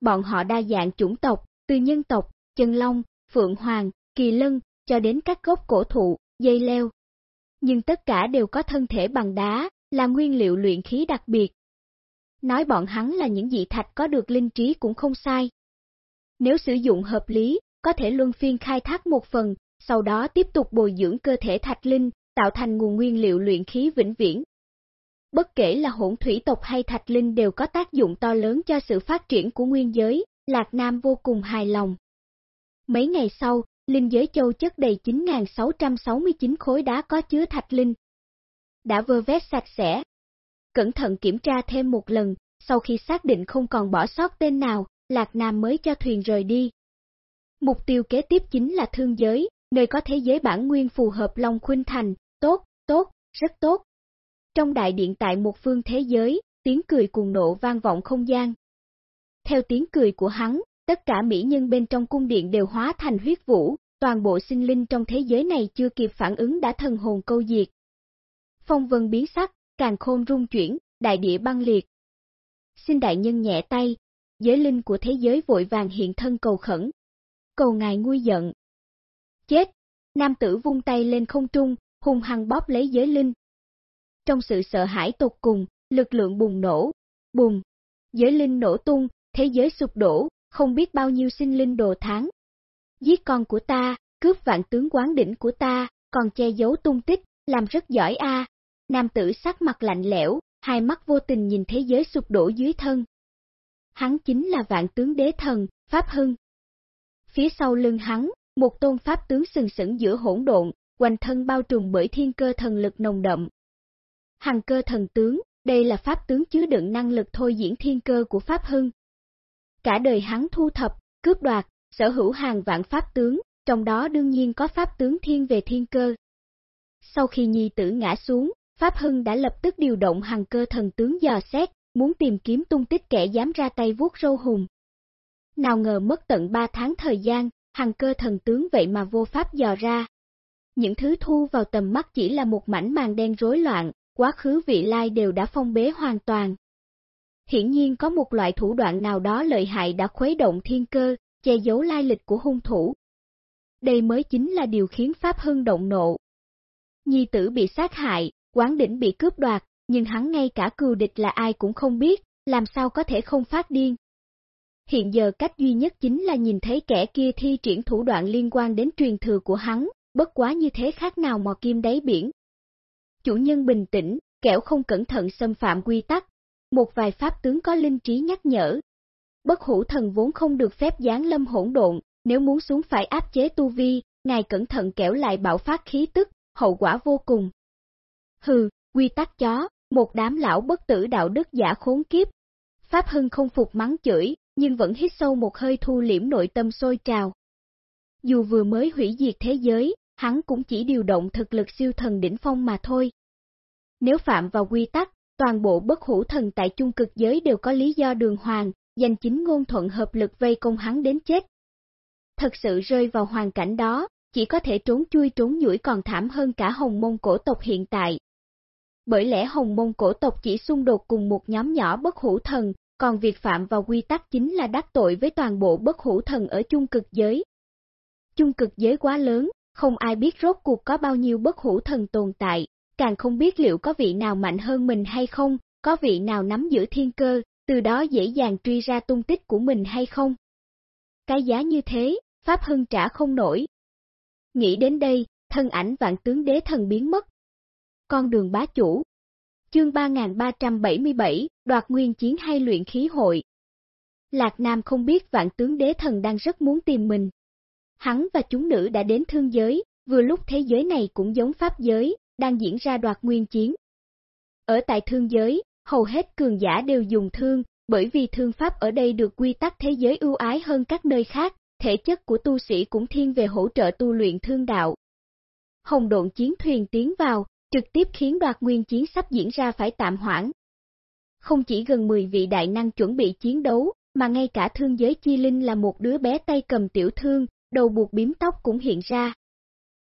Bọn họ đa dạng chủng tộc, từ nhân tộc, chân long, phượng hoàng, kỳ lân, cho đến các gốc cổ thụ, dây leo. Nhưng tất cả đều có thân thể bằng đá, là nguyên liệu luyện khí đặc biệt. Nói bọn hắn là những dị thạch có được linh trí cũng không sai. Nếu sử dụng hợp lý, có thể luân phiên khai thác một phần, sau đó tiếp tục bồi dưỡng cơ thể thạch linh, tạo thành nguồn nguyên liệu luyện khí vĩnh viễn. Bất kể là hỗn thủy tộc hay thạch linh đều có tác dụng to lớn cho sự phát triển của nguyên giới, Lạc Nam vô cùng hài lòng. Mấy ngày sau, linh giới châu chất đầy 9.669 khối đá có chứa thạch linh. Đã vơ vét sạch sẽ. Cẩn thận kiểm tra thêm một lần, sau khi xác định không còn bỏ sót tên nào, Lạc Nam mới cho thuyền rời đi. Mục tiêu kế tiếp chính là thương giới, nơi có thế giới bản nguyên phù hợp Long Khuynh Thành, tốt, tốt, rất tốt. Trong đại điện tại một phương thế giới, tiếng cười cuồng nộ vang vọng không gian. Theo tiếng cười của hắn, tất cả mỹ nhân bên trong cung điện đều hóa thành huyết vũ, toàn bộ sinh linh trong thế giới này chưa kịp phản ứng đã thần hồn câu diệt. Phong vân biến sắc, càng khôn rung chuyển, đại địa băng liệt. Xin đại nhân nhẹ tay, giới linh của thế giới vội vàng hiện thân cầu khẩn. Cầu ngài nguôi giận. Chết! Nam tử vung tay lên không trung, hung hăng bóp lấy giới linh. Trong sự sợ hãi tột cùng, lực lượng bùng nổ, bùng, giới linh nổ tung, thế giới sụp đổ, không biết bao nhiêu sinh linh đồ tháng. Giết con của ta, cướp vạn tướng quán đỉnh của ta, còn che giấu tung tích, làm rất giỏi a. Nam tử sắc mặt lạnh lẽo, hai mắt vô tình nhìn thế giới sụp đổ dưới thân. Hắn chính là vạn tướng đế thần, Pháp Hưng. Phía sau lưng hắn, một tôn Pháp tướng sừng sững giữa hỗn độn, quanh thân bao trùm bởi thiên cơ thần lực nồng đậm. Hằng cơ thần tướng, đây là Pháp tướng chứa đựng năng lực thôi diễn thiên cơ của Pháp Hưng. Cả đời hắn thu thập, cướp đoạt, sở hữu hàng vạn Pháp tướng, trong đó đương nhiên có Pháp tướng thiên về thiên cơ. Sau khi nhi tử ngã xuống, Pháp Hưng đã lập tức điều động hàng cơ thần tướng dò xét, muốn tìm kiếm tung tích kẻ dám ra tay vuốt râu hùng. Nào ngờ mất tận 3 tháng thời gian, hàng cơ thần tướng vậy mà vô pháp dò ra. Những thứ thu vào tầm mắt chỉ là một mảnh màn đen rối loạn, quá khứ vị lai đều đã phong bế hoàn toàn. Hiển nhiên có một loại thủ đoạn nào đó lợi hại đã khuấy động thiên cơ, che giấu lai lịch của hung thủ. Đây mới chính là điều khiến Pháp Hưng động nộ. Nhi tử bị sát hại, quán đỉnh bị cướp đoạt, nhưng hắn ngay cả cừu địch là ai cũng không biết, làm sao có thể không phát điên. Hiện giờ cách duy nhất chính là nhìn thấy kẻ kia thi triển thủ đoạn liên quan đến truyền thừa của hắn, bất quá như thế khác nào mò kim đáy biển. Chủ nhân bình tĩnh, kẻo không cẩn thận xâm phạm quy tắc. Một vài pháp tướng có linh trí nhắc nhở. Bất hủ thần vốn không được phép giáng lâm hỗn độn, nếu muốn xuống phải áp chế tu vi, ngài cẩn thận kẻo lại bạo phát khí tức, hậu quả vô cùng. Hừ, quy tắc chó, một đám lão bất tử đạo đức giả khốn kiếp. Pháp Hưng không phục mắng chửi, nhưng vẫn hít sâu một hơi thu liễm nội tâm sôi trào. Dù vừa mới hủy diệt thế giới, hắn cũng chỉ điều động thực lực siêu thần đỉnh phong mà thôi. Nếu phạm vào quy tắc, toàn bộ bất hủ thần tại chung cực giới đều có lý do đường hoàng, danh chính ngôn thuận hợp lực vây công hắn đến chết. Thật sự rơi vào hoàn cảnh đó, chỉ có thể trốn chui trốn nhủi còn thảm hơn cả hồng mông cổ tộc hiện tại. Bởi lẽ hồng mông cổ tộc chỉ xung đột cùng một nhóm nhỏ bất hủ thần, còn việc phạm vào quy tắc chính là đắc tội với toàn bộ bất hủ thần ở chung cực giới. Chung cực giới quá lớn, không ai biết rốt cuộc có bao nhiêu bất hủ thần tồn tại, càng không biết liệu có vị nào mạnh hơn mình hay không, có vị nào nắm giữ thiên cơ, từ đó dễ dàng truy ra tung tích của mình hay không. Cái giá như thế, Pháp Hưng trả không nổi. Nghĩ đến đây, thân ảnh vạn tướng đế thần biến mất. Con đường bá chủ Chương 3377, đoạt nguyên chiến hay luyện khí hội Lạc Nam không biết vạn tướng đế thần đang rất muốn tìm mình. Hắn và chúng nữ đã đến thương giới, vừa lúc thế giới này cũng giống pháp giới, đang diễn ra đoạt nguyên chiến. Ở tại thương giới, hầu hết cường giả đều dùng thương, bởi vì thương pháp ở đây được quy tắc thế giới ưu ái hơn các nơi khác, thể chất của tu sĩ cũng thiên về hỗ trợ tu luyện thương đạo. Hồng độn chiến thuyền tiến vào, trực tiếp khiến đoạt nguyên chiến sắp diễn ra phải tạm hoãn. Không chỉ gần 10 vị đại năng chuẩn bị chiến đấu, mà ngay cả thương giới chi linh là một đứa bé tay cầm tiểu thương, đầu buộc biếm tóc cũng hiện ra.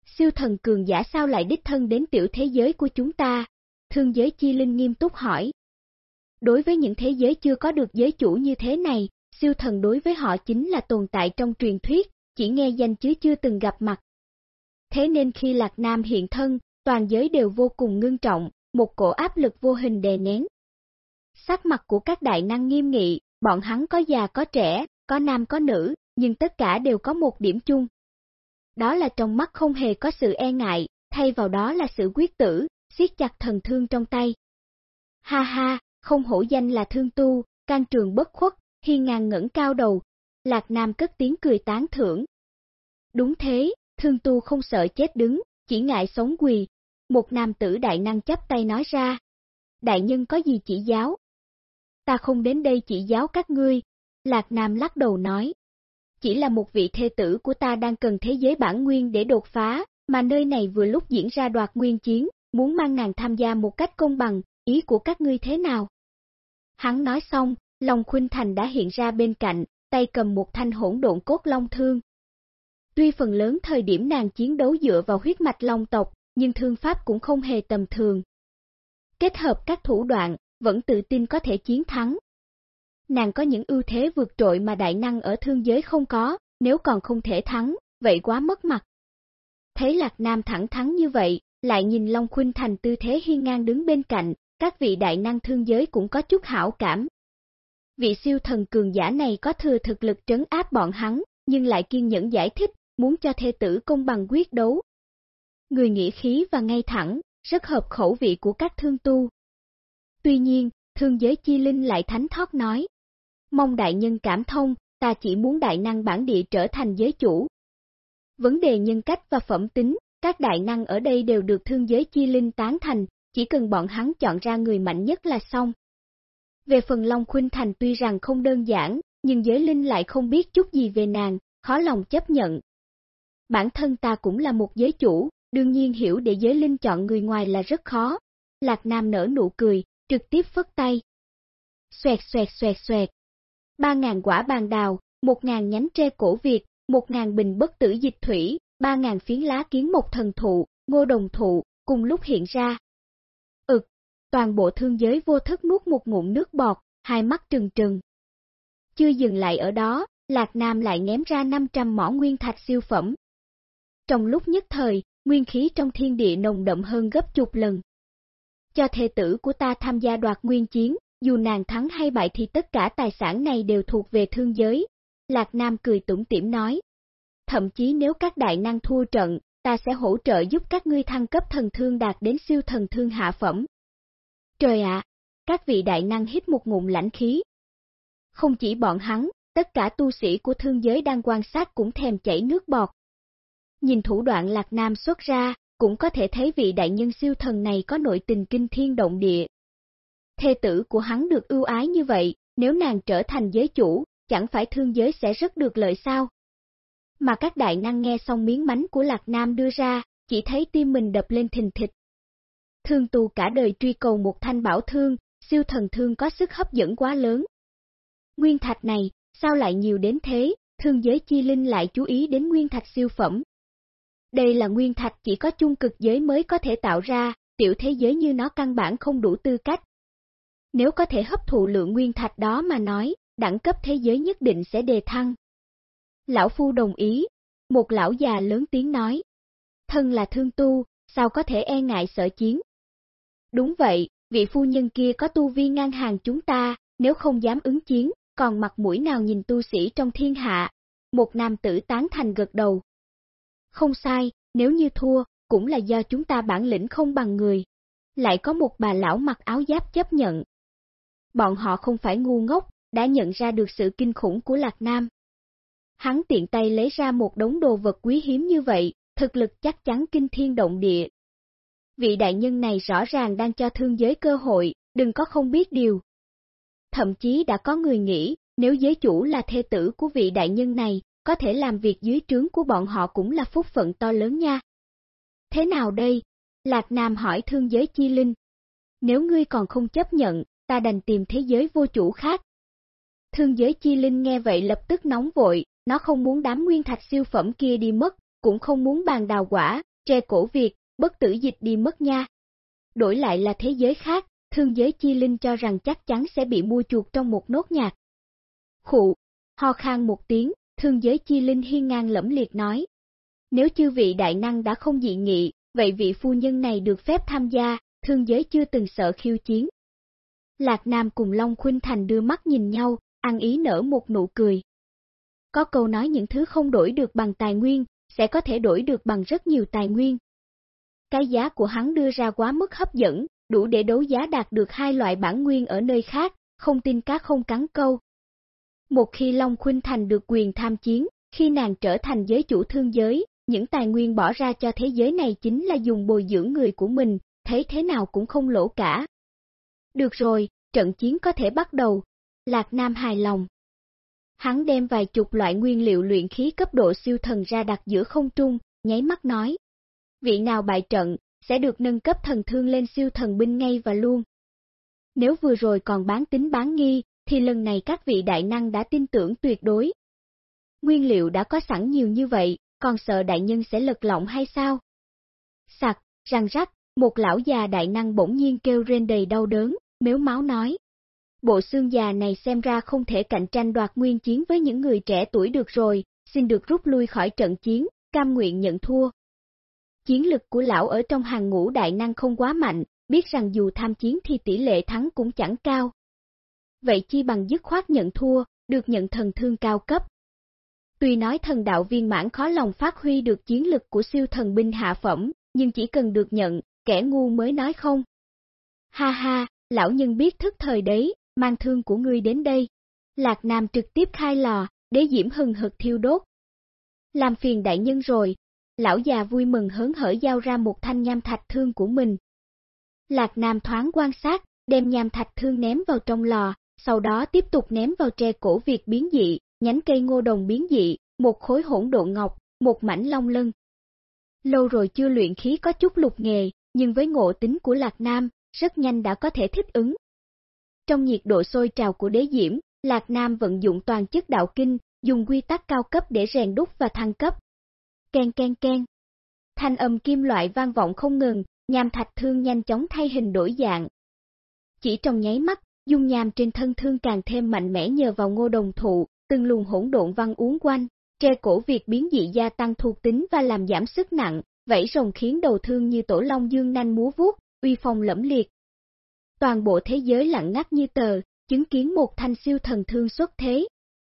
Siêu thần cường giả sao lại đích thân đến tiểu thế giới của chúng ta? Thương giới chi linh nghiêm túc hỏi. Đối với những thế giới chưa có được giới chủ như thế này, siêu thần đối với họ chính là tồn tại trong truyền thuyết, chỉ nghe danh chứ chưa từng gặp mặt. Thế nên khi Lạc Nam hiện thân, toàn giới đều vô cùng ngưng trọng, một cổ áp lực vô hình đè nén. Sắc mặt của các đại năng nghiêm nghị, bọn hắn có già có trẻ, có nam có nữ, nhưng tất cả đều có một điểm chung. Đó là trong mắt không hề có sự e ngại, thay vào đó là sự quyết tử, siết chặt thần thương trong tay. Ha ha, không hổ danh là thương tu, can trường bất khuất, hi ngàn ngẩng cao đầu. Lạc Nam cất tiếng cười tán thưởng. Đúng thế, thương tu không sợ chết đứng, chỉ ngại sống quỳ. Một nam tử đại năng chấp tay nói ra. Đại nhân có gì chỉ giáo? Ta không đến đây chỉ giáo các ngươi. Lạc Nam lắc đầu nói. Chỉ là một vị thê tử của ta đang cần thế giới bản nguyên để đột phá, mà nơi này vừa lúc diễn ra đoạt nguyên chiến, muốn mang nàng tham gia một cách công bằng, ý của các ngươi thế nào? Hắn nói xong, Long Khuynh Thành đã hiện ra bên cạnh, tay cầm một thanh hỗn độn cốt long thương. Tuy phần lớn thời điểm nàng chiến đấu dựa vào huyết mạch long tộc, nhưng thương pháp cũng không hề tầm thường. Kết hợp các thủ đoạn, vẫn tự tin có thể chiến thắng. Nàng có những ưu thế vượt trội mà đại năng ở thương giới không có, nếu còn không thể thắng, vậy quá mất mặt. Thấy Lạc Nam thẳng thắn như vậy, lại nhìn Long Khuynh Thành tư thế hiên ngang đứng bên cạnh, các vị đại năng thương giới cũng có chút hảo cảm. Vị siêu thần cường giả này có thừa thực lực trấn áp bọn hắn, nhưng lại kiên nhẫn giải thích, muốn cho thê tử công bằng quyết đấu. Người nghĩ khí và ngay thẳng, rất hợp khẩu vị của các thương tu. Tuy nhiên, thương giới chi linh lại thánh thoát nói. Mong đại nhân cảm thông, ta chỉ muốn đại năng bản địa trở thành giới chủ. Vấn đề nhân cách và phẩm tính, các đại năng ở đây đều được thương giới chi linh tán thành, chỉ cần bọn hắn chọn ra người mạnh nhất là xong. Về phần Long Khuynh Thành tuy rằng không đơn giản, nhưng giới linh lại không biết chút gì về nàng, khó lòng chấp nhận. Bản thân ta cũng là một giới chủ, đương nhiên hiểu để giới linh chọn người ngoài là rất khó. Lạc Nam nở nụ cười, trực tiếp phất tay. Xoẹt xoẹt xoẹt xoẹt. 3 ngàn quả bàn đào, 1 ngàn nhánh tre cổ Việt, 1 ngàn bình bất tử dịch thủy, 3 ngàn phiến lá kiến một thần thụ, ngô đồng thụ, cùng lúc hiện ra. Ực, toàn bộ thương giới vô thức nuốt một ngụm nước bọt, hai mắt trừng trừng. Chưa dừng lại ở đó, Lạc Nam lại ném ra 500 mỏ nguyên thạch siêu phẩm. Trong lúc nhất thời, nguyên khí trong thiên địa nồng đậm hơn gấp chục lần. Cho thê tử của ta tham gia đoạt nguyên chiến, dù nàng thắng hay bại thì tất cả tài sản này đều thuộc về thương giới. Lạc Nam cười tủm tỉm nói. Thậm chí nếu các đại năng thua trận, ta sẽ hỗ trợ giúp các ngươi thăng cấp thần thương đạt đến siêu thần thương hạ phẩm. Trời ạ, các vị đại năng hít một ngụm lãnh khí. Không chỉ bọn hắn, tất cả tu sĩ của thương giới đang quan sát cũng thèm chảy nước bọt. Nhìn thủ đoạn Lạc Nam xuất ra, cũng có thể thấy vị đại nhân siêu thần này có nội tình kinh thiên động địa. Thê tử của hắn được ưu ái như vậy, nếu nàng trở thành giới chủ, chẳng phải thương giới sẽ rất được lợi sao? Mà các đại năng nghe xong miếng bánh của Lạc Nam đưa ra, chỉ thấy tim mình đập lên thình thịch. Thương tù cả đời truy cầu một thanh bảo thương, siêu thần thương có sức hấp dẫn quá lớn. Nguyên thạch này, sao lại nhiều đến thế, thương giới chi linh lại chú ý đến nguyên thạch siêu phẩm. Đây là nguyên thạch chỉ có chung cực giới mới có thể tạo ra, tiểu thế giới như nó căn bản không đủ tư cách. Nếu có thể hấp thụ lượng nguyên thạch đó mà nói, đẳng cấp thế giới nhất định sẽ đề thăng. Lão Phu đồng ý, một lão già lớn tiếng nói. Thân là thương tu, sao có thể e ngại sợ chiến? Đúng vậy, vị phu nhân kia có tu vi ngang hàng chúng ta, nếu không dám ứng chiến, còn mặt mũi nào nhìn tu sĩ trong thiên hạ. Một nam tử tán thành gật đầu. Không sai, nếu như thua, cũng là do chúng ta bản lĩnh không bằng người. Lại có một bà lão mặc áo giáp chấp nhận. Bọn họ không phải ngu ngốc, đã nhận ra được sự kinh khủng của Lạc Nam. Hắn tiện tay lấy ra một đống đồ vật quý hiếm như vậy, thực lực chắc chắn kinh thiên động địa. Vị đại nhân này rõ ràng đang cho thương giới cơ hội, đừng có không biết điều. Thậm chí đã có người nghĩ, nếu giới chủ là thê tử của vị đại nhân này, có thể làm việc dưới trướng của bọn họ cũng là phúc phận to lớn nha. Thế nào đây? Lạc Nam hỏi thương giới chi linh. Nếu ngươi còn không chấp nhận, ta đành tìm thế giới vô chủ khác. Thương giới chi linh nghe vậy lập tức nóng vội, nó không muốn đám nguyên thạch siêu phẩm kia đi mất, cũng không muốn bàn đào quả, tre cổ Việt, bất tử dịch đi mất nha. Đổi lại là thế giới khác, thương giới chi linh cho rằng chắc chắn sẽ bị mua chuột trong một nốt nhạc. Khụ, ho khang một tiếng, thương giới chi linh hiên ngang lẫm liệt nói. Nếu chư vị đại năng đã không dị nghị, vậy vị phu nhân này được phép tham gia, thương giới chưa từng sợ khiêu chiến. Lạc Nam cùng Long Khuynh Thành đưa mắt nhìn nhau, ăn ý nở một nụ cười. Có câu nói những thứ không đổi được bằng tài nguyên, sẽ có thể đổi được bằng rất nhiều tài nguyên. Cái giá của hắn đưa ra quá mức hấp dẫn, đủ để đấu giá đạt được hai loại bản nguyên ở nơi khác, không tin cá không cắn câu. Một khi Long Khuynh Thành được quyền tham chiến, khi nàng trở thành giới chủ thương giới, những tài nguyên bỏ ra cho thế giới này chính là dùng bồi dưỡng người của mình, thấy thế nào cũng không lỗ cả. Được rồi, trận chiến có thể bắt đầu. Lạc Nam hài lòng. Hắn đem vài chục loại nguyên liệu luyện khí cấp độ siêu thần ra đặt giữa không trung, nháy mắt nói. Vị nào bại trận, sẽ được nâng cấp thần thương lên siêu thần binh ngay và luôn. Nếu vừa rồi còn bán tính bán nghi, thì lần này các vị đại năng đã tin tưởng tuyệt đối. Nguyên liệu đã có sẵn nhiều như vậy, còn sợ đại nhân sẽ lật lọng hay sao? Sặc, răng rắc, một lão già đại năng bỗng nhiên kêu rên đầy đau đớn, mếu máu nói. Bộ xương già này xem ra không thể cạnh tranh đoạt nguyên chiến với những người trẻ tuổi được rồi, xin được rút lui khỏi trận chiến, cam nguyện nhận thua. Chiến lực của lão ở trong hàng ngũ đại năng không quá mạnh, biết rằng dù tham chiến thì tỷ lệ thắng cũng chẳng cao. Vậy chi bằng dứt khoát nhận thua, được nhận thần thương cao cấp. Tuy nói thần đạo viên mãn khó lòng phát huy được chiến lực của siêu thần binh hạ phẩm, nhưng chỉ cần được nhận, kẻ ngu mới nói không. Ha ha, lão nhân biết thức thời đấy, mang thương của ngươi đến đây. Lạc Nam trực tiếp khai lò, để diễm hừng hực thiêu đốt. Làm phiền đại nhân rồi, lão già vui mừng hớn hở giao ra một thanh nham thạch thương của mình. Lạc Nam thoáng quan sát, đem nham thạch thương ném vào trong lò, sau đó tiếp tục ném vào tre cổ Việt biến dị, nhánh cây ngô đồng biến dị, một khối hỗn độn ngọc, một mảnh long lân. Lâu rồi chưa luyện khí có chút lục nghề, nhưng với ngộ tính của Lạc Nam, rất nhanh đã có thể thích ứng. Trong nhiệt độ sôi trào của đế diễm, Lạc Nam vận dụng toàn chất đạo kinh, dùng quy tắc cao cấp để rèn đúc và thăng cấp. Ken ken ken. Thanh âm kim loại vang vọng không ngừng, nham thạch thương nhanh chóng thay hình đổi dạng. Chỉ trong nháy mắt, dung nham trên thân thương càng thêm mạnh mẽ nhờ vào ngô đồng thụ, từng luồng hỗn độn văn uốn quanh, tre cổ việc biến dị gia tăng thuộc tính và làm giảm sức nặng, vẫy rồng khiến đầu thương như tổ long dương nanh múa vuốt, uy phong lẫm liệt. Toàn bộ thế giới lặng ngắt như tờ, chứng kiến một thanh siêu thần thương xuất thế.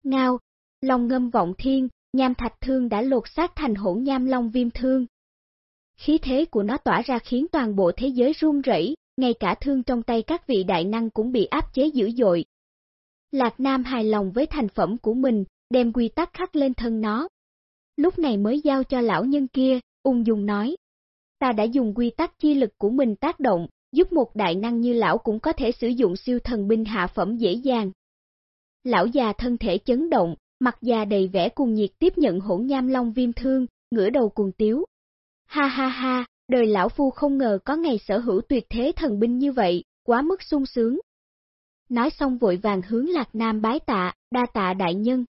Ngao, long ngâm vọng thiên, nham thạch thương đã lột xác thành hỗn nham long viêm thương. Khí thế của nó tỏa ra khiến toàn bộ thế giới run rẩy, ngay cả thương trong tay các vị đại năng cũng bị áp chế dữ dội. Lạc Nam hài lòng với thành phẩm của mình, đem quy tắc khắc lên thân nó. Lúc này mới giao cho lão nhân kia, ung dung nói. Ta đã dùng quy tắc chi lực của mình tác động, giúp một đại năng như lão cũng có thể sử dụng siêu thần binh hạ phẩm dễ dàng. Lão già thân thể chấn động, mặt già đầy vẻ cùng nhiệt tiếp nhận hỗn nham long viêm thương, ngửa đầu cuồng tiếu. Ha ha ha, đời lão phu không ngờ có ngày sở hữu tuyệt thế thần binh như vậy, quá mức sung sướng. Nói xong vội vàng hướng Lạc Nam bái tạ, đa tạ đại nhân.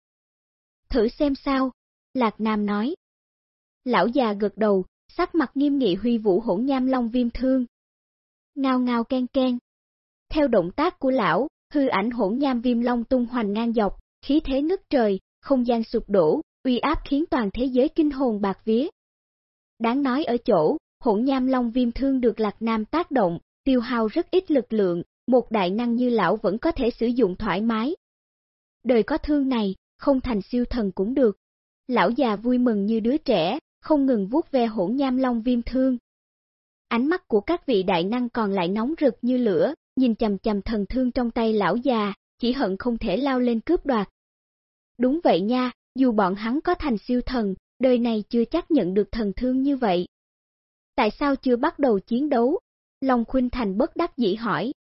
Thử xem sao, Lạc Nam nói. Lão già gật đầu, sắc mặt nghiêm nghị huy vũ hỗn nham long viêm thương. Ngao ngao ken ken. Theo động tác của lão, hư ảnh hỗn nham viêm long tung hoành ngang dọc, khí thế ngất trời, không gian sụp đổ, uy áp khiến toàn thế giới kinh hồn bạc vía. Đáng nói ở chỗ, hỗn nham long viêm thương được Lạc Nam tác động, tiêu hao rất ít lực lượng, một đại năng như lão vẫn có thể sử dụng thoải mái. Đời có thương này, không thành siêu thần cũng được. Lão già vui mừng như đứa trẻ, không ngừng vuốt ve hỗn nham long viêm thương. Ánh mắt của các vị đại năng còn lại nóng rực như lửa, nhìn chầm chầm thần thương trong tay lão già, chỉ hận không thể lao lên cướp đoạt. Đúng vậy nha, dù bọn hắn có thành siêu thần, đời này chưa chắc nhận được thần thương như vậy. Tại sao chưa bắt đầu chiến đấu? Long Khuynh Thành bất đắc dĩ hỏi.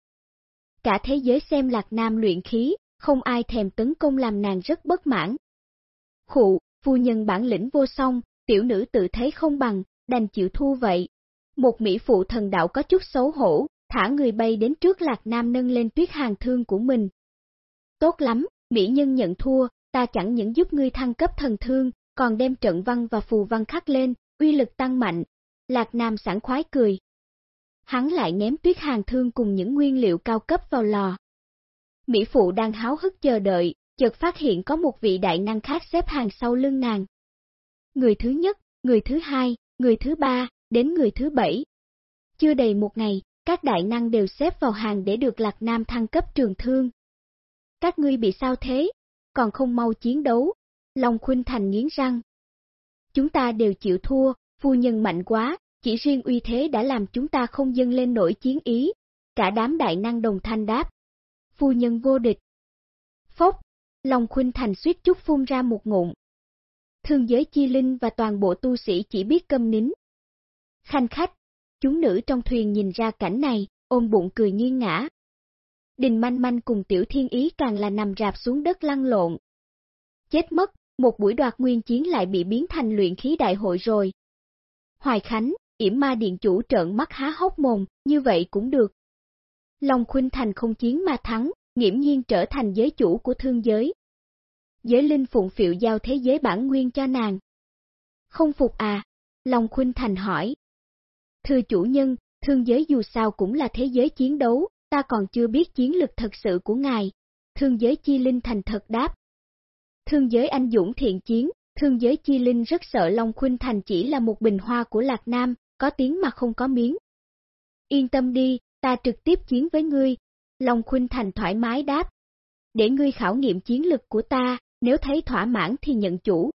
Cả thế giới xem Lạc Nam luyện khí, không ai thèm tấn công làm nàng rất bất mãn. Khụ, phu nhân bản lĩnh vô song, tiểu nữ tự thấy không bằng, đành chịu thua vậy. Một mỹ phụ thần đạo có chút xấu hổ, thả người bay đến trước Lạc Nam nâng lên tuyết hàng thương của mình. Tốt lắm, mỹ nhân nhận thua, ta chẳng những giúp ngươi thăng cấp thần thương, còn đem trận văn và phù văn khắc lên, uy lực tăng mạnh. Lạc Nam sẵn khoái cười. Hắn lại ném tuyết hàng thương cùng những nguyên liệu cao cấp vào lò. Mỹ phụ đang háo hức chờ đợi, chợt phát hiện có một vị đại năng khác xếp hàng sau lưng nàng. Người thứ nhất, người thứ hai, người thứ ba, đến người thứ bảy. Chưa đầy một ngày, các đại năng đều xếp vào hàng để được Lạc Nam thăng cấp trường thương. Các ngươi bị sao thế? Còn không mau chiến đấu. Long Khuynh Thành nghiến răng. Chúng ta đều chịu thua, phu nhân mạnh quá, chỉ riêng uy thế đã làm chúng ta không dâng lên nổi chiến ý. Cả đám đại năng đồng thanh đáp. Phu nhân vô địch. Phốc, Long Khuynh Thành suýt chút phun ra một ngụm. Thương giới chi linh và toàn bộ tu sĩ chỉ biết câm nín. Khanh khách, chúng nữ trong thuyền nhìn ra cảnh này, ôm bụng cười nghiêng ngã. Đình manh manh cùng tiểu thiên ý càng là nằm rạp xuống đất lăn lộn. Chết mất, một buổi đoạt nguyên chiến lại bị biến thành luyện khí đại hội rồi. Hoài Khánh, yểm ma điện chủ trợn mắt há hốc mồm, như vậy cũng được. Long Khuynh Thành không chiến mà thắng, nghiễm nhiên trở thành giới chủ của thương giới. Giới linh phụng phiệu giao thế giới bản nguyên cho nàng. Không phục à? Long Khuynh Thành hỏi. Thưa chủ nhân, thương giới dù sao cũng là thế giới chiến đấu, ta còn chưa biết chiến lực thật sự của ngài. Thương giới chi linh thành thật đáp. Thương giới anh dũng thiện chiến, thương giới chi linh rất sợ Long Khuynh Thành chỉ là một bình hoa của Lạc Nam, có tiếng mà không có miếng. Yên tâm đi, ta trực tiếp chiến với ngươi. Long Khuynh Thành thoải mái đáp. Để ngươi khảo nghiệm chiến lực của ta, nếu thấy thỏa mãn thì nhận chủ.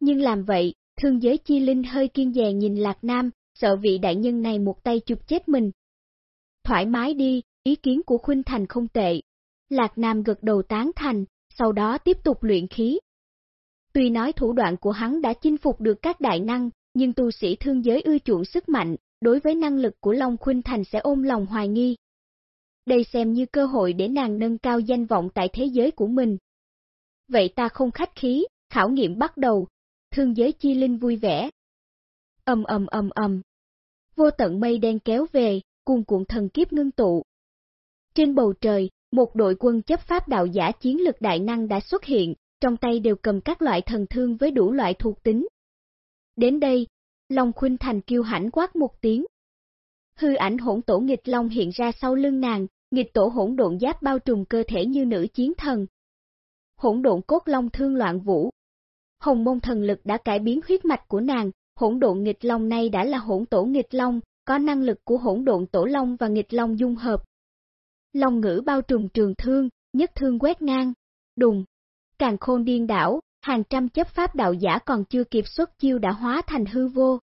Nhưng làm vậy, thương giới chi linh hơi kiên dè nhìn Lạc Nam, sợ vị đại nhân này một tay chụp chết mình. Thoải mái đi, ý kiến của Khuynh Thành không tệ. Lạc Nam gật đầu tán thành, sau đó tiếp tục luyện khí. Tuy nói thủ đoạn của hắn đã chinh phục được các đại năng, nhưng tu sĩ thương giới ưa chuộng sức mạnh, đối với năng lực của Long Khuynh Thành sẽ ôm lòng hoài nghi. Đây xem như cơ hội để nàng nâng cao danh vọng tại thế giới của mình. Vậy ta không khách khí, khảo nghiệm bắt đầu, thương giới chi linh vui vẻ. Âm ầm ầm ầm. Vô tận mây đen kéo về, cuồng cuộn thần kiếp ngưng tụ. Trên bầu trời, một đội quân chấp pháp đạo giả chiến lực đại năng đã xuất hiện, trong tay đều cầm các loại thần thương với đủ loại thuộc tính. Đến đây, Long Khuynh Thành kêu hãnh quát một tiếng. Hư ảnh hỗn tổ nghịch Long hiện ra sau lưng nàng, nghịch tổ hỗn độn giáp bao trùm cơ thể như nữ chiến thần. Hỗn độn cốt Long thương loạn vũ. Hồng môn thần lực đã cải biến huyết mạch của nàng, hỗn độn nghịch Long này đã là hỗn tổ nghịch Long, có năng lực của hỗn độn tổ Long và nghịch Long dung hợp. Long ngữ bao trùm trường thương, nhất thương quét ngang, đùng, càng khôn điên đảo, hàng trăm chấp pháp đạo giả còn chưa kịp xuất chiêu đã hóa thành hư vô.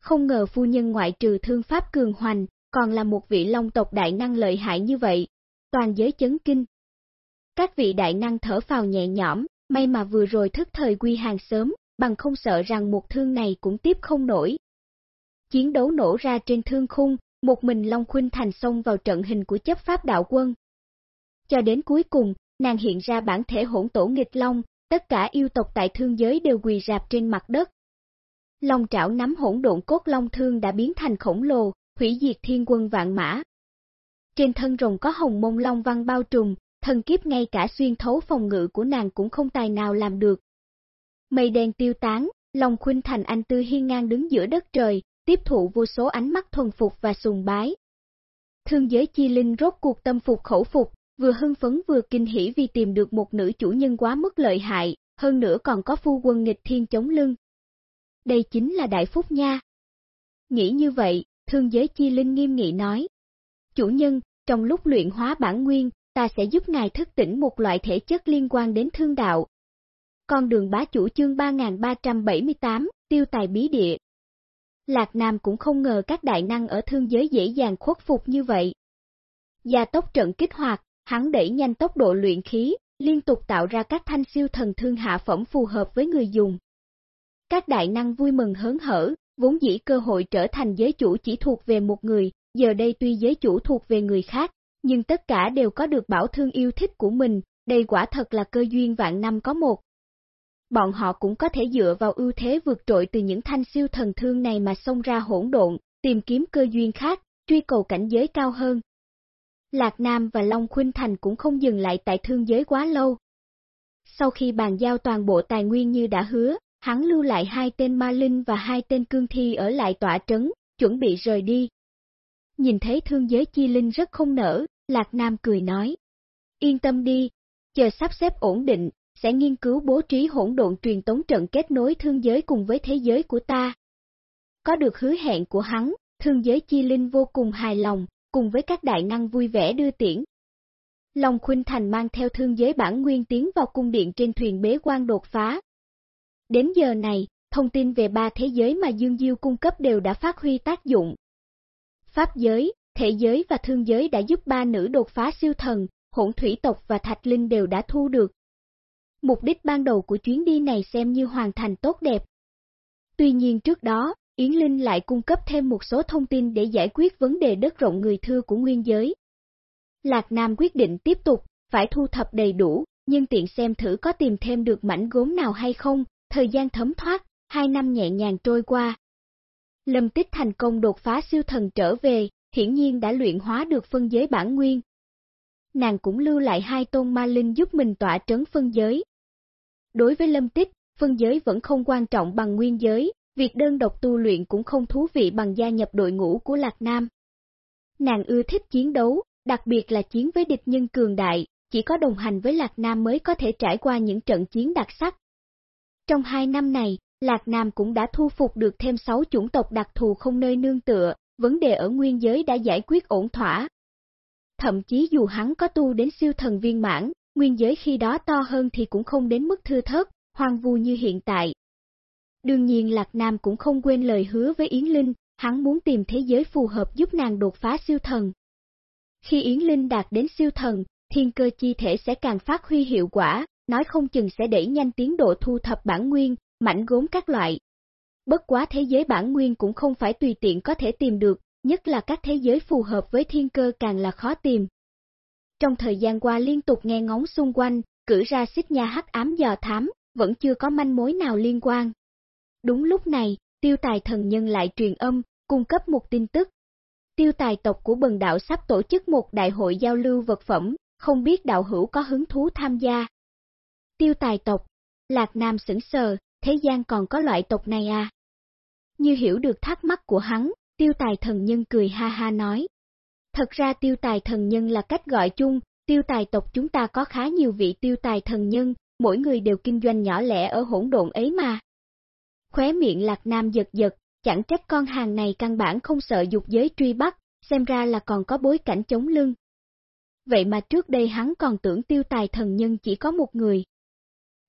Không ngờ phu nhân ngoại trừ thương pháp cường hoành, còn là một vị long tộc đại năng lợi hại như vậy, toàn giới chấn kinh. Các vị đại năng thở phào nhẹ nhõm, may mà vừa rồi thức thời quy hàng sớm, bằng không sợ rằng một thương này cũng tiếp không nổi. Chiến đấu nổ ra trên thương khung, một mình Long Khuynh Thành xông vào trận hình của chấp pháp đạo quân. Cho đến cuối cùng, nàng hiện ra bản thể hỗn tổ nghịch Long, tất cả yêu tộc tại thương giới đều quỳ rạp trên mặt đất. Long trảo nắm hỗn độn cốt long thương đã biến thành khổng lồ, hủy diệt thiên quân vạn mã. Trên thân rồng có hồng mông long văn bao trùm, thần kiếp ngay cả xuyên thấu phòng ngự của nàng cũng không tài nào làm được. Mây đen tiêu tán, Long Khuynh Thành anh tư hiên ngang đứng giữa đất trời, tiếp thụ vô số ánh mắt thuần phục và sùng bái. Thương giới chi linh rốt cuộc tâm phục khẩu phục, vừa hưng phấn vừa kinh hỉ vì tìm được một nữ chủ nhân quá mức lợi hại, hơn nữa còn có phu quân nghịch thiên chống lưng. Đây chính là đại phúc nha. Nghĩ như vậy, thương giới chi linh nghiêm nghị nói. Chủ nhân, trong lúc luyện hóa bản nguyên, ta sẽ giúp ngài thức tỉnh một loại thể chất liên quan đến thương đạo. Con đường bá chủ chương 3378, tiêu tài bí địa. Lạc Nam cũng không ngờ các đại năng ở thương giới dễ dàng khuất phục như vậy. Gia tốc trận kích hoạt, hắn đẩy nhanh tốc độ luyện khí, liên tục tạo ra các thanh siêu thần thương hạ phẩm phù hợp với người dùng. Các đại năng vui mừng hớn hở, vốn dĩ cơ hội trở thành giới chủ chỉ thuộc về một người, giờ đây tuy giới chủ thuộc về người khác, nhưng tất cả đều có được bảo thương yêu thích của mình, đây quả thật là cơ duyên vạn năm có một. Bọn họ cũng có thể dựa vào ưu thế vượt trội từ những thanh siêu thần thương này mà xông ra hỗn độn, tìm kiếm cơ duyên khác, truy cầu cảnh giới cao hơn. Lạc Nam và Long Khuynh Thành cũng không dừng lại tại thương giới quá lâu. Sau khi bàn giao toàn bộ tài nguyên như đã hứa, hắn lưu lại hai tên ma linh và hai tên cương thi ở lại tọa trấn, chuẩn bị rời đi. Nhìn thấy thương giới chi linh rất không nở, Lạc Nam cười nói. Yên tâm đi, chờ sắp xếp ổn định, sẽ nghiên cứu bố trí hỗn độn truyền tống trận kết nối thương giới cùng với thế giới của ta. Có được hứa hẹn của hắn, thương giới chi linh vô cùng hài lòng, cùng với các đại năng vui vẻ đưa tiễn. Long Khuynh Thành mang theo thương giới bản nguyên tiến vào cung điện trên thuyền bế quan đột phá. Đến giờ này, thông tin về ba thế giới mà Dương Diêu cung cấp đều đã phát huy tác dụng. Pháp giới, thể giới và thương giới đã giúp ba nữ đột phá siêu thần, hỗn thủy tộc và thạch linh đều đã thu được. Mục đích ban đầu của chuyến đi này xem như hoàn thành tốt đẹp. Tuy nhiên trước đó, Yến Linh lại cung cấp thêm một số thông tin để giải quyết vấn đề đất rộng người thưa của nguyên giới. Lạc Nam quyết định tiếp tục, phải thu thập đầy đủ, nhưng tiện xem thử có tìm thêm được mảnh gốm nào hay không, thời gian thấm thoát, hai năm nhẹ nhàng trôi qua. Lâm Tích thành công đột phá siêu thần trở về, hiển nhiên đã luyện hóa được phân giới bản nguyên. Nàng cũng lưu lại hai tôn ma linh giúp mình tỏa trấn phân giới. Đối với Lâm Tích, phân giới vẫn không quan trọng bằng nguyên giới, việc đơn độc tu luyện cũng không thú vị bằng gia nhập đội ngũ của Lạc Nam. Nàng ưa thích chiến đấu, đặc biệt là chiến với địch nhân cường đại, chỉ có đồng hành với Lạc Nam mới có thể trải qua những trận chiến đặc sắc. Trong hai năm này, Lạc Nam cũng đã thu phục được thêm sáu chủng tộc đặc thù không nơi nương tựa, vấn đề ở nguyên giới đã giải quyết ổn thỏa. Thậm chí dù hắn có tu đến siêu thần viên mãn, nguyên giới khi đó to hơn thì cũng không đến mức thưa thớt, hoang vu như hiện tại. Đương nhiên Lạc Nam cũng không quên lời hứa với Yến Linh, hắn muốn tìm thế giới phù hợp giúp nàng đột phá siêu thần. Khi Yến Linh đạt đến siêu thần, thiên cơ chi thể sẽ càng phát huy hiệu quả, nói không chừng sẽ đẩy nhanh tiến độ thu thập bản nguyên, mảnh gốm các loại. Bất quá thế giới bản nguyên cũng không phải tùy tiện có thể tìm được, nhất là các thế giới phù hợp với thiên cơ càng là khó tìm. Trong thời gian qua liên tục nghe ngóng xung quanh, cử ra xích nha hắc ám dò thám, vẫn chưa có manh mối nào liên quan. Đúng lúc này, tiêu tài thần nhân lại truyền âm, cung cấp một tin tức. Tiêu tài tộc của bần đạo sắp tổ chức một đại hội giao lưu vật phẩm, không biết đạo hữu có hứng thú tham gia. Tiêu tài tộc, Lạc Nam sững sờ, thế gian còn có loại tộc này à? Như hiểu được thắc mắc của hắn, tiêu tài thần nhân cười ha ha nói. Thật ra tiêu tài thần nhân là cách gọi chung, tiêu tài tộc chúng ta có khá nhiều vị tiêu tài thần nhân, mỗi người đều kinh doanh nhỏ lẻ ở hỗn độn ấy mà. Khóe miệng lạc nam giật giật, chẳng trách con hàng này căn bản không sợ dục giới truy bắt, xem ra là còn có bối cảnh chống lưng. Vậy mà trước đây hắn còn tưởng tiêu tài thần nhân chỉ có một người.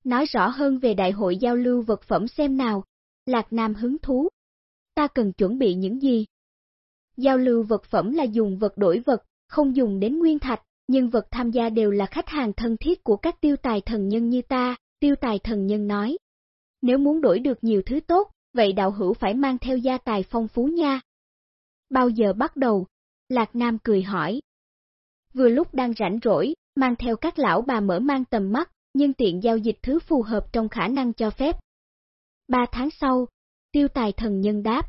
Nói rõ hơn về đại hội giao lưu vật phẩm xem nào, Lạc Nam hứng thú. Ta cần chuẩn bị những gì? Giao lưu vật phẩm là dùng vật đổi vật, không dùng đến nguyên thạch, nhưng vật tham gia đều là khách hàng thân thiết của các tiêu tài thần nhân như ta, tiêu tài thần nhân nói. Nếu muốn đổi được nhiều thứ tốt, vậy đạo hữu phải mang theo gia tài phong phú nha. Bao giờ bắt đầu? Lạc Nam cười hỏi. Vừa lúc đang rảnh rỗi, mang theo các lão bà mở mang tầm mắt, nhưng tiện giao dịch thứ phù hợp trong khả năng cho phép. Ba tháng sau, tiêu tài thần nhân đáp.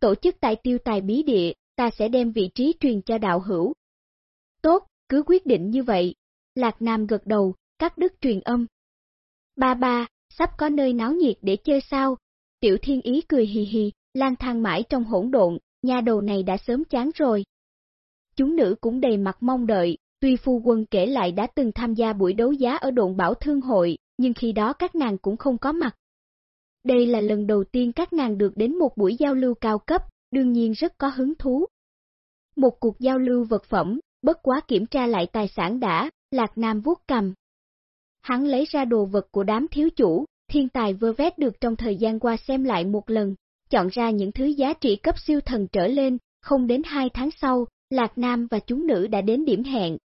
Tổ chức tại tiêu tài bí địa, ta sẽ đem vị trí truyền cho đạo hữu. Tốt, cứ quyết định như vậy. Lạc Nam gật đầu, cắt đứt truyền âm. Ba ba, sắp có nơi náo nhiệt để chơi sao? Tiểu thiên ý cười hì hì, lang thang mãi trong hỗn độn, nhà đầu này đã sớm chán rồi. Chúng nữ cũng đầy mặt mong đợi, tuy phu quân kể lại đã từng tham gia buổi đấu giá ở độn bảo thương hội, nhưng khi đó các nàng cũng không có mặt. Đây là lần đầu tiên các nàng được đến một buổi giao lưu cao cấp, đương nhiên rất có hứng thú. Một cuộc giao lưu vật phẩm, bất quá kiểm tra lại tài sản đã, Lạc Nam vuốt cầm. Hắn lấy ra đồ vật của đám thiếu chủ, thiên tài vơ vét được trong thời gian qua xem lại một lần, chọn ra những thứ giá trị cấp siêu thần trở lên, không đến hai tháng sau, Lạc Nam và chúng nữ đã đến điểm hẹn.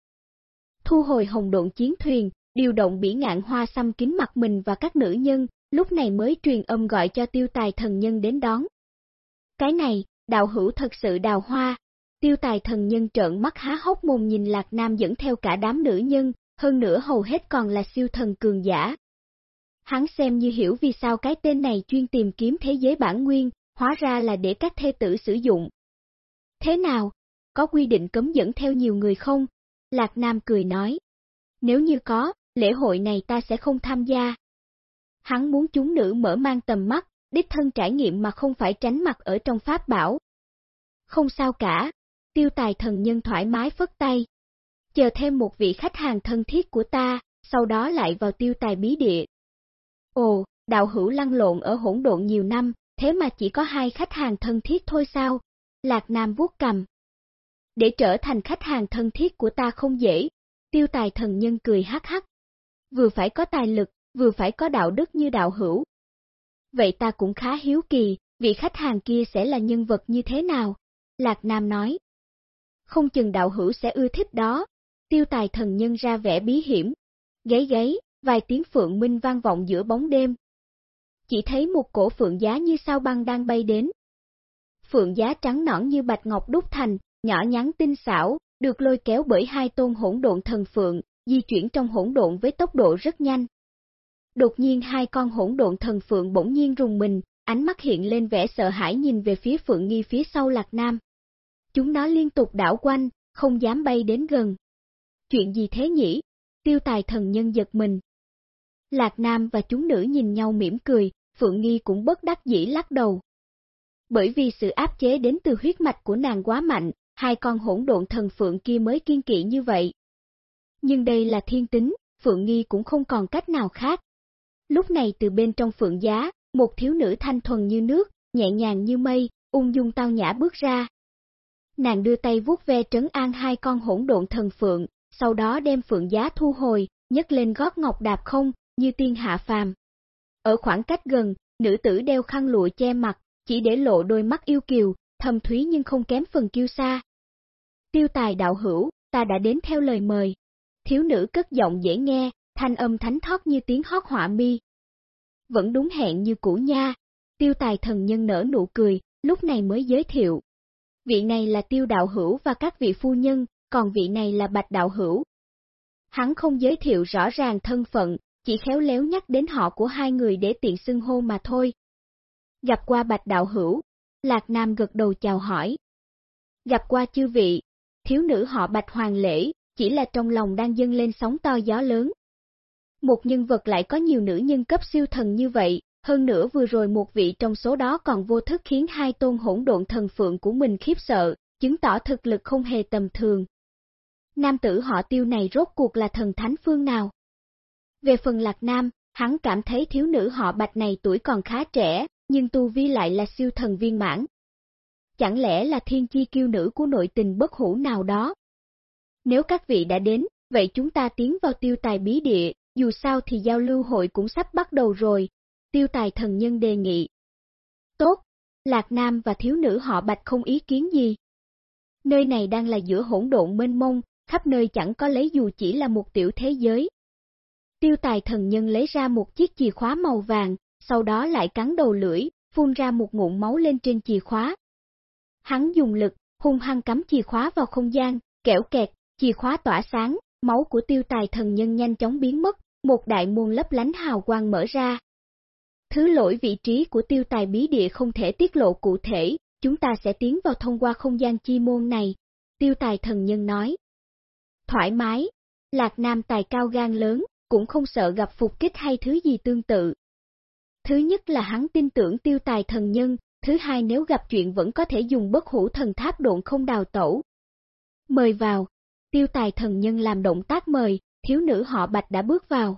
Thu hồi hồng độn chiến thuyền, điều động bỉ ngạn hoa xăm kín mặt mình và các nữ nhân, lúc này mới truyền âm gọi cho tiêu tài thần nhân đến đón. Cái này, đạo hữu thật sự đào hoa, tiêu tài thần nhân trợn mắt há hốc mồm nhìn Lạc Nam dẫn theo cả đám nữ nhân, hơn nữa hầu hết còn là siêu thần cường giả. Hắn xem như hiểu vì sao cái tên này chuyên tìm kiếm thế giới bản nguyên, hóa ra là để các thê tử sử dụng. Thế nào? Có quy định cấm dẫn theo nhiều người không? Lạc Nam cười nói. Nếu như có, lễ hội này ta sẽ không tham gia. Hắn muốn chúng nữ mở mang tầm mắt, đích thân trải nghiệm mà không phải tránh mặt ở trong pháp bảo. Không sao cả, tiêu tài thần nhân thoải mái phất tay. Chờ thêm một vị khách hàng thân thiết của ta, sau đó lại vào tiêu tài bí địa. Ồ, đạo hữu lăn lộn ở hỗn độn nhiều năm, thế mà chỉ có hai khách hàng thân thiết thôi sao? Lạc Nam vuốt cầm. Để trở thành khách hàng thân thiết của ta không dễ, tiêu tài thần nhân cười hắc hắc. Vừa phải có tài lực, vừa phải có đạo đức như đạo hữu. Vậy ta cũng khá hiếu kỳ, vị khách hàng kia sẽ là nhân vật như thế nào? Lạc Nam nói. Không chừng đạo hữu sẽ ưa thích đó. Tiêu tài thần nhân ra vẻ bí hiểm. Gáy gáy, vài tiếng phượng minh vang vọng giữa bóng đêm. Chỉ thấy một cổ phượng giá như sao băng đang bay đến. Phượng giá trắng nõn như bạch ngọc đúc thành, nhỏ nhắn tinh xảo, được lôi kéo bởi hai tôn hỗn độn thần phượng, di chuyển trong hỗn độn với tốc độ rất nhanh. Đột nhiên hai con hỗn độn thần phượng bỗng nhiên rùng mình, ánh mắt hiện lên vẻ sợ hãi nhìn về phía phượng nghi phía sau lạc nam. Chúng nó liên tục đảo quanh, không dám bay đến gần. Chuyện gì thế nhỉ? Tiêu tài thần nhân giật mình. Lạc nam và chúng nữ nhìn nhau mỉm cười, phượng nghi cũng bất đắc dĩ lắc đầu. Bởi vì sự áp chế đến từ huyết mạch của nàng quá mạnh, hai con hỗn độn thần phượng kia mới kiên kỵ như vậy. Nhưng đây là thiên tính, Phượng Nghi cũng không còn cách nào khác. Lúc này từ bên trong Phượng Giá, một thiếu nữ thanh thuần như nước, nhẹ nhàng như mây, ung dung tao nhã bước ra. Nàng đưa tay vuốt ve trấn an hai con hỗn độn thần Phượng, sau đó đem Phượng Giá thu hồi, nhấc lên gót ngọc đạp không, như tiên hạ phàm. Ở khoảng cách gần, nữ tử đeo khăn lụa che mặt, chỉ để lộ đôi mắt yêu kiều, thâm thúy nhưng không kém phần kiêu sa. Tiêu tài đạo hữu, ta đã đến theo lời mời. Thiếu nữ cất giọng dễ nghe, thanh âm thánh thót như tiếng hót họa mi. Vẫn đúng hẹn như cũ nha. Tiêu tài thần nhân nở nụ cười, lúc này mới giới thiệu. Vị này là tiêu đạo hữu và các vị phu nhân, còn vị này là bạch đạo hữu. Hắn không giới thiệu rõ ràng thân phận, chỉ khéo léo nhắc đến họ của hai người để tiện xưng hô mà thôi. Gặp qua bạch đạo hữu, Lạc Nam gật đầu chào hỏi. Gặp qua chư vị, thiếu nữ họ bạch hoàng lễ, chỉ là trong lòng đang dâng lên sóng to gió lớn. Một nhân vật lại có nhiều nữ nhân cấp siêu thần như vậy, hơn nữa vừa rồi một vị trong số đó còn vô thức khiến hai tôn hỗn độn thần phượng của mình khiếp sợ, chứng tỏ thực lực không hề tầm thường. Nam tử họ tiêu này rốt cuộc là thần thánh phương nào? Về phần lạc nam, hắn cảm thấy thiếu nữ họ bạch này tuổi còn khá trẻ, nhưng tu vi lại là siêu thần viên mãn. Chẳng lẽ là thiên chi kiêu nữ của nội tình bất hủ nào đó? Nếu các vị đã đến, vậy chúng ta tiến vào tiêu tài bí địa, dù sao thì giao lưu hội cũng sắp bắt đầu rồi, tiêu tài thần nhân đề nghị. Tốt, Lạc Nam và thiếu nữ họ bạch không ý kiến gì. Nơi này đang là giữa hỗn độn mênh mông, khắp nơi chẳng có lấy dù chỉ là một tiểu thế giới. Tiêu tài thần nhân lấy ra một chiếc chìa khóa màu vàng, sau đó lại cắn đầu lưỡi, phun ra một ngụm máu lên trên chìa khóa. Hắn dùng lực, hung hăng cắm chìa khóa vào không gian, kẻo kẹt, chìa khóa tỏa sáng, máu của tiêu tài thần nhân nhanh chóng biến mất, một đại môn lấp lánh hào quang mở ra. Thứ lỗi vị trí của tiêu tài bí địa không thể tiết lộ cụ thể, chúng ta sẽ tiến vào thông qua không gian chi môn này, tiêu tài thần nhân nói. Thoải mái, Lạc Nam tài cao gan lớn, cũng không sợ gặp phục kích hay thứ gì tương tự. Thứ nhất là hắn tin tưởng tiêu tài thần nhân, thứ hai nếu gặp chuyện vẫn có thể dùng bất hủ thần tháp độn không đào tẩu. Mời vào, tiêu tài thần nhân làm động tác mời, thiếu nữ họ bạch đã bước vào.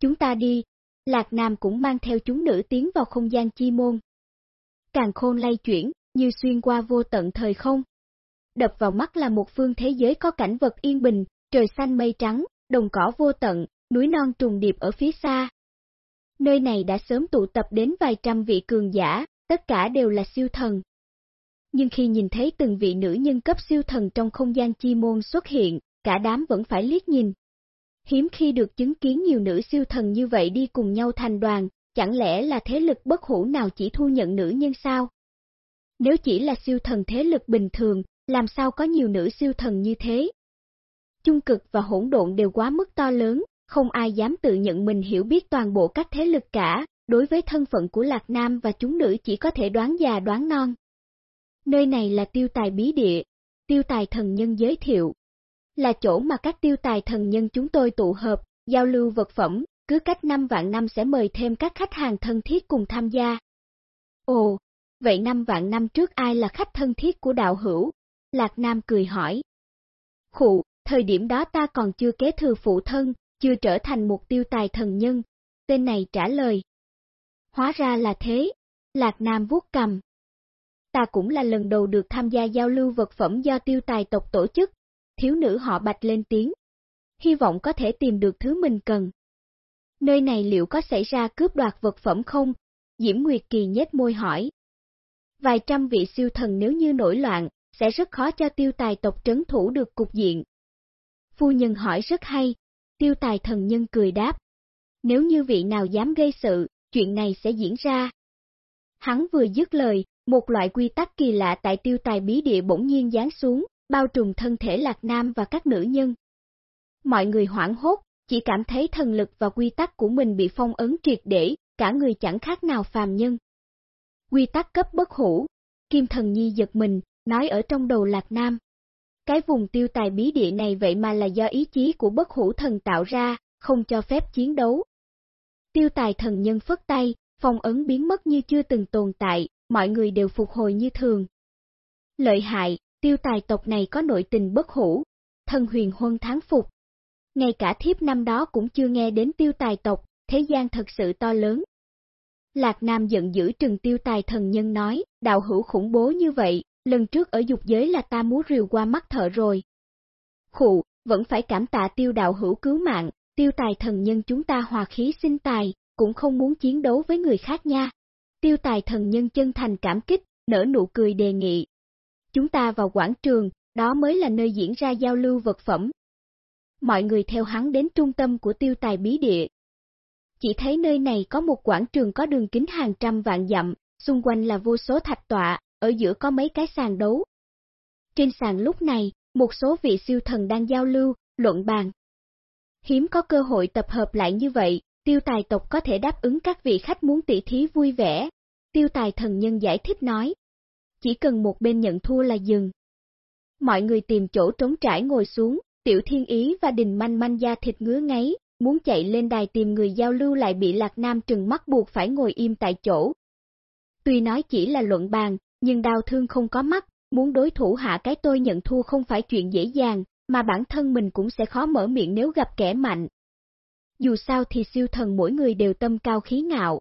Chúng ta đi, Lạc Nam cũng mang theo chúng nữ tiến vào không gian chi môn. Càng khôn lay chuyển, như xuyên qua vô tận thời không. Đập vào mắt là một phương thế giới có cảnh vật yên bình, trời xanh mây trắng, đồng cỏ vô tận, núi non trùng điệp ở phía xa, Nơi này đã sớm tụ tập đến vài trăm vị cường giả, tất cả đều là siêu thần. Nhưng khi nhìn thấy từng vị nữ nhân cấp siêu thần trong không gian chi môn xuất hiện, cả đám vẫn phải liếc nhìn. Hiếm khi được chứng kiến nhiều nữ siêu thần như vậy đi cùng nhau thành đoàn, chẳng lẽ là thế lực bất hủ nào chỉ thu nhận nữ nhân sao? Nếu chỉ là siêu thần thế lực bình thường, làm sao có nhiều nữ siêu thần như thế? Trung cực và hỗn độn đều quá mức to lớn, không ai dám tự nhận mình hiểu biết toàn bộ các thế lực cả, đối với thân phận của Lạc Nam và chúng nữ chỉ có thể đoán già đoán non. Nơi này là tiêu tài bí địa, tiêu tài thần nhân giới thiệu. Là chỗ mà các tiêu tài thần nhân chúng tôi tụ hợp, giao lưu vật phẩm, cứ cách năm vạn năm sẽ mời thêm các khách hàng thân thiết cùng tham gia. Ồ, vậy năm vạn năm trước ai là khách thân thiết của đạo hữu? Lạc Nam cười hỏi. Khụ, thời điểm đó ta còn chưa kế thừa phụ thân, chưa trở thành một tiêu tài thần nhân. Tên này trả lời. Hóa ra là thế, Lạc Nam vuốt cầm. Ta cũng là lần đầu được tham gia giao lưu vật phẩm do tiêu tài tộc tổ chức, thiếu nữ họ bạch lên tiếng. Hy vọng có thể tìm được thứ mình cần. Nơi này liệu có xảy ra cướp đoạt vật phẩm không? Diễm Nguyệt Kỳ nhếch môi hỏi. Vài trăm vị siêu thần nếu như nổi loạn, sẽ rất khó cho tiêu tài tộc trấn thủ được cục diện. Phu nhân hỏi rất hay, tiêu tài thần nhân cười đáp. Nếu như vị nào dám gây sự, chuyện này sẽ diễn ra. Hắn vừa dứt lời, một loại quy tắc kỳ lạ tại tiêu tài bí địa bỗng nhiên giáng xuống, bao trùm thân thể Lạc Nam và các nữ nhân. Mọi người hoảng hốt, chỉ cảm thấy thần lực và quy tắc của mình bị phong ấn triệt để, cả người chẳng khác nào phàm nhân. Quy tắc cấp bất hủ, Kim Thần Nhi giật mình, nói ở trong đầu Lạc Nam. Cái vùng tiêu tài bí địa này vậy mà là do ý chí của bất hủ thần tạo ra, không cho phép chiến đấu. Tiêu tài thần nhân phất tay, phong ấn biến mất như chưa từng tồn tại, mọi người đều phục hồi như thường. Lợi hại, tiêu tài tộc này có nội tình bất hủ, thần huyền huân tháng phục. Ngay cả thiếp năm đó cũng chưa nghe đến tiêu tài tộc, thế gian thật sự to lớn. Lạc Nam giận dữ trừng tiêu tài thần nhân nói, đạo hữu khủng bố như vậy, lần trước ở dục giới là ta múa rìu qua mắt thợ rồi. Khụ, vẫn phải cảm tạ tiêu đạo hữu cứu mạng, tiêu tài thần nhân chúng ta hòa khí sinh tài, cũng không muốn chiến đấu với người khác nha. Tiêu tài thần nhân chân thành cảm kích, nở nụ cười đề nghị. Chúng ta vào quảng trường, đó mới là nơi diễn ra giao lưu vật phẩm. Mọi người theo hắn đến trung tâm của tiêu tài bí địa. Chỉ thấy nơi này có một quảng trường có đường kính hàng trăm vạn dặm, xung quanh là vô số thạch tọa, ở giữa có mấy cái sàn đấu. Trên sàn lúc này, một số vị siêu thần đang giao lưu, luận bàn. Hiếm có cơ hội tập hợp lại như vậy, tiêu tài tộc có thể đáp ứng các vị khách muốn tỷ thí vui vẻ. Tiêu tài thần nhân giải thích nói. Chỉ cần một bên nhận thua là dừng. Mọi người tìm chỗ trống trải ngồi xuống, tiểu thiên ý và đình manh manh da thịt ngứa ngáy, muốn chạy lên đài tìm người giao lưu lại bị lạc nam trừng mắt buộc phải ngồi im tại chỗ. Tuy nói chỉ là luận bàn, nhưng đau thương không có mắt, muốn đối thủ hạ cái tôi nhận thua không phải chuyện dễ dàng, mà bản thân mình cũng sẽ khó mở miệng nếu gặp kẻ mạnh. Dù sao thì siêu thần mỗi người đều tâm cao khí ngạo.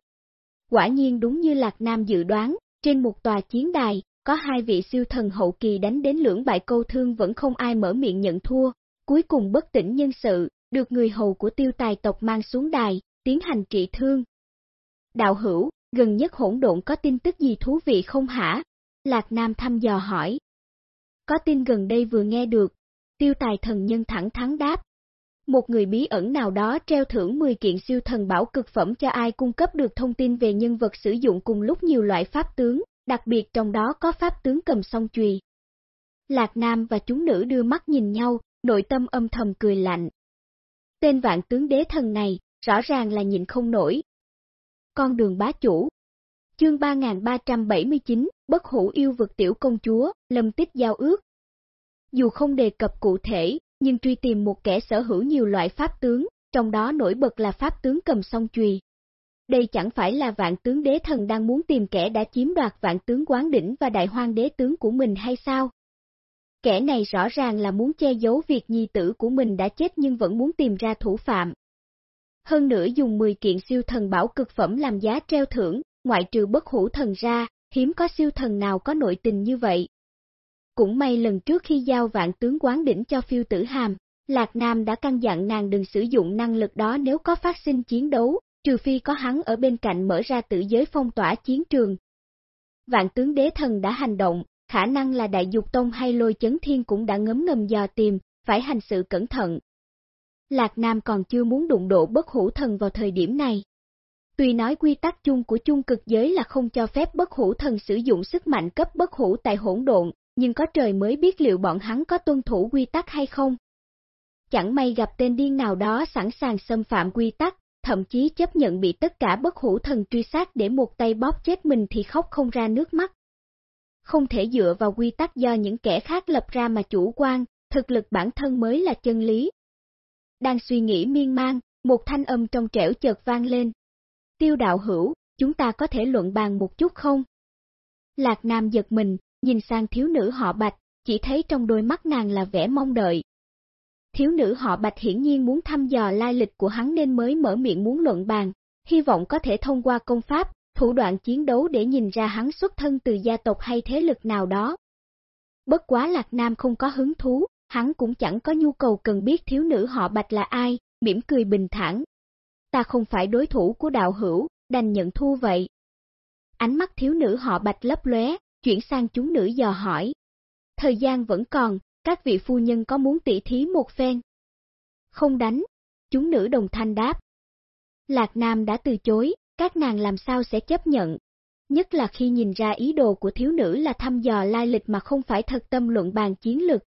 Quả nhiên đúng như Lạc Nam dự đoán, trên một tòa chiến đài, có hai vị siêu thần hậu kỳ đánh đến lưỡng bại câu thương vẫn không ai mở miệng nhận thua, cuối cùng bất tỉnh nhân sự, được người hầu của tiêu tài tộc mang xuống đài, tiến hành trị thương. Đạo hữu, gần nhất hỗn độn có tin tức gì thú vị không hả? Lạc Nam thăm dò hỏi. Có tin gần đây vừa nghe được, tiêu tài thần nhân thẳng thắn đáp. Một người bí ẩn nào đó treo thưởng 10 kiện siêu thần bảo cực phẩm cho ai cung cấp được thông tin về nhân vật sử dụng cùng lúc nhiều loại pháp tướng, đặc biệt trong đó có pháp tướng cầm song chùy. Lạc Nam và chúng nữ đưa mắt nhìn nhau, nội tâm âm thầm cười lạnh. Tên vạn tướng đế thần này, rõ ràng là nhịn không nổi. Con đường bá chủ, Chương 3379, bất hủ yêu vực tiểu công chúa, lâm tích giao ước. Dù không đề cập cụ thể, nhưng truy tìm một kẻ sở hữu nhiều loại pháp tướng, trong đó nổi bật là pháp tướng cầm song chùy. Đây chẳng phải là vạn tướng đế thần đang muốn tìm kẻ đã chiếm đoạt vạn tướng quán đỉnh và đại hoang đế tướng của mình hay sao? Kẻ này rõ ràng là muốn che giấu việc nhi tử của mình đã chết nhưng vẫn muốn tìm ra thủ phạm. Hơn nữa dùng 10 kiện siêu thần bảo cực phẩm làm giá treo thưởng, ngoại trừ bất hủ thần ra, hiếm có siêu thần nào có nội tình như vậy. Cũng may lần trước khi giao vạn tướng quán đỉnh cho phiêu tử hàm, Lạc Nam đã căn dặn nàng đừng sử dụng năng lực đó nếu có phát sinh chiến đấu, trừ phi có hắn ở bên cạnh mở ra tử giới phong tỏa chiến trường. Vạn tướng đế thần đã hành động, khả năng là đại dục tông hay lôi chấn thiên cũng đã ngấm ngầm dò tìm, phải hành sự cẩn thận. Lạc Nam còn chưa muốn đụng độ bất hủ thần vào thời điểm này. Tuy nói quy tắc chung của chung cực giới là không cho phép bất hủ thần sử dụng sức mạnh cấp bất hủ tại hỗn độn, nhưng có trời mới biết liệu bọn hắn có tuân thủ quy tắc hay không. Chẳng may gặp tên điên nào đó sẵn sàng xâm phạm quy tắc, thậm chí chấp nhận bị tất cả bất hủ thần truy sát để một tay bóp chết mình thì khóc không ra nước mắt. Không thể dựa vào quy tắc do những kẻ khác lập ra mà chủ quan, thực lực bản thân mới là chân lý. Đang suy nghĩ miên man, một thanh âm trong trẻo chợt vang lên, Tiêu đạo hữu, chúng ta có thể luận bàn một chút không? Lạc Nam giật mình, nhìn sang thiếu nữ họ bạch, chỉ thấy trong đôi mắt nàng là vẻ mong đợi. thiếu nữ họ Bạch hiển nhiên muốn thăm dò lai lịch của hắn nên mới mở miệng muốn luận bàn, hy vọng có thể thông qua công pháp, thủ đoạn chiến đấu để nhìn ra hắn xuất thân từ gia tộc hay thế lực nào đó. Bất quá Lạc Nam không có hứng thú, hắn cũng chẳng có nhu cầu cần biết thiếu nữ họ Bạch là ai, mỉm cười bình thản. Ta không phải đối thủ của đạo hữu, đành nhận thua vậy. Ánh mắt thiếu nữ họ Bạch lấp lóe, chuyển sang chúng nữ dò hỏi. Thời gian vẫn còn, các vị phu nhân có muốn tỉ thí một phen? Không đánh, chúng nữ đồng thanh đáp. Lạc Nam đã từ chối, các nàng làm sao sẽ chấp nhận. Nhất là khi nhìn ra ý đồ của thiếu nữ là thăm dò lai lịch mà không phải thật tâm luận bàn chiến lực.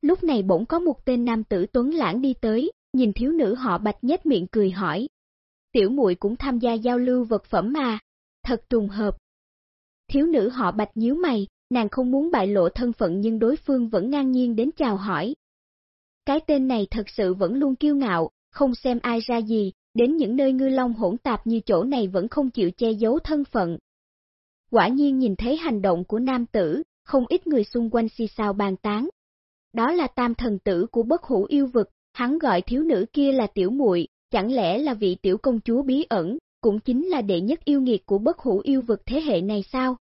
Lúc này bỗng có một tên nam tử tuấn lãng đi tới, nhìn thiếu nữ họ bạch nhếch miệng cười hỏi. Tiểu muội cũng tham gia giao lưu vật phẩm mà, thật trùng hợp. Thiếu nữ họ bạch nhíu mày, nàng không muốn bại lộ thân phận nhưng đối phương vẫn ngang nhiên đến chào hỏi. Cái tên này thật sự vẫn luôn kiêu ngạo, không xem ai ra gì, đến những nơi ngư long hỗn tạp như chỗ này vẫn không chịu che giấu thân phận. Quả nhiên nhìn thấy hành động của nam tử, không ít người xung quanh xì xào bàn tán. Đó là tam thần tử của bất hủ yêu vực, hắn gọi thiếu nữ kia là tiểu muội, chẳng lẽ là vị tiểu công chúa bí ẩn, cũng chính là đệ nhất yêu nghiệt của bất hủ yêu vực thế hệ này sao?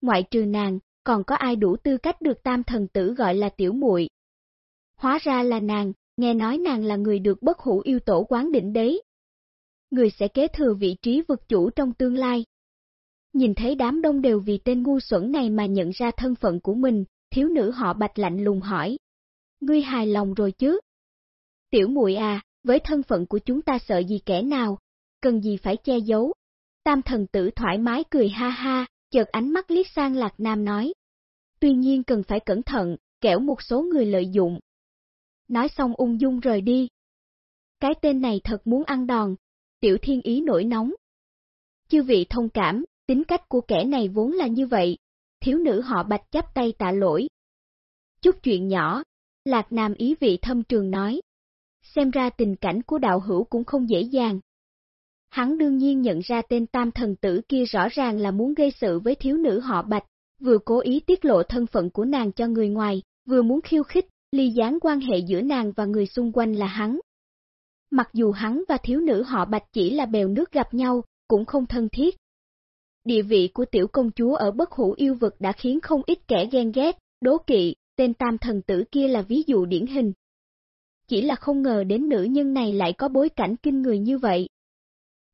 Ngoại trừ nàng, còn có ai đủ tư cách được tam thần tử gọi là tiểu muội? Hóa ra là nàng, nghe nói nàng là người được bất hủ yêu tổ quán định đấy. Người sẽ kế thừa vị trí vực chủ trong tương lai. Nhìn thấy đám đông đều vì tên ngu xuẩn này mà nhận ra thân phận của mình, thiếu nữ họ bạch lạnh lùng hỏi. Ngươi hài lòng rồi chứ? Tiểu muội à, với thân phận của chúng ta sợ gì kẻ nào, cần gì phải che giấu. Tam thần tử thoải mái cười ha ha, chợt ánh mắt liếc sang Lạc Nam nói. Tuy nhiên cần phải cẩn thận, kẻo một số người lợi dụng. Nói xong ung dung rời đi. Cái tên này thật muốn ăn đòn, tiểu thiên ý nổi nóng. Chư vị thông cảm, tính cách của kẻ này vốn là như vậy, thiếu nữ họ bạch chắp tay tạ lỗi. Chút chuyện nhỏ, Lạc Nam ý vị thâm trường nói. Xem ra tình cảnh của đạo hữu cũng không dễ dàng, Hắn đương nhiên nhận ra tên tam thần tử kia rõ ràng là muốn gây sự với thiếu nữ họ Bạch, vừa cố ý tiết lộ thân phận của nàng cho người ngoài, vừa muốn khiêu khích, ly gián quan hệ giữa nàng và người xung quanh là hắn. Mặc dù hắn và thiếu nữ họ Bạch chỉ là bèo nước gặp nhau, cũng không thân thiết. Địa vị của tiểu công chúa ở bất hủ yêu vực đã khiến không ít kẻ ghen ghét, đố kỵ, tên tam thần tử kia là ví dụ điển hình. Chỉ là không ngờ đến nữ nhân này lại có bối cảnh kinh người như vậy,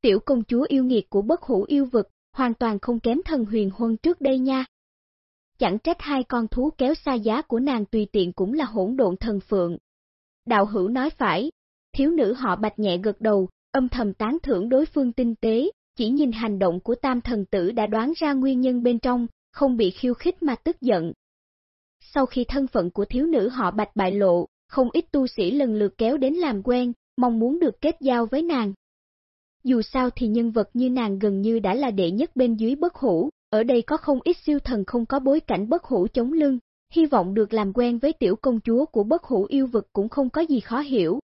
Tiểu công chúa yêu nghiệt của bất hủ yêu vực, hoàn toàn không kém thần huyền huân trước đây nha. Chẳng trách hai con thú kéo xa giá của nàng tùy tiện cũng là hỗn độn thần phượng. Đạo hữu nói phải, thiếu nữ họ bạch nhẹ gật đầu, âm thầm tán thưởng đối phương tinh tế, chỉ nhìn hành động của tam thần tử đã đoán ra nguyên nhân bên trong, không bị khiêu khích mà tức giận. Sau khi thân phận của thiếu nữ họ bạch bại lộ, không ít tu sĩ lần lượt kéo đến làm quen, mong muốn được kết giao với nàng. Dù sao thì nhân vật như nàng gần như đã là đệ nhất bên dưới bất hủ, ở đây có không ít siêu thần không có bối cảnh bất hủ chống lưng, hy vọng được làm quen với tiểu công chúa của bất hủ yêu vực cũng không có gì khó hiểu.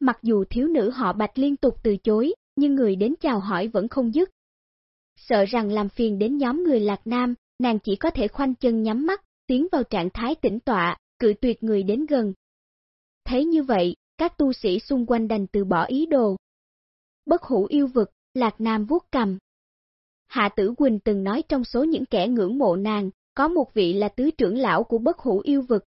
Mặc dù thiếu nữ họ bạch liên tục từ chối, nhưng người đến chào hỏi vẫn không dứt. Sợ rằng làm phiền đến nhóm người lạc nam, nàng chỉ có thể khoanh chân nhắm mắt, tiến vào trạng thái tĩnh tọa, cự tuyệt người đến gần. Thấy như vậy, các tu sĩ xung quanh đành từ bỏ ý đồ, bất hủ yêu vực, Lạc Nam vuốt cầm. Hạ Tử Quỳnh từng nói trong số những kẻ ngưỡng mộ nàng, có một vị là tứ trưởng lão của bất hủ yêu vực.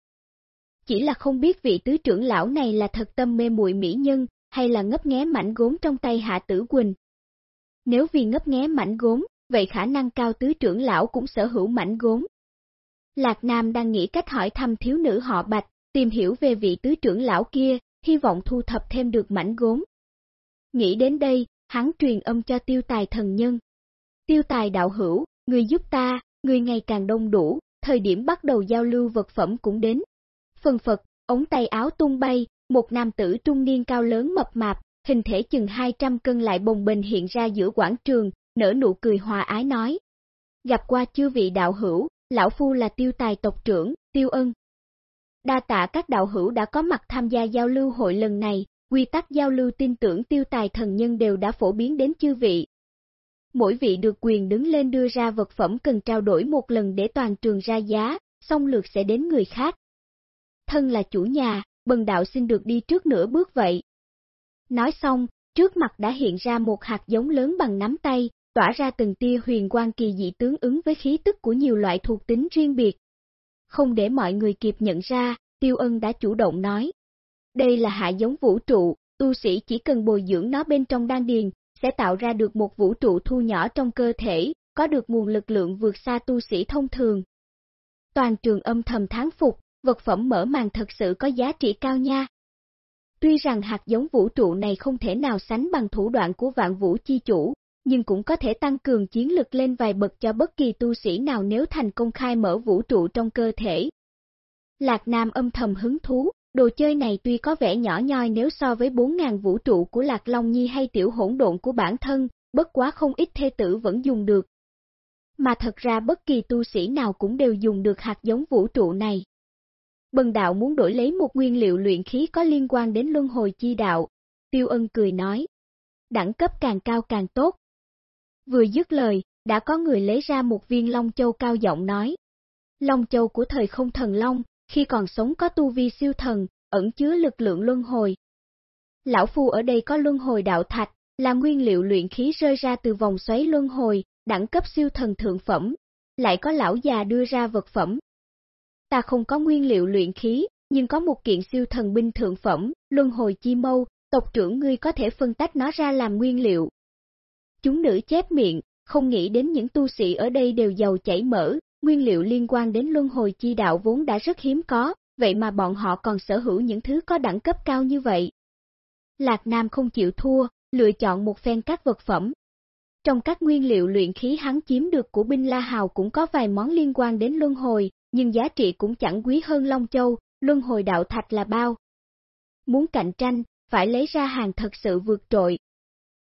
Chỉ là không biết vị tứ trưởng lão này là thật tâm mê muội mỹ nhân, hay là ngấp nghé mảnh gốm trong tay Hạ Tử Quỳnh. Nếu vì ngấp nghé mảnh gốm, vậy khả năng cao tứ trưởng lão cũng sở hữu mảnh gốm. Lạc Nam đang nghĩ cách hỏi thăm thiếu nữ họ Bạch, tìm hiểu về vị tứ trưởng lão kia, hy vọng thu thập thêm được mảnh gốm, Nghĩ đến đây, hắn truyền âm cho tiêu tài thần nhân. Tiêu tài đạo hữu, người giúp ta, người ngày càng đông đủ, thời điểm bắt đầu giao lưu vật phẩm cũng đến. Phần phật, ống tay áo tung bay, một nam tử trung niên cao lớn mập mạp, hình thể chừng 200 cân lại bồng bềnh hiện ra giữa quảng trường, nở nụ cười hòa ái nói. Gặp qua chư vị đạo hữu, lão phu là tiêu tài tộc trưởng, tiêu ân. Đa tạ các đạo hữu đã có mặt tham gia giao lưu hội lần này, quy tắc giao lưu tin tưởng tiêu tài thần nhân đều đã phổ biến đến chư vị. Mỗi vị được quyền đứng lên đưa ra vật phẩm cần trao đổi một lần để toàn trường ra giá, xong lượt sẽ đến người khác. Thân là chủ nhà, bần đạo xin được đi trước nửa bước vậy. Nói xong, trước mặt đã hiện ra một hạt giống lớn bằng nắm tay, tỏa ra từng tia huyền quang kỳ dị tướng ứng với khí tức của nhiều loại thuộc tính riêng biệt. Không để mọi người kịp nhận ra, Tiêu Ân đã chủ động nói. Đây là hạ giống vũ trụ, tu sĩ chỉ cần bồi dưỡng nó bên trong đan điền, sẽ tạo ra được một vũ trụ thu nhỏ trong cơ thể, có được nguồn lực lượng vượt xa tu sĩ thông thường. Toàn trường âm thầm tháng phục, vật phẩm mở màn thật sự có giá trị cao nha. Tuy rằng hạt giống vũ trụ này không thể nào sánh bằng thủ đoạn của vạn vũ chi chủ, nhưng cũng có thể tăng cường chiến lực lên vài bậc cho bất kỳ tu sĩ nào nếu thành công khai mở vũ trụ trong cơ thể. Lạc Nam âm thầm hứng thú, đồ chơi này tuy có vẻ nhỏ nhoi nếu so với 4.000 vũ trụ của Lạc Long Nhi hay tiểu hỗn độn của bản thân, bất quá không ít thê tử vẫn dùng được. Mà thật ra bất kỳ tu sĩ nào cũng đều dùng được hạt giống vũ trụ này. Bần đạo muốn đổi lấy một nguyên liệu luyện khí có liên quan đến luân hồi chi đạo. Tiêu ân cười nói. Đẳng cấp càng cao càng tốt. Vừa dứt lời, đã có người lấy ra một viên Long Châu cao giọng nói. Long Châu của thời không thần Long, khi còn sống có tu vi siêu thần, ẩn chứa lực lượng luân hồi. Lão Phu ở đây có luân hồi đạo thạch, là nguyên liệu luyện khí rơi ra từ vòng xoáy luân hồi, đẳng cấp siêu thần thượng phẩm. Lại có lão già đưa ra vật phẩm. Ta không có nguyên liệu luyện khí, nhưng có một kiện siêu thần binh thượng phẩm, luân hồi chi mâu, tộc trưởng ngươi có thể phân tách nó ra làm nguyên liệu. Chúng nữ chép miệng, không nghĩ đến những tu sĩ ở đây đều giàu chảy mỡ, nguyên liệu liên quan đến luân hồi chi đạo vốn đã rất hiếm có, vậy mà bọn họ còn sở hữu những thứ có đẳng cấp cao như vậy. Lạc Nam không chịu thua, lựa chọn một phen các vật phẩm. Trong các nguyên liệu luyện khí hắn chiếm được của binh La Hào cũng có vài món liên quan đến luân hồi, nhưng giá trị cũng chẳng quý hơn Long Châu, luân hồi đạo thạch là bao. Muốn cạnh tranh, phải lấy ra hàng thật sự vượt trội.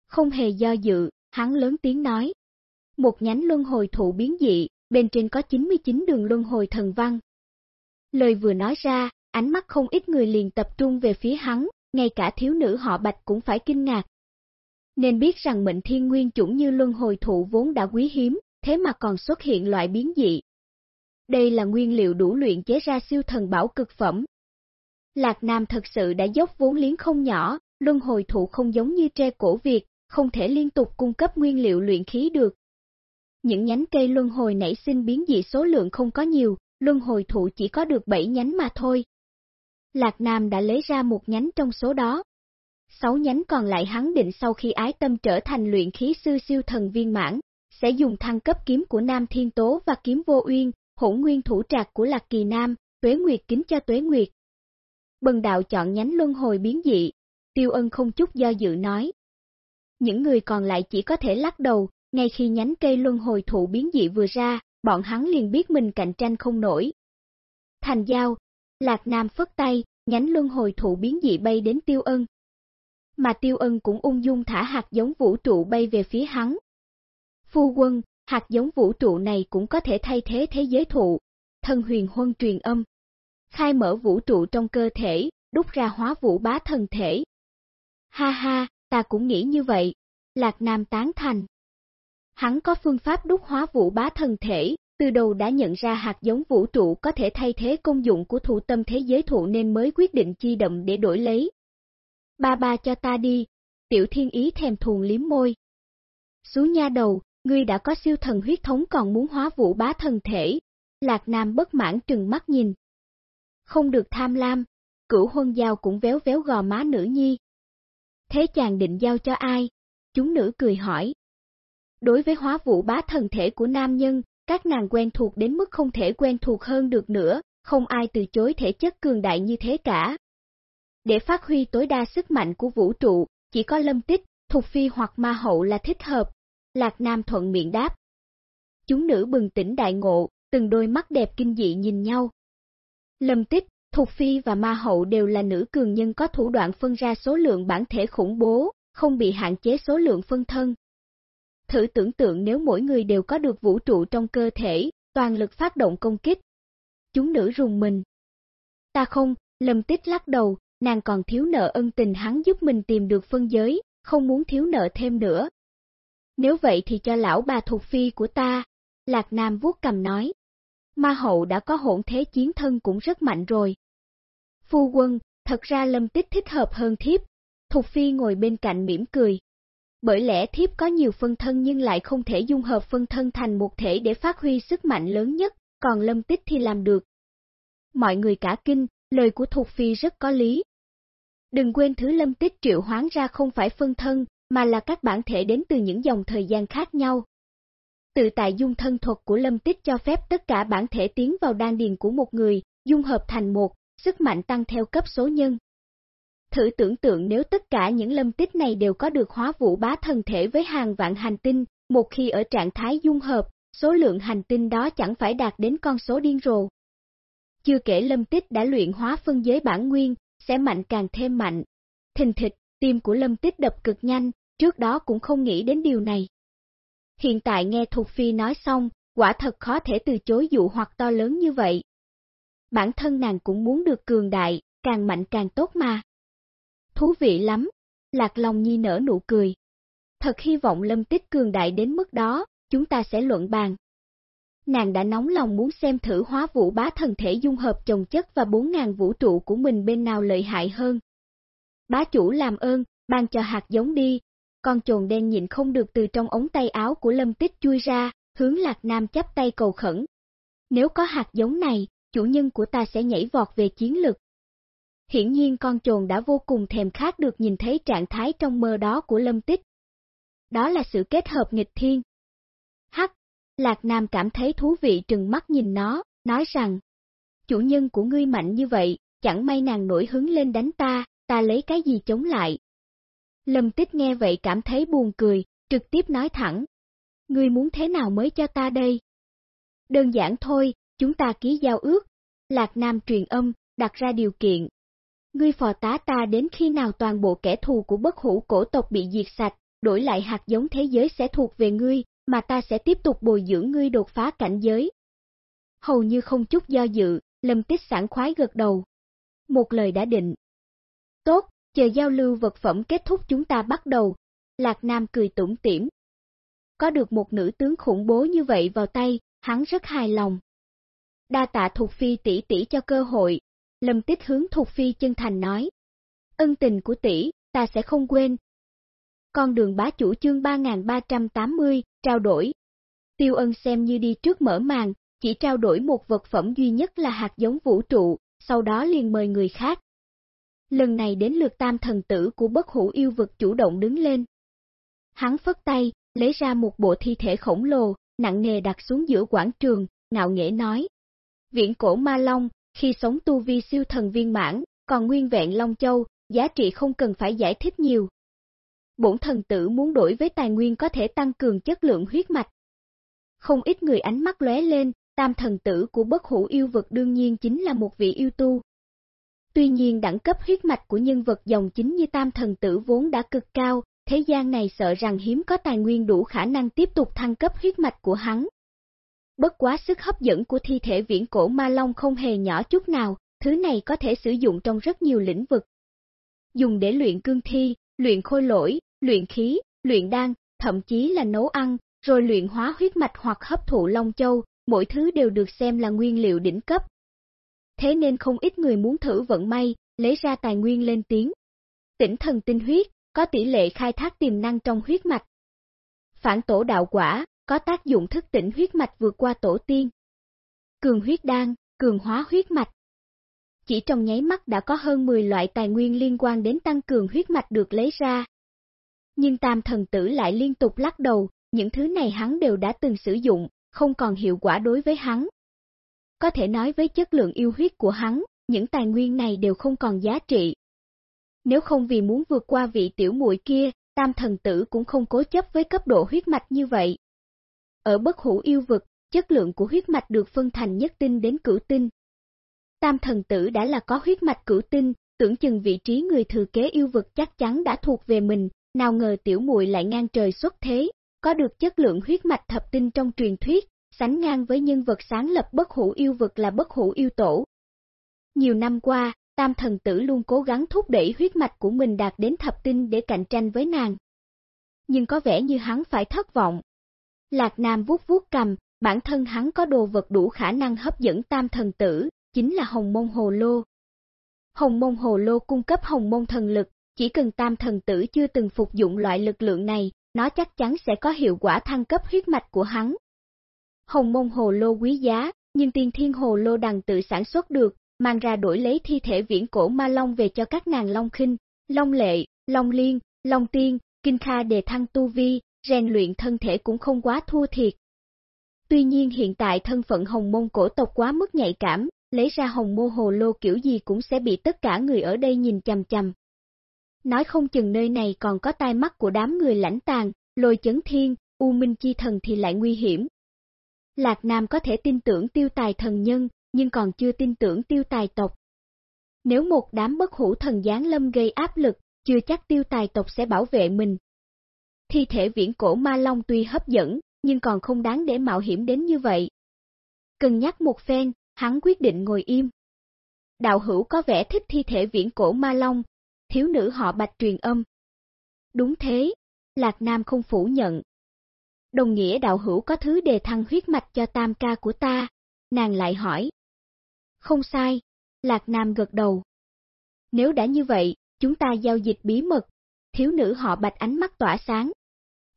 Không hề do dự, hắn lớn tiếng nói. Một nhánh luân hồi thụ biến dị, bên trên có 99 đường luân hồi thần văn. Lời vừa nói ra, ánh mắt không ít người liền tập trung về phía hắn, ngay cả thiếu nữ họ bạch cũng phải kinh ngạc. Nên biết rằng mệnh thiên nguyên chủng như luân hồi thụ vốn đã quý hiếm, thế mà còn xuất hiện loại biến dị. Đây là nguyên liệu đủ luyện chế ra siêu thần bảo cực phẩm. Lạc Nam thật sự đã dốc vốn liếng không nhỏ, luân hồi thụ không giống như tre cổ Việt, không thể liên tục cung cấp nguyên liệu luyện khí được, những nhánh cây luân hồi nảy sinh biến dị số lượng không có nhiều, luân hồi thụ chỉ có được 7 nhánh mà thôi. Lạc Nam đã lấy ra một nhánh trong số đó. Sáu nhánh còn lại hắn định sau khi ái tâm trở thành luyện khí sư siêu thần viên mãn, sẽ dùng thăng cấp kiếm của Nam Thiên Tố và kiếm vô uyên, hỗn nguyên thủ trạc của Lạc Kỳ Nam, tuế nguyệt kính cho tuế nguyệt. Bần đạo chọn nhánh luân hồi biến dị, tiêu ân không chút do dự nói. Những người còn lại chỉ có thể lắc đầu, ngay khi nhánh cây luân hồi thụ biến dị vừa ra, bọn hắn liền biết mình cạnh tranh không nổi. Thành giao, Lạc Nam phất tay, nhánh luân hồi thụ biến dị bay đến Tiêu Ân. Mà Tiêu Ân cũng ung dung thả hạt giống vũ trụ bay về phía hắn. Phu quân, hạt giống vũ trụ này cũng có thể thay thế thế giới thụ. Thân huyền huân truyền âm. Khai mở vũ trụ trong cơ thể, đúc ra hóa vũ bá thần thể. Ha ha, ta cũng nghĩ như vậy. Lạc Nam tán thành. Hắn có phương pháp đúc hóa vũ bá thần thể, từ đầu đã nhận ra hạt giống vũ trụ có thể thay thế công dụng của thủ tâm thế giới thụ nên mới quyết định chi đậm để đổi lấy. Ba ba cho ta đi, tiểu thiên ý thèm thuồng liếm môi. Xú nha đầu, ngươi đã có siêu thần huyết thống còn muốn hóa vũ bá thần thể. Lạc Nam bất mãn trừng mắt nhìn. Không được tham lam, cửu huân giao cũng véo véo gò má nữ nhi. Thế chàng định giao cho ai? Chúng nữ cười hỏi. Đối với hóa vũ bá thần thể của nam nhân, các nàng quen thuộc đến mức không thể quen thuộc hơn được nữa, không ai từ chối thể chất cường đại như thế cả. Để phát huy tối đa sức mạnh của vũ trụ, chỉ có lâm tích, thuộc phi hoặc ma hậu là thích hợp. Lạc Nam thuận miệng đáp. Chúng nữ bừng tỉnh đại ngộ, từng đôi mắt đẹp kinh dị nhìn nhau. Lâm tích, Thục Phi và Ma Hậu đều là nữ cường nhân có thủ đoạn phân ra số lượng bản thể khủng bố, không bị hạn chế số lượng phân thân, Thử tưởng tượng nếu mỗi người đều có được vũ trụ trong cơ thể, toàn lực phát động công kích. Chúng nữ rùng mình. Ta không, lầm tích lắc đầu, nàng còn thiếu nợ ân tình hắn giúp mình tìm được phân giới, không muốn thiếu nợ thêm nữa. Nếu vậy thì cho lão bà thuộc phi của ta, Lạc Nam vuốt cầm nói. Ma hậu đã có hỗn thế chiến thân cũng rất mạnh rồi. Phu quân, Thật ra lâm tích thích hợp hơn thiếp. Thục Phi ngồi bên cạnh mỉm cười. Bởi lẽ thiếp có nhiều phân thân nhưng lại không thể dung hợp phân thân thành một thể để phát huy sức mạnh lớn nhất, còn lâm tích thì làm được. Mọi người cả kinh, lời của Thục Phi rất có lý. Đừng quên thứ lâm tích triệu hoán ra không phải phân thân, mà là các bản thể đến từ những dòng thời gian khác nhau. Tự tại dung thân thuật của lâm tích cho phép tất cả bản thể tiến vào đan điền của một người, dung hợp thành một, sức mạnh tăng theo cấp số nhân. Thử tưởng tượng nếu tất cả những lâm tích này đều có được hóa vũ bá thần thể với hàng vạn hành tinh, một khi ở trạng thái dung hợp, số lượng hành tinh đó chẳng phải đạt đến con số điên rồ. Chưa kể lâm tích đã luyện hóa phân giới bản nguyên, sẽ mạnh càng thêm mạnh. Thình thịch, tim của lâm tích đập cực nhanh, trước đó cũng không nghĩ đến điều này. Hiện tại nghe Thục Phi nói xong, quả thật khó thể từ chối dụ hoặc to lớn như vậy. Bản thân nàng cũng muốn được cường đại, càng mạnh càng tốt mà. Thú vị lắm, Lạc Long Nhi nở nụ cười. Thật hy vọng lâm tích cường đại đến mức đó, chúng ta sẽ luận bàn. Nàng đã nóng lòng muốn xem thử hóa vũ bá thần thể dung hợp chồng chất và 4.000 vũ trụ của mình bên nào lợi hại hơn. Bá chủ làm ơn, ban cho hạt giống đi, con trồn đen nhịn không được từ trong ống tay áo của lâm tích chui ra, hướng lạc nam chắp tay cầu khẩn. Nếu có hạt giống này, chủ nhân của ta sẽ nhảy vọt về chiến lực. Hiển nhiên con trồn đã vô cùng thèm khát được nhìn thấy trạng thái trong mơ đó của lâm tích. Đó là sự kết hợp nghịch thiên. Hắc, Lạc Nam cảm thấy thú vị trừng mắt nhìn nó, nói rằng, chủ nhân của ngươi mạnh như vậy, chẳng may nàng nổi hứng lên đánh ta, ta lấy cái gì chống lại. Lâm Tích nghe vậy cảm thấy buồn cười, trực tiếp nói thẳng, ngươi muốn thế nào mới cho ta đây? Đơn giản thôi, chúng ta ký giao ước. Lạc Nam truyền âm, đặt ra điều kiện. Ngươi phò tá ta đến khi nào toàn bộ kẻ thù của bất hủ cổ tộc bị diệt sạch, đổi lại hạt giống thế giới sẽ thuộc về ngươi, mà ta sẽ tiếp tục bồi dưỡng ngươi đột phá cảnh giới. Hầu như không chút do dự, Lâm Tích sảng khoái gật đầu. Một lời đã định. Chờ giao lưu vật phẩm kết thúc chúng ta bắt đầu. Lạc Nam cười tủm tỉm. Có được một nữ tướng khủng bố như vậy vào tay, hắn rất hài lòng. Đa tạ Thục Phi tỷ tỷ cho cơ hội, Lâm Tích hướng Thục Phi chân thành nói. Ân tình của tỷ, ta sẽ không quên. Con đường bá chủ chương 3380, trao đổi. Tiêu ân xem như đi trước mở màn, chỉ trao đổi một vật phẩm duy nhất là hạt giống vũ trụ, sau đó liền mời người khác. Lần này đến lượt tam thần tử của bất hủ yêu vực chủ động đứng lên. Hắn phất tay, lấy ra một bộ thi thể khổng lồ, nặng nề đặt xuống giữa quảng trường, ngạo nghễ nói. viện cổ Ma Long, khi sống tu vi siêu thần viên mãn, còn nguyên vẹn Long Châu, giá trị không cần phải giải thích nhiều. Bổn thần tử muốn đổi với tài nguyên có thể tăng cường chất lượng huyết mạch. Không ít người ánh mắt lóe lên, tam thần tử của bất hủ yêu vực đương nhiên chính là một vị yêu tu. Tuy nhiên đẳng cấp huyết mạch của nhân vật dòng chính như tam thần tử vốn đã cực cao, thế gian này sợ rằng hiếm có tài nguyên đủ khả năng tiếp tục thăng cấp huyết mạch của hắn. Bất quá sức hấp dẫn của thi thể viễn cổ ma long không hề nhỏ chút nào, thứ này có thể sử dụng trong rất nhiều lĩnh vực. Dùng để luyện cương thi, luyện khôi lỗi, luyện khí, luyện đan, thậm chí là nấu ăn, rồi luyện hóa huyết mạch hoặc hấp thụ long châu, mỗi thứ đều được xem là nguyên liệu đỉnh cấp. Thế nên không ít người muốn thử vận may, lấy ra tài nguyên lên tiếng. Tỉnh thần tinh huyết, có tỷ lệ khai thác tiềm năng trong huyết mạch. Phản tổ đạo quả, có tác dụng thức tỉnh huyết mạch vượt qua tổ tiên. Cường huyết đan, cường hóa huyết mạch. Chỉ trong nháy mắt đã có hơn 10 loại tài nguyên liên quan đến tăng cường huyết mạch được lấy ra. Nhưng tam thần tử lại liên tục lắc đầu, những thứ này hắn đều đã từng sử dụng, không còn hiệu quả đối với hắn. Có thể nói với chất lượng yêu huyết của hắn, những tài nguyên này đều không còn giá trị. Nếu không vì muốn vượt qua vị tiểu muội kia, tam thần tử cũng không cố chấp với cấp độ huyết mạch như vậy. Ở bất hủ yêu vực, chất lượng của huyết mạch được phân thành nhất tinh đến cửu tinh. Tam thần tử đã là có huyết mạch cửu tinh, tưởng chừng vị trí người thừa kế yêu vực chắc chắn đã thuộc về mình, nào ngờ tiểu muội lại ngang trời xuất thế, có được chất lượng huyết mạch thập tinh trong truyền thuyết, sánh ngang với nhân vật sáng lập bất hủ yêu vực là bất hủ yêu tổ. Nhiều năm qua, tam thần tử luôn cố gắng thúc đẩy huyết mạch của mình đạt đến thập tinh để cạnh tranh với nàng. Nhưng có vẻ như hắn phải thất vọng, Lạc Nam vuốt vuốt cầm, bản thân hắn có đồ vật đủ khả năng hấp dẫn tam thần tử, chính là hồng môn hồ lô. Hồng môn hồ lô cung cấp hồng môn thần lực, chỉ cần tam thần tử chưa từng phục dụng loại lực lượng này, nó chắc chắn sẽ có hiệu quả thăng cấp huyết mạch của hắn. Hồng môn hồ lô quý giá, nhưng tiên thiên hồ lô đằng tự sản xuất được, mang ra đổi lấy thi thể viễn cổ ma long về cho các nàng long khinh, long lệ, long liên, long tiên, kinh kha đề thăng tu vi, rèn luyện thân thể cũng không quá thua thiệt. Tuy nhiên hiện tại thân phận hồng môn cổ tộc quá mức nhạy cảm, lấy ra hồng mô hồ lô kiểu gì cũng sẽ bị tất cả người ở đây nhìn chằm chằm. Nói không chừng nơi này còn có tai mắt của đám người lãnh tàn, lôi chấn thiên, u minh chi thần thì lại nguy hiểm. Lạc Nam có thể tin tưởng tiêu tài thần nhân, nhưng còn chưa tin tưởng tiêu tài tộc. Nếu một đám bất hủ thần gián lâm gây áp lực, chưa chắc tiêu tài tộc sẽ bảo vệ mình. Thi thể viễn cổ ma long tuy hấp dẫn, nhưng còn không đáng để mạo hiểm đến như vậy. Cần nhắc một phen, hắn quyết định ngồi im. Đạo hữu có vẻ thích thi thể viễn cổ ma long, thiếu nữ họ bạch truyền âm. Đúng thế, Lạc Nam không phủ nhận. Đồng nghĩa đạo hữu có thứ đề thăng huyết mạch cho tam ca của ta, nàng lại hỏi. Không sai, Lạc Nam gật đầu. Nếu đã như vậy, chúng ta giao dịch bí mật, thiếu nữ họ bạch ánh mắt tỏa sáng.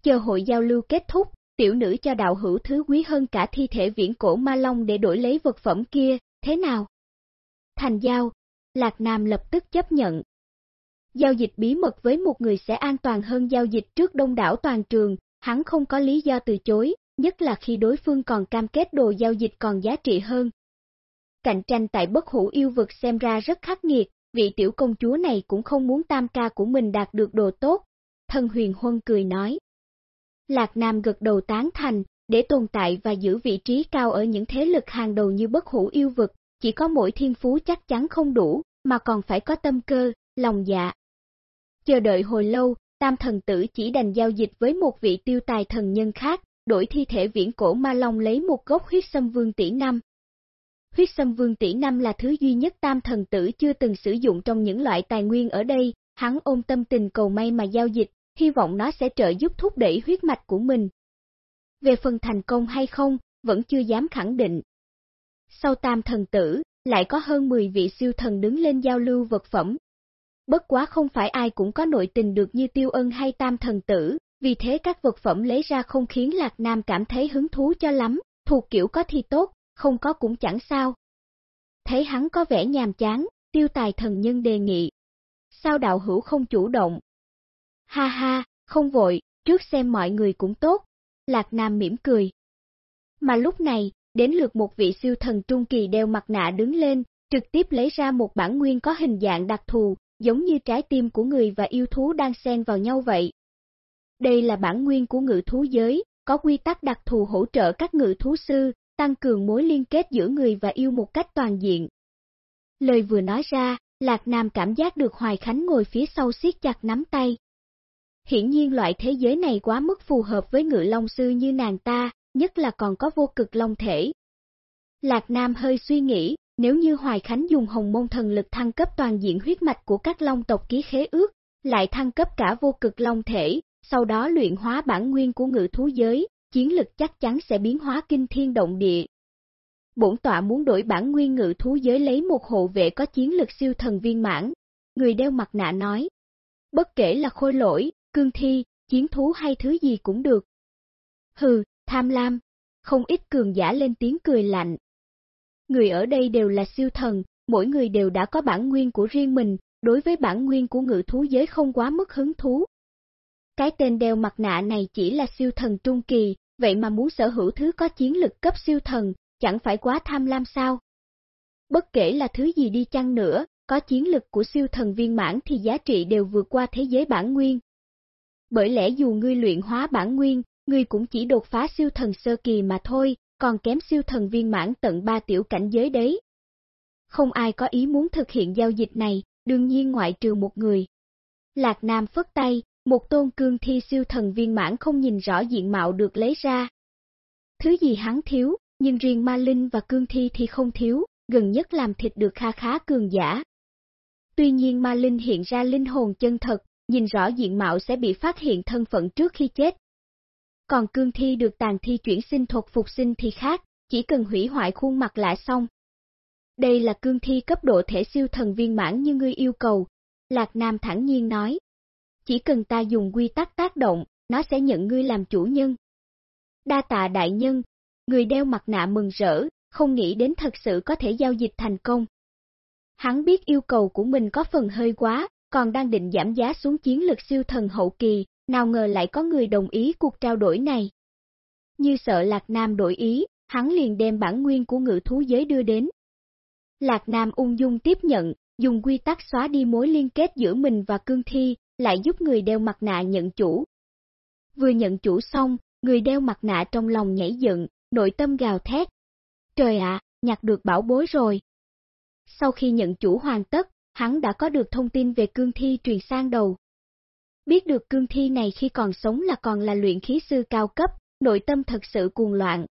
Chờ hội giao lưu kết thúc, tiểu nữ cho đạo hữu thứ quý hơn cả thi thể viễn cổ ma long để đổi lấy vật phẩm kia, thế nào? Thành giao, Lạc Nam lập tức chấp nhận. Giao dịch bí mật với một người sẽ an toàn hơn giao dịch trước đông đảo toàn trường, hắn không có lý do từ chối, nhất là khi đối phương còn cam kết đồ giao dịch còn giá trị hơn. Cạnh tranh tại bất hủ yêu vực xem ra rất khắc nghiệt, vị tiểu công chúa này cũng không muốn tam ca của mình đạt được đồ tốt. Thân huyền huân cười nói. Lạc Nam gật đầu tán thành, để tồn tại và giữ vị trí cao ở những thế lực hàng đầu như bất hủ yêu vực, chỉ có mỗi thiên phú chắc chắn không đủ, mà còn phải có tâm cơ, lòng dạ. Chờ đợi hồi lâu, tam thần tử chỉ đành giao dịch với một vị tiêu tài thần nhân khác, đổi thi thể viễn cổ ma long lấy một gốc huyết sâm vương tỷ năm. Huyết sâm vương tỷ năm là thứ duy nhất tam thần tử chưa từng sử dụng trong những loại tài nguyên ở đây, hắn ôm tâm tình cầu may mà giao dịch, hy vọng nó sẽ trợ giúp thúc đẩy huyết mạch của mình. Về phần thành công hay không, vẫn chưa dám khẳng định. Sau tam thần tử, lại có hơn 10 vị siêu thần đứng lên giao lưu vật phẩm. Bất quá không phải ai cũng có nội tình được như tiêu ân hay tam thần tử, vì thế các vật phẩm lấy ra không khiến Lạc Nam cảm thấy hứng thú cho lắm, thuộc kiểu có thì tốt, không có cũng chẳng sao. Thấy hắn có vẻ nhàm chán, tiêu tài thần nhân đề nghị. Sao đạo hữu không chủ động, Ha ha, không vội, trước xem mọi người cũng tốt. Lạc Nam mỉm cười. Mà lúc này, đến lượt một vị siêu thần trung kỳ đeo mặt nạ đứng lên, trực tiếp lấy ra một bản nguyên có hình dạng đặc thù, giống như trái tim của người và yêu thú đang xen vào nhau vậy. Đây là bản nguyên của ngự thú giới, có quy tắc đặc thù hỗ trợ các ngự thú sư, tăng cường mối liên kết giữa người và yêu một cách toàn diện. Lời vừa nói ra, Lạc Nam cảm giác được Hoài Khánh ngồi phía sau siết chặt nắm tay, Hiển nhiên loại thế giới này quá mức phù hợp với ngự long sư như nàng ta, nhất là còn có vô cực long thể. Lạc Nam hơi suy nghĩ, nếu như Hoài Khánh dùng hồng môn thần lực thăng cấp toàn diện huyết mạch của các long tộc ký khế ước, lại thăng cấp cả vô cực long thể, sau đó luyện hóa bản nguyên của ngự thú giới, chiến lực chắc chắn sẽ biến hóa kinh thiên động địa. Bổn tọa muốn đổi bản nguyên ngự thú giới lấy một hộ vệ có chiến lực siêu thần viên mãn. Người đeo mặt nạ nói. Bất kể là khôi lỗi, cương thi, chiến thú hay thứ gì cũng được. Hừ, tham lam, không ít cường giả lên tiếng cười lạnh. Người ở đây đều là siêu thần, mỗi người đều đã có bản nguyên của riêng mình, đối với bản nguyên của ngự thú giới không quá mức hứng thú. Cái tên đeo mặt nạ này chỉ là siêu thần trung kỳ, vậy mà muốn sở hữu thứ có chiến lực cấp siêu thần, chẳng phải quá tham lam sao? Bất kể là thứ gì đi chăng nữa, có chiến lực của siêu thần viên mãn thì giá trị đều vượt qua thế giới bản nguyên, bởi lẽ dù ngươi luyện hóa bản nguyên, ngươi cũng chỉ đột phá siêu thần sơ kỳ mà thôi, còn kém siêu thần viên mãn tận ba tiểu cảnh giới đấy. Không ai có ý muốn thực hiện giao dịch này, đương nhiên ngoại trừ một người. Lạc Nam phất tay, một tôn cương thi siêu thần viên mãn không nhìn rõ diện mạo được lấy ra. Thứ gì hắn thiếu, nhưng riêng ma linh và cương thi thì không thiếu, gần nhất làm thịt được kha khá cường giả. Tuy nhiên ma linh hiện ra linh hồn chân thật, nhìn rõ diện mạo sẽ bị phát hiện thân phận trước khi chết. Còn cương thi được tàn thi chuyển sinh thuật phục sinh thì khác, chỉ cần hủy hoại khuôn mặt lại xong. Đây là cương thi cấp độ thể siêu thần viên mãn như ngươi yêu cầu. Lạc Nam thẳng nhiên nói. Chỉ cần ta dùng quy tắc tác động, nó sẽ nhận ngươi làm chủ nhân. Đa tạ đại nhân, người đeo mặt nạ mừng rỡ, không nghĩ đến thật sự có thể giao dịch thành công. Hắn biết yêu cầu của mình có phần hơi quá, còn đang định giảm giá xuống chiến lực siêu thần hậu kỳ, nào ngờ lại có người đồng ý cuộc trao đổi này. Như sợ Lạc Nam đổi ý, hắn liền đem bản nguyên của ngự thú giới đưa đến. Lạc Nam ung dung tiếp nhận, dùng quy tắc xóa đi mối liên kết giữa mình và cương thi, lại giúp người đeo mặt nạ nhận chủ. Vừa nhận chủ xong, người đeo mặt nạ trong lòng nhảy dựng, nội tâm gào thét. Trời ạ, nhặt được bảo bối rồi. Sau khi nhận chủ hoàn tất, hắn đã có được thông tin về cương thi truyền sang đầu. Biết được cương thi này khi còn sống là còn là luyện khí sư cao cấp, nội tâm thật sự cuồng loạn.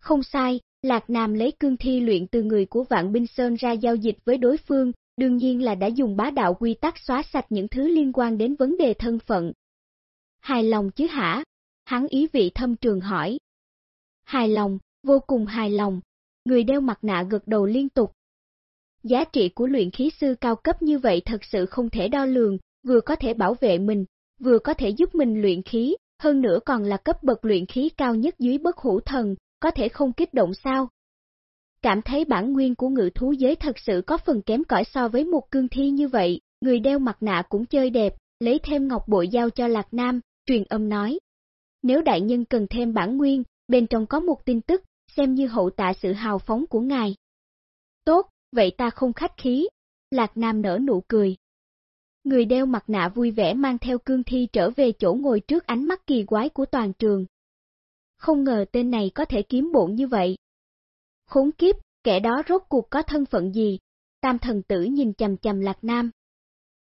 Không sai, Lạc Nam lấy cương thi luyện từ người của Vạn Binh Sơn ra giao dịch với đối phương, đương nhiên là đã dùng bá đạo quy tắc xóa sạch những thứ liên quan đến vấn đề thân phận. Hài lòng chứ hả? Hắn ý vị thâm trường hỏi. Hài lòng, vô cùng hài lòng. Người đeo mặt nạ gật đầu liên tục. Giá trị của luyện khí sư cao cấp như vậy thật sự không thể đo lường, vừa có thể bảo vệ mình, vừa có thể giúp mình luyện khí, hơn nữa còn là cấp bậc luyện khí cao nhất dưới bất hủ thần, có thể không kích động sao? Cảm thấy bản nguyên của ngự thú giới thật sự có phần kém cỏi so với một cương thi như vậy, người đeo mặt nạ cũng chơi đẹp, lấy thêm ngọc bội giao cho Lạc Nam, truyền âm nói. Nếu đại nhân cần thêm bản nguyên, bên trong có một tin tức, xem như hậu tạ sự hào phóng của ngài. Tốt, vậy ta không khách khí. Lạc Nam nở nụ cười. Người đeo mặt nạ vui vẻ mang theo cương thi trở về chỗ ngồi trước ánh mắt kỳ quái của toàn trường. Không ngờ tên này có thể kiếm bộn như vậy. Khốn kiếp, kẻ đó rốt cuộc có thân phận gì? Tam thần tử nhìn chầm chầm Lạc Nam.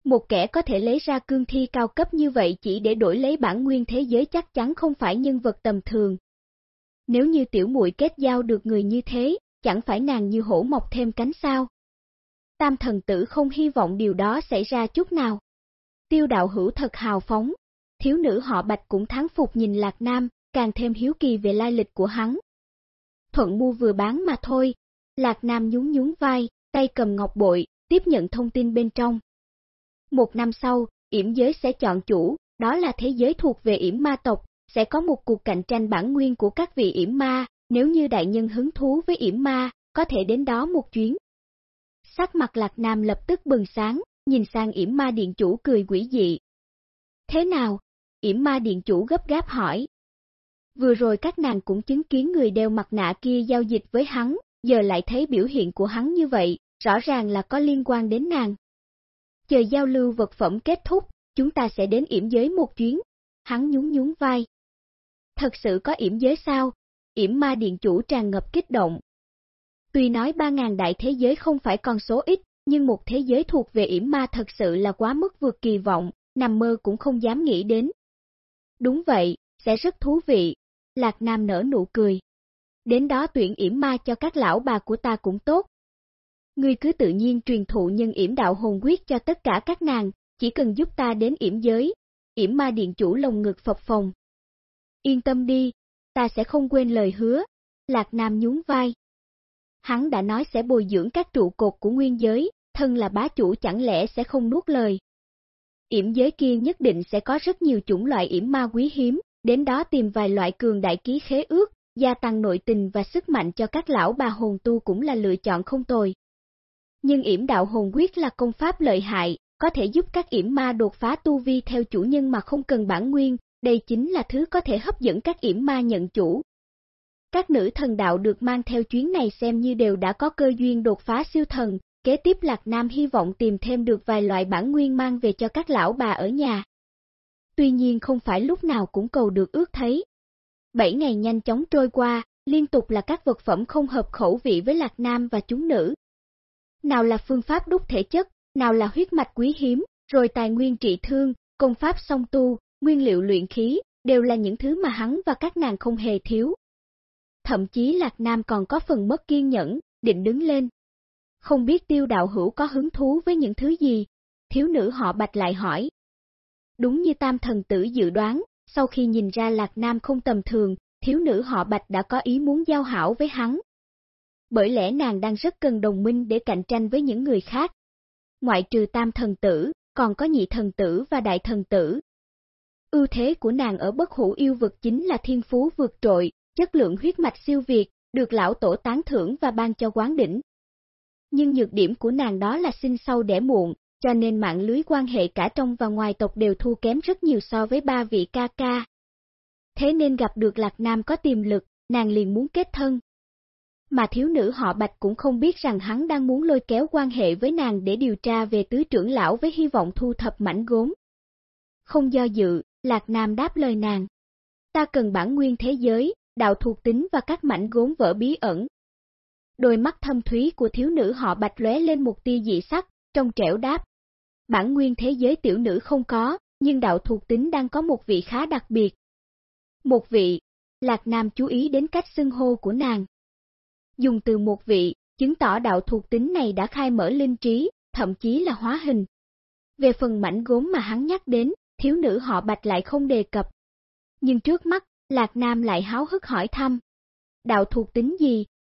Một kẻ có thể lấy ra cương thi cao cấp như vậy chỉ để đổi lấy bản nguyên thế giới chắc chắn không phải nhân vật tầm thường. Nếu như tiểu muội kết giao được người như thế, chẳng phải nàng như hổ mọc thêm cánh sao? Tam thần tử không hy vọng điều đó xảy ra chút nào. Tiêu đạo hữu thật hào phóng, thiếu nữ họ bạch cũng thắng phục nhìn Lạc Nam, càng thêm hiếu kỳ về lai lịch của hắn. Thuận mua vừa bán mà thôi, Lạc Nam nhún nhún vai, tay cầm ngọc bội, tiếp nhận thông tin bên trong. Một năm sau, yểm giới sẽ chọn chủ, đó là thế giới thuộc về yểm ma tộc, sẽ có một cuộc cạnh tranh bản nguyên của các vị yểm ma, nếu như đại nhân hứng thú với yểm ma, có thể đến đó một chuyến. Sắc mặt Lạc Nam lập tức bừng sáng, nhìn sang yểm ma điện chủ cười quỷ dị. Thế nào? Yểm ma điện chủ gấp gáp hỏi. Vừa rồi các nàng cũng chứng kiến người đeo mặt nạ kia giao dịch với hắn, giờ lại thấy biểu hiện của hắn như vậy, rõ ràng là có liên quan đến nàng. Chờ giao lưu vật phẩm kết thúc, chúng ta sẽ đến yểm giới một chuyến. Hắn nhún nhún vai. Thật sự có yểm giới sao? Yểm ma điện chủ tràn ngập kích động. Tuy nói 3.000 đại thế giới không phải con số ít, nhưng một thế giới thuộc về yểm ma thật sự là quá mức vượt kỳ vọng, nằm mơ cũng không dám nghĩ đến. Đúng vậy, sẽ rất thú vị. Lạc Nam nở nụ cười. Đến đó tuyển yểm ma cho các lão bà của ta cũng tốt. Ngươi cứ tự nhiên truyền thụ nhân yểm đạo hồn quyết cho tất cả các nàng, chỉ cần giúp ta đến yểm giới. Yểm ma điện chủ lồng ngực phập phòng. Yên tâm đi, ta sẽ không quên lời hứa. Lạc Nam nhún vai. Hắn đã nói sẽ bồi dưỡng các trụ cột của nguyên giới, thân là bá chủ chẳng lẽ sẽ không nuốt lời. Yểm giới kia nhất định sẽ có rất nhiều chủng loại yểm ma quý hiếm, đến đó tìm vài loại cường đại ký khế ước, gia tăng nội tình và sức mạnh cho các lão bà hồn tu cũng là lựa chọn không tồi. Nhưng yểm đạo hồn quyết là công pháp lợi hại, có thể giúp các yểm ma đột phá tu vi theo chủ nhân mà không cần bản nguyên, đây chính là thứ có thể hấp dẫn các yểm ma nhận chủ. Các nữ thần đạo được mang theo chuyến này xem như đều đã có cơ duyên đột phá siêu thần, kế tiếp Lạc Nam hy vọng tìm thêm được vài loại bản nguyên mang về cho các lão bà ở nhà. Tuy nhiên không phải lúc nào cũng cầu được ước thấy. Bảy ngày nhanh chóng trôi qua, liên tục là các vật phẩm không hợp khẩu vị với Lạc Nam và chúng nữ. Nào là phương pháp đúc thể chất, nào là huyết mạch quý hiếm, rồi tài nguyên trị thương, công pháp song tu, nguyên liệu luyện khí, đều là những thứ mà hắn và các nàng không hề thiếu. Thậm chí Lạc Nam còn có phần mất kiên nhẫn, định đứng lên. Không biết tiêu đạo hữu có hứng thú với những thứ gì? Thiếu nữ họ bạch lại hỏi. Đúng như tam thần tử dự đoán, sau khi nhìn ra Lạc Nam không tầm thường, thiếu nữ họ bạch đã có ý muốn giao hảo với hắn. bởi lẽ nàng đang rất cần đồng minh để cạnh tranh với những người khác. Ngoại trừ tam thần tử, còn có nhị thần tử và đại thần tử. Ưu thế của nàng ở bất hủ yêu vực chính là thiên phú vượt trội, chất lượng huyết mạch siêu việt, được lão tổ tán thưởng và ban cho quán đỉnh. Nhưng nhược điểm của nàng đó là sinh sâu đẻ muộn, cho nên mạng lưới quan hệ cả trong và ngoài tộc đều thua kém rất nhiều so với ba vị ca ca. Thế nên gặp được Lạc Nam có tiềm lực, nàng liền muốn kết thân. Mà thiếu nữ họ Bạch cũng không biết rằng hắn đang muốn lôi kéo quan hệ với nàng để điều tra về tứ trưởng lão với hy vọng thu thập mảnh gốm. Không do dự, Lạc Nam đáp lời nàng. Ta cần bản nguyên thế giới, đạo thuộc tính và các mảnh gốm vỡ bí ẩn. Đôi mắt thâm thúy của thiếu nữ họ Bạch lóe lên một tia dị sắc, trong trẻo đáp. Bản nguyên thế giới tiểu nữ không có, nhưng đạo thuộc tính đang có một vị khá đặc biệt. Một vị, Lạc Nam chú ý đến cách xưng hô của nàng. Dùng từ một vị, chứng tỏ đạo thuộc tính này đã khai mở linh trí, thậm chí là hóa hình. Về phần mảnh gốm mà hắn nhắc đến, thiếu nữ họ bạch lại không đề cập. Nhưng trước mắt, Lạc Nam lại háo hức hỏi thăm. Đạo thuộc tính gì,